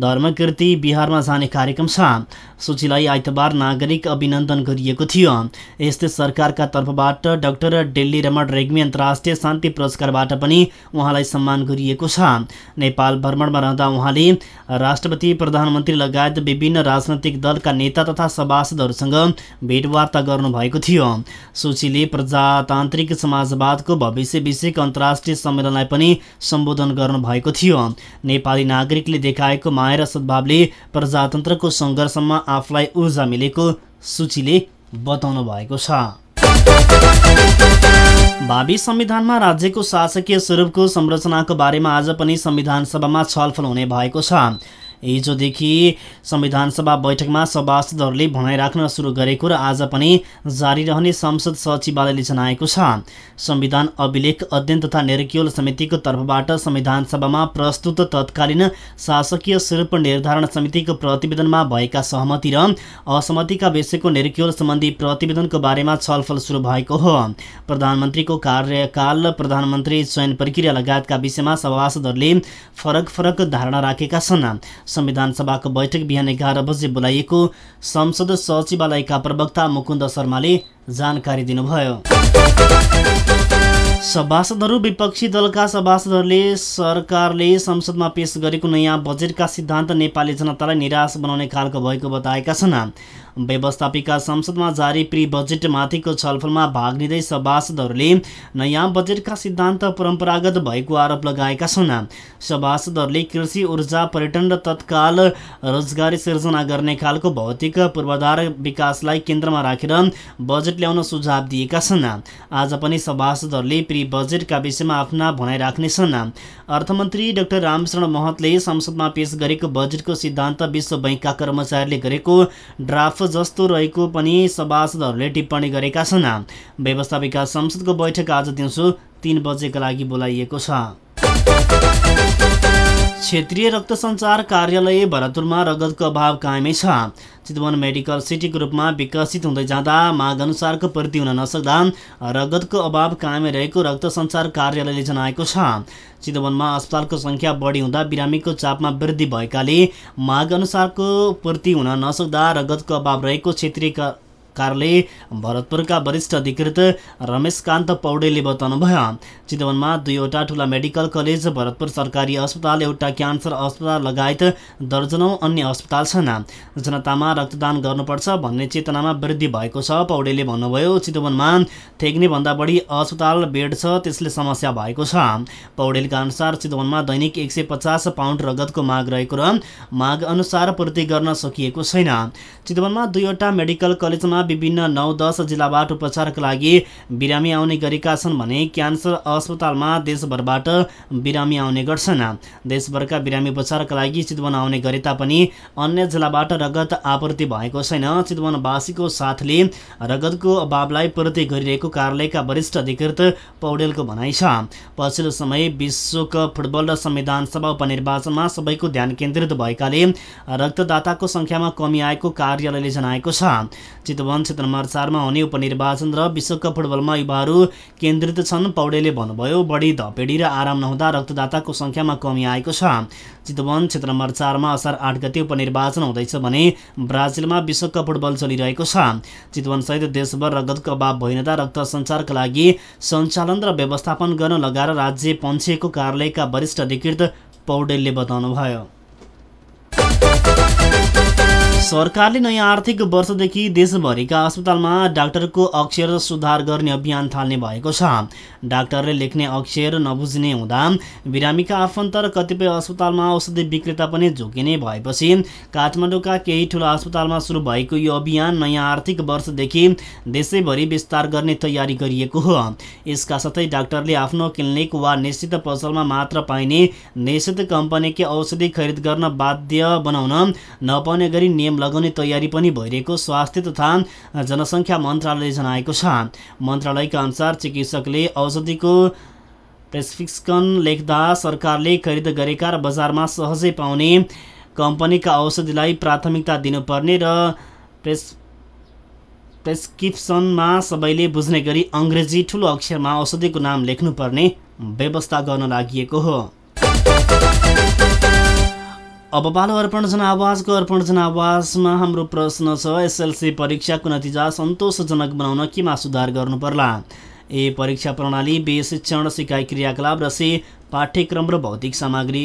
धर्मकीर्ति बिहारमा जाने कार्यक्रम छ। सूचीलाई आइतबार नागरिक अभिनन्दन गरिएको थियो। यस्तै सरकारका तर्फबाट डाक्टर डेल्ली रमण रेग्मी अन्तर्राष्ट्रिय शान्ति पुरस्कारबाट पनि उहाँलाई सम्मान गरिएको छ। नेपाल भ्रमणमा रहँदा उहाँले राष्ट्रपति प्रधानमन्त्री लगायत विभिन्न राजनैतिक दलका नेता तथा सभासदहरूसँग भेटवार्ता गर्नुभएको थियो। सूचीले प्रजातान्त्रिक समाजवादको भविष्य विषयक अन्तर्राष्ट्रिय सम्मेलनलाई पनि सम्बोधन गर्नुभएको थियो। नेपाली नागरिकले देखाएको माया र सद्भावले प्रजातन्त्रको सङ्घर्षमा आफूलाई ऊर्जा मिलेको सूचीले बताउनु भएको छ। भावी संविधानमा राज्यको शासकीय स्वरूपको संरचनाको बारेमा आज पनि संविधान सभामा छलफल हुने भएको छ। हिजोदेखि संविधान सभा बैठकमा सभासदहरूले भनाइराख्न सुरु गरेको र आज पनि जारी रहने संसद सचिवालयले जनाएको छ। संविधान अभिलेख अध्ययन तथा निर्क्योल समितिको तर्फबाट संविधान सभामा प्रस्तुत तत्कालीन शासकीय स्वरूप निर्धारण समितिको प्रतिवेदनमा भएका सहमति र असहमतिका विषयको निर्क्योल सम्बन्धी प्रतिवेदनको बारेमा छलफल सुरु भएको हो। प्रधानमन्त्रीको कार्यकाल प्रधानमन्त्री चयन प्रक्रिया लगायतका विषयमा सभासदहरूले फरक फरक धारणा राखेका छन्। संविधान सभाको बैठक बिहान एघार बजे बोलाइएको संसद सचिवालयका प्रवक्ता मुकुन्द शर्माले जानकारी दिनुभयो। सभासदहरू विपक्षी दलका सभासदहरूले सरकारले संसदमा पेश गरेको नयाँ बजेटका सिद्धान्त नेपाली जनतालाई निराश बनाउने खालको भएको बताएका छन्। व्यवस्थापिका संसदमा जारी प्री बजेटमाथिको छलफलमा भाग लिँदै सभासदहरूले नयाँ बजेटका सिद्धान्त परम्परागत भएको आरोप लगाएका छन्। सभासदहरूले कृषि ऊर्जा पर्यटन र तत्काल रोजगारी सिर्जना गर्ने खालको भौतिक पूर्वाधार विकासलाई केन्द्रमा राखेर बजेट ल्याउन सुझाव दिएका छन्। आज पनि सभासदहरूले प्री बजेटका विषयमा आफ्ना भनाइ राख्नेछन्। अर्थमन्त्री डाक्टर रामशरण महतले संसदमा पेश गरेको बजेटको सिद्धान्त विश्व बैङ्कका कर्मचारीले गरेको ड्राफ्ट जस्तो रहेको पनि सभासदहरूले टिप्पणी गरेका छन्। व्यवस्थापिका संसदको बैठक आज दिउँसो तिन बजेका लागि बोलाइएको छ। क्षेत्रीय रक्त सञ्चार कार्यालय भरतपुरमा रगतको अभाव कायमै छ। चितवन मेडिकल सिटीको रूपमा विकसित हुँदै जाँदा माग अनुसारको पूर्ति हुन नसक्दा रगतको अभाव कायमै रहेको रक्त सञ्चार कार्यालयले जनाएको छ। चितवनमा अस्पतालको सङ्ख्या बढी हुँदा बिरामीको चापमा वृद्धि भएकाले माग अनुसारको पूर्ति हुन नसक्दा रगतको अभाव रहेको क्षेत्रीय कार्यालय भरतपुरका वरिष्ठ अधिकृत रमेशकान्त पौडेलले बताउनुभयो। चितवनमा दुईवटा ठुला मेडिकल कलेज भरतपुर सरकारी अस्पताल एउटा क्यान्सर अस्पताल लगायत दर्जनौँ अन्य अस्पताल छन्। जनतामा रक्तदान गर्नुपर्छ भन्ने चेतनामा वृद्धि भएको छ पौडेलले भन्नुभयो। चितवनमा थेग्ने भन्दा बढी अस्पताल बेड छ त्यसले समस्या भएको छ। पौडेलका अनुसार चितवनमा दैनिक एक सय पाउन्ड रगतको माग रहेको र माग अनुसार पूर्ति गर्न सकिएको छैन। चितवनमा दुईवटा मेडिकल कलेजमा विभिन्न नौ दस जिल्लाबाट उपचारका लागि बिरामी आउने गरेका छन् भने क्यान्सर अस्पतालमा देशभरबाट बिरामी आउने गर्छन्। देशभरका बिरामी उपचारका लागि चितवन आउने गरे तापनि अन्य जिल्लाबाट रगत आपूर्ति भएको छैन। चितवनवासीको साथले रगतको अभावलाई पूर्ति गरिरहेको कार्यालयका वरिष्ठ अधिकृत पौडेलको भनाइ छ। पछिल्लो समय विश्वकप फुटबल र संविधान सभा उपनिर्वाचनमा सबैको ध्यान केन्द्रित भएकाले रक्तदाताको सङ्ख्यामा कमी आएको कार्यालयले जनाएको छ। चितवन क्षेत्र नम्बर चारमा हुने उपनिर्वाचन र विश्वकप फुटबलमा युवाहरू केन्द्रित छन् पौडेलले भन्नुभयो। बढी धपेडी र आराम नहुँदा रक्तदाताको सङ्ख्यामा कमी आएको छ। चितवन क्षेत्र नम्बर चारमा असार आठ गते उपनिर्वाचन हुँदैछ भने ब्राजिलमा विश्वकप फुटबल चलिरहेको छ। चितवनसहित देशभर रगतको अभाव भइनदा रक्त सञ्चारका लागि सञ्चालन र व्यवस्थापन गर्न लगाएर राज्य पञ्चायतको कार्यालयका वरिष्ठ अधिकृत पौडेलले बताउनुभयो। सरकारले नयाँ आर्थिक वर्षदेखि देशभरिका अस्पतालमा डाक्टरको अक्षर सुधार गर्ने अभियान थाल्ने भएको छ। डाक्टरले लेख्ने अक्षर नबुझ्ने हुँदा बिरामीका आफन्त र कतिपय अस्पतालमा औषधि विक्रेता पनि झुकिने भएपछि काठमाडौँका केही ठुला अस्पतालमा सुरु भएको यो अभियान नयाँ आर्थिक वर्षदेखि देशैभरि विस्तार गर्ने तयारी गरिएको हो। यसका साथै डाक्टरले आफ्नो क्लिनिक वा निश्चित पसलमा मात्र पाइने निश्चित कम्पनीकै औषधि खरिद गर्न बाध्य बनाउन नपाउने गरी नियम लगाउने तयारी पनि भइरहेको स्वास्थ्य तथा जनसङ्ख्या मन्त्रालयले जनाएको छ। मन्त्रालयका अनुसार चिकित्सकले औषधिको प्रेस्क्रिप्सन लेख्दा सरकारले खरिद गरेका र बजारमा सहजै पाउने कम्पनीका औषधिलाई प्राथमिकता दिनुपर्ने र प्रेस प्रेस्क्रिप्सनमा सबैले बुझ्ने गरी अङ्ग्रेजी ठुलो अक्षरमा औषधिको नाम लेख्नुपर्ने व्यवस्था गर्न लागि हो। अब पालो अर्पण जनावासको अर्पण जनावासमा हाम्रो प्रश्न छ एसएलसी परीक्षाको नतिजा सन्तोषजनक बनाउन केमा सुधार गर्नु पर्ला ए परीक्षा प्रणाली बे शिक्षण सिकाइ क्रियाकलाप र सी पाठ्यक्रम र भौतिक सामग्री।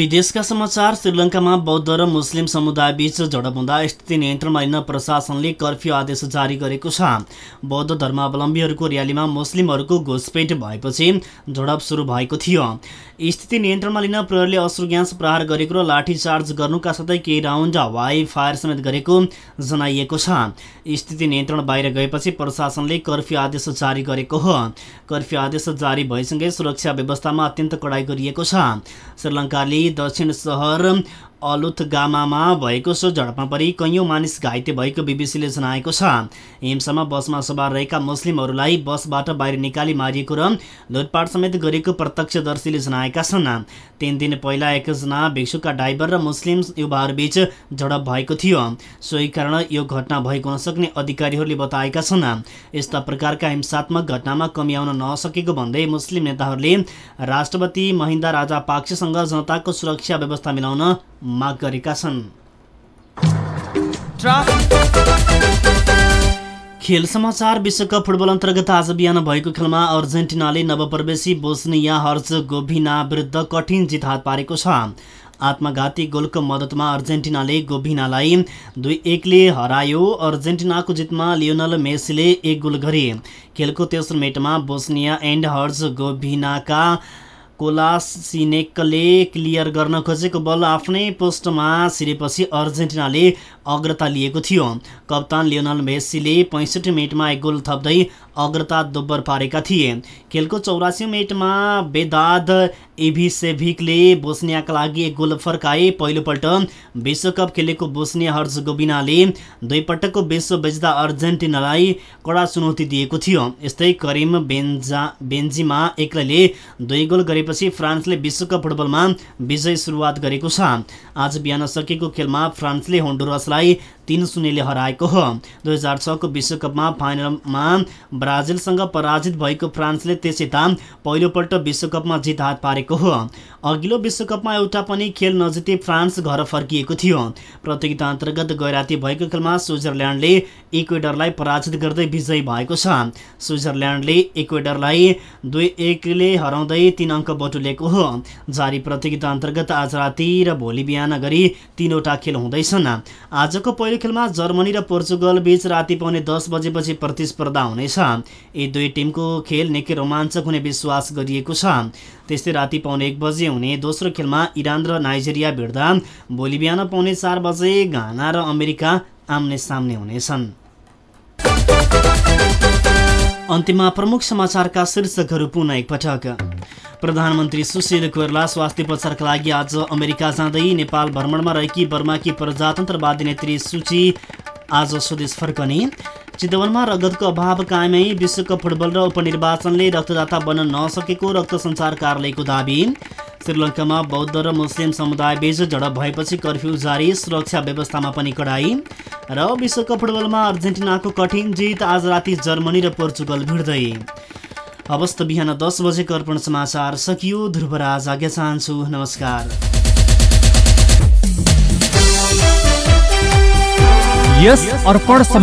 विदेशका समाचार श्रीलङ्कामा बौद्ध र मुस्लिम समुदाय बीच झडप हुँदा स्थिति नियन्त्रणमा लिन प्रशासनले कर्फ्यू आदेश जारी गरेको छ। बौद्ध धर्मावलम्बीहरूको र्यालीमा मुस्लिमहरूको घुसपेट भएपछि झडप सुरु भएको थियो। स्थिति नियन्त्रणमा लिन प्रहरीले अश्रु ग्यास प्रहार गरेको र लाठीचार्ज गर्नुका साथै केही राउन्ड हवाई फायर समेत गरेको जनाइएको छ। स्थिति नियन्त्रण बाहिर गएपछि प्रशासनले कर्फ्यू आदेश जारी गरेको हो। कर्फ्यू आदेश जारी भएसँगै सुरक्षा व्यवस्थामा अत्यन्त कडाइ गरिएको छ। श्रीलङ्काले दक्षिण सहर अलुथगामामा भएको सो झडपमा परि कैयौँ मानिस घाइते भएको बिबिसीले जनाएको छ। हिंसामा बसमा सवार रहेका मुस्लिमहरूलाई बसबाट बाहिर निकाली मारिएको र लुटपाट समेत गरेको प्रत्यक्षदर्शीले जनाएका छन्। तिन दिन पहिला एकजना भिक्षुका ड्राइभर र मुस्लिम युवाहरूबीच झडप भएको थियो। सोही कारण यो घटना भएको नसक्ने अधिकारीहरूले बताएका छन्। यस्ता प्रकारका हिंसात्मक घटनामा कमी आउन नसकेको भन्दै मुस्लिम नेताहरूले राष्ट्रपति महिन्दा राजा पाक्सेसँग जनताको सुरक्षा व्यवस्था मिलाउन माग गरेका छन्। खेल समाचार विश्वकप फुटबल अन्तर्गत आज बिहान भएको खेलमा अर्जेन्टिनाले नवप्रवेशी बोस्निया हर्ज गोभिना विरुद्ध कठिन जित हात पारेको छ। आत्मघाती गोलको मद्दतमा अर्जेन्टिनाले गोभिनालाई दुई एकले हरायो। अर्जेन्टिनाको जितमा लियोनल मेसीले एक गोल गरे। खेलको तेस्रो मिनटमा बोस्निया एन्ड हर्ज गोभिनाका कोलासिनेकले क्लियर गर्न खोजेको बल आफ्नै पोस्टमा छिरेपछि अर्जेन्टिनाले अग्रता लिएको थियो। कप्तान लियोनल मेस्सीले पैँसठी मिनटमा एक गोल थप्दै अग्रता दोब्बर पारेका थिए। खेलको चौरासी मिनटमा बेदाद एभिसेभिकले बोस्नियाका लागि एक गोल फर्काए। पहिलोपल्ट विश्वकप खेलेको बोस्निया हर्जगोबिनाले दुईपटकको विश्व बेच्दा अर्जेन्टिनालाई कडा चुनौती दिएको थियो। यस्तै करिम बेन्जा बेन्जिमा एक्लैले दुई गोल गरेपछि फ्रान्सले विश्वकप फुटबलमा विजय सुरुवात गरेको छ। आज बिहान सकेको खेलमा फ्रान्सले होन्डुरसलाई guy तीन शून्यले हराएको हो। दुई हजार छको विश्वकपमा फाइनलमा ब्राजिलसँग पराजित भएको फ्रान्सले त्यस यता पहिलोपल्ट विश्वकपमा जित हात पारेको हो। अघिल्लो विश्वकपमा एउटा पनि खेल नजिते फ्रान्स घर फर्किएको थियो। प्रतियोगिता अन्तर्गत गैराती भएको खेलमा स्विजरल्यान्डले इक्वेडरलाई पराजित गर्दै विजयी भएको छ। स्विजरल्यान्डले इक्वेडरलाई दुई एकले हराउँदै तीन अङ्क बटुलेको हो। जारी प्रतियोगिता अन्तर्गत आज राति र भोलि बिहान गरी तीनवटा खेल हुँदैछन्। आजको पहिलो खेलमा जर्मनी र पोर्चुगल बीच राति पाउने दस बजेपछि प्रतिस्पर्धा हुनेछ। यी दुई टिमको खेल निकै रोमाञ्चक हुने विश्वास गरिएको छ। त्यस्तै राति पाउने एक बजे हुने दोस्रो खेलमा इरान र नाइजेरिया भिड्दा भोलि बिहान पाउने चार बजे घाना र अमेरिका आम्ने सामने हुनेछन्। अन्त्यमा प्रमुख समाचारका शीर्षकहरू पुनः एकपटक प्रधानमन्त्री सुशील कोइरला स्वास्थ्य उपचारका लागि आज अमेरिका जाँदै नेपाल भ्रमणमा रहेकी बर्माकी प्रजातन्त्रवादी नेत्री सूची आज स्वदेश फर्कने। चितवनमा रगतको अभाव कायमै विश्वकप फुटबल र उपनिर्वाचनले रक्तदाता बन्न नसकेको रक्त सञ्चार कार्यालयको दावी। श्रीलङ्कामा बौद्ध र मुस्लिम समुदायबीच झडप भएपछि कर्फ्यू जारी सुरक्षा व्यवस्थामा पनि कडाई। र विश्वकप फुटबलमा अर्जेन्टिनाको कठिन जित आज राति जर्मनी र पोर्चुगल भिड्दै। अवस्थ बिहान दस बजेको अर्पण समाचार सकियो ध्रुवराज आज्ञा चाहन्छु नमस्कार। यस अर्पण समाचार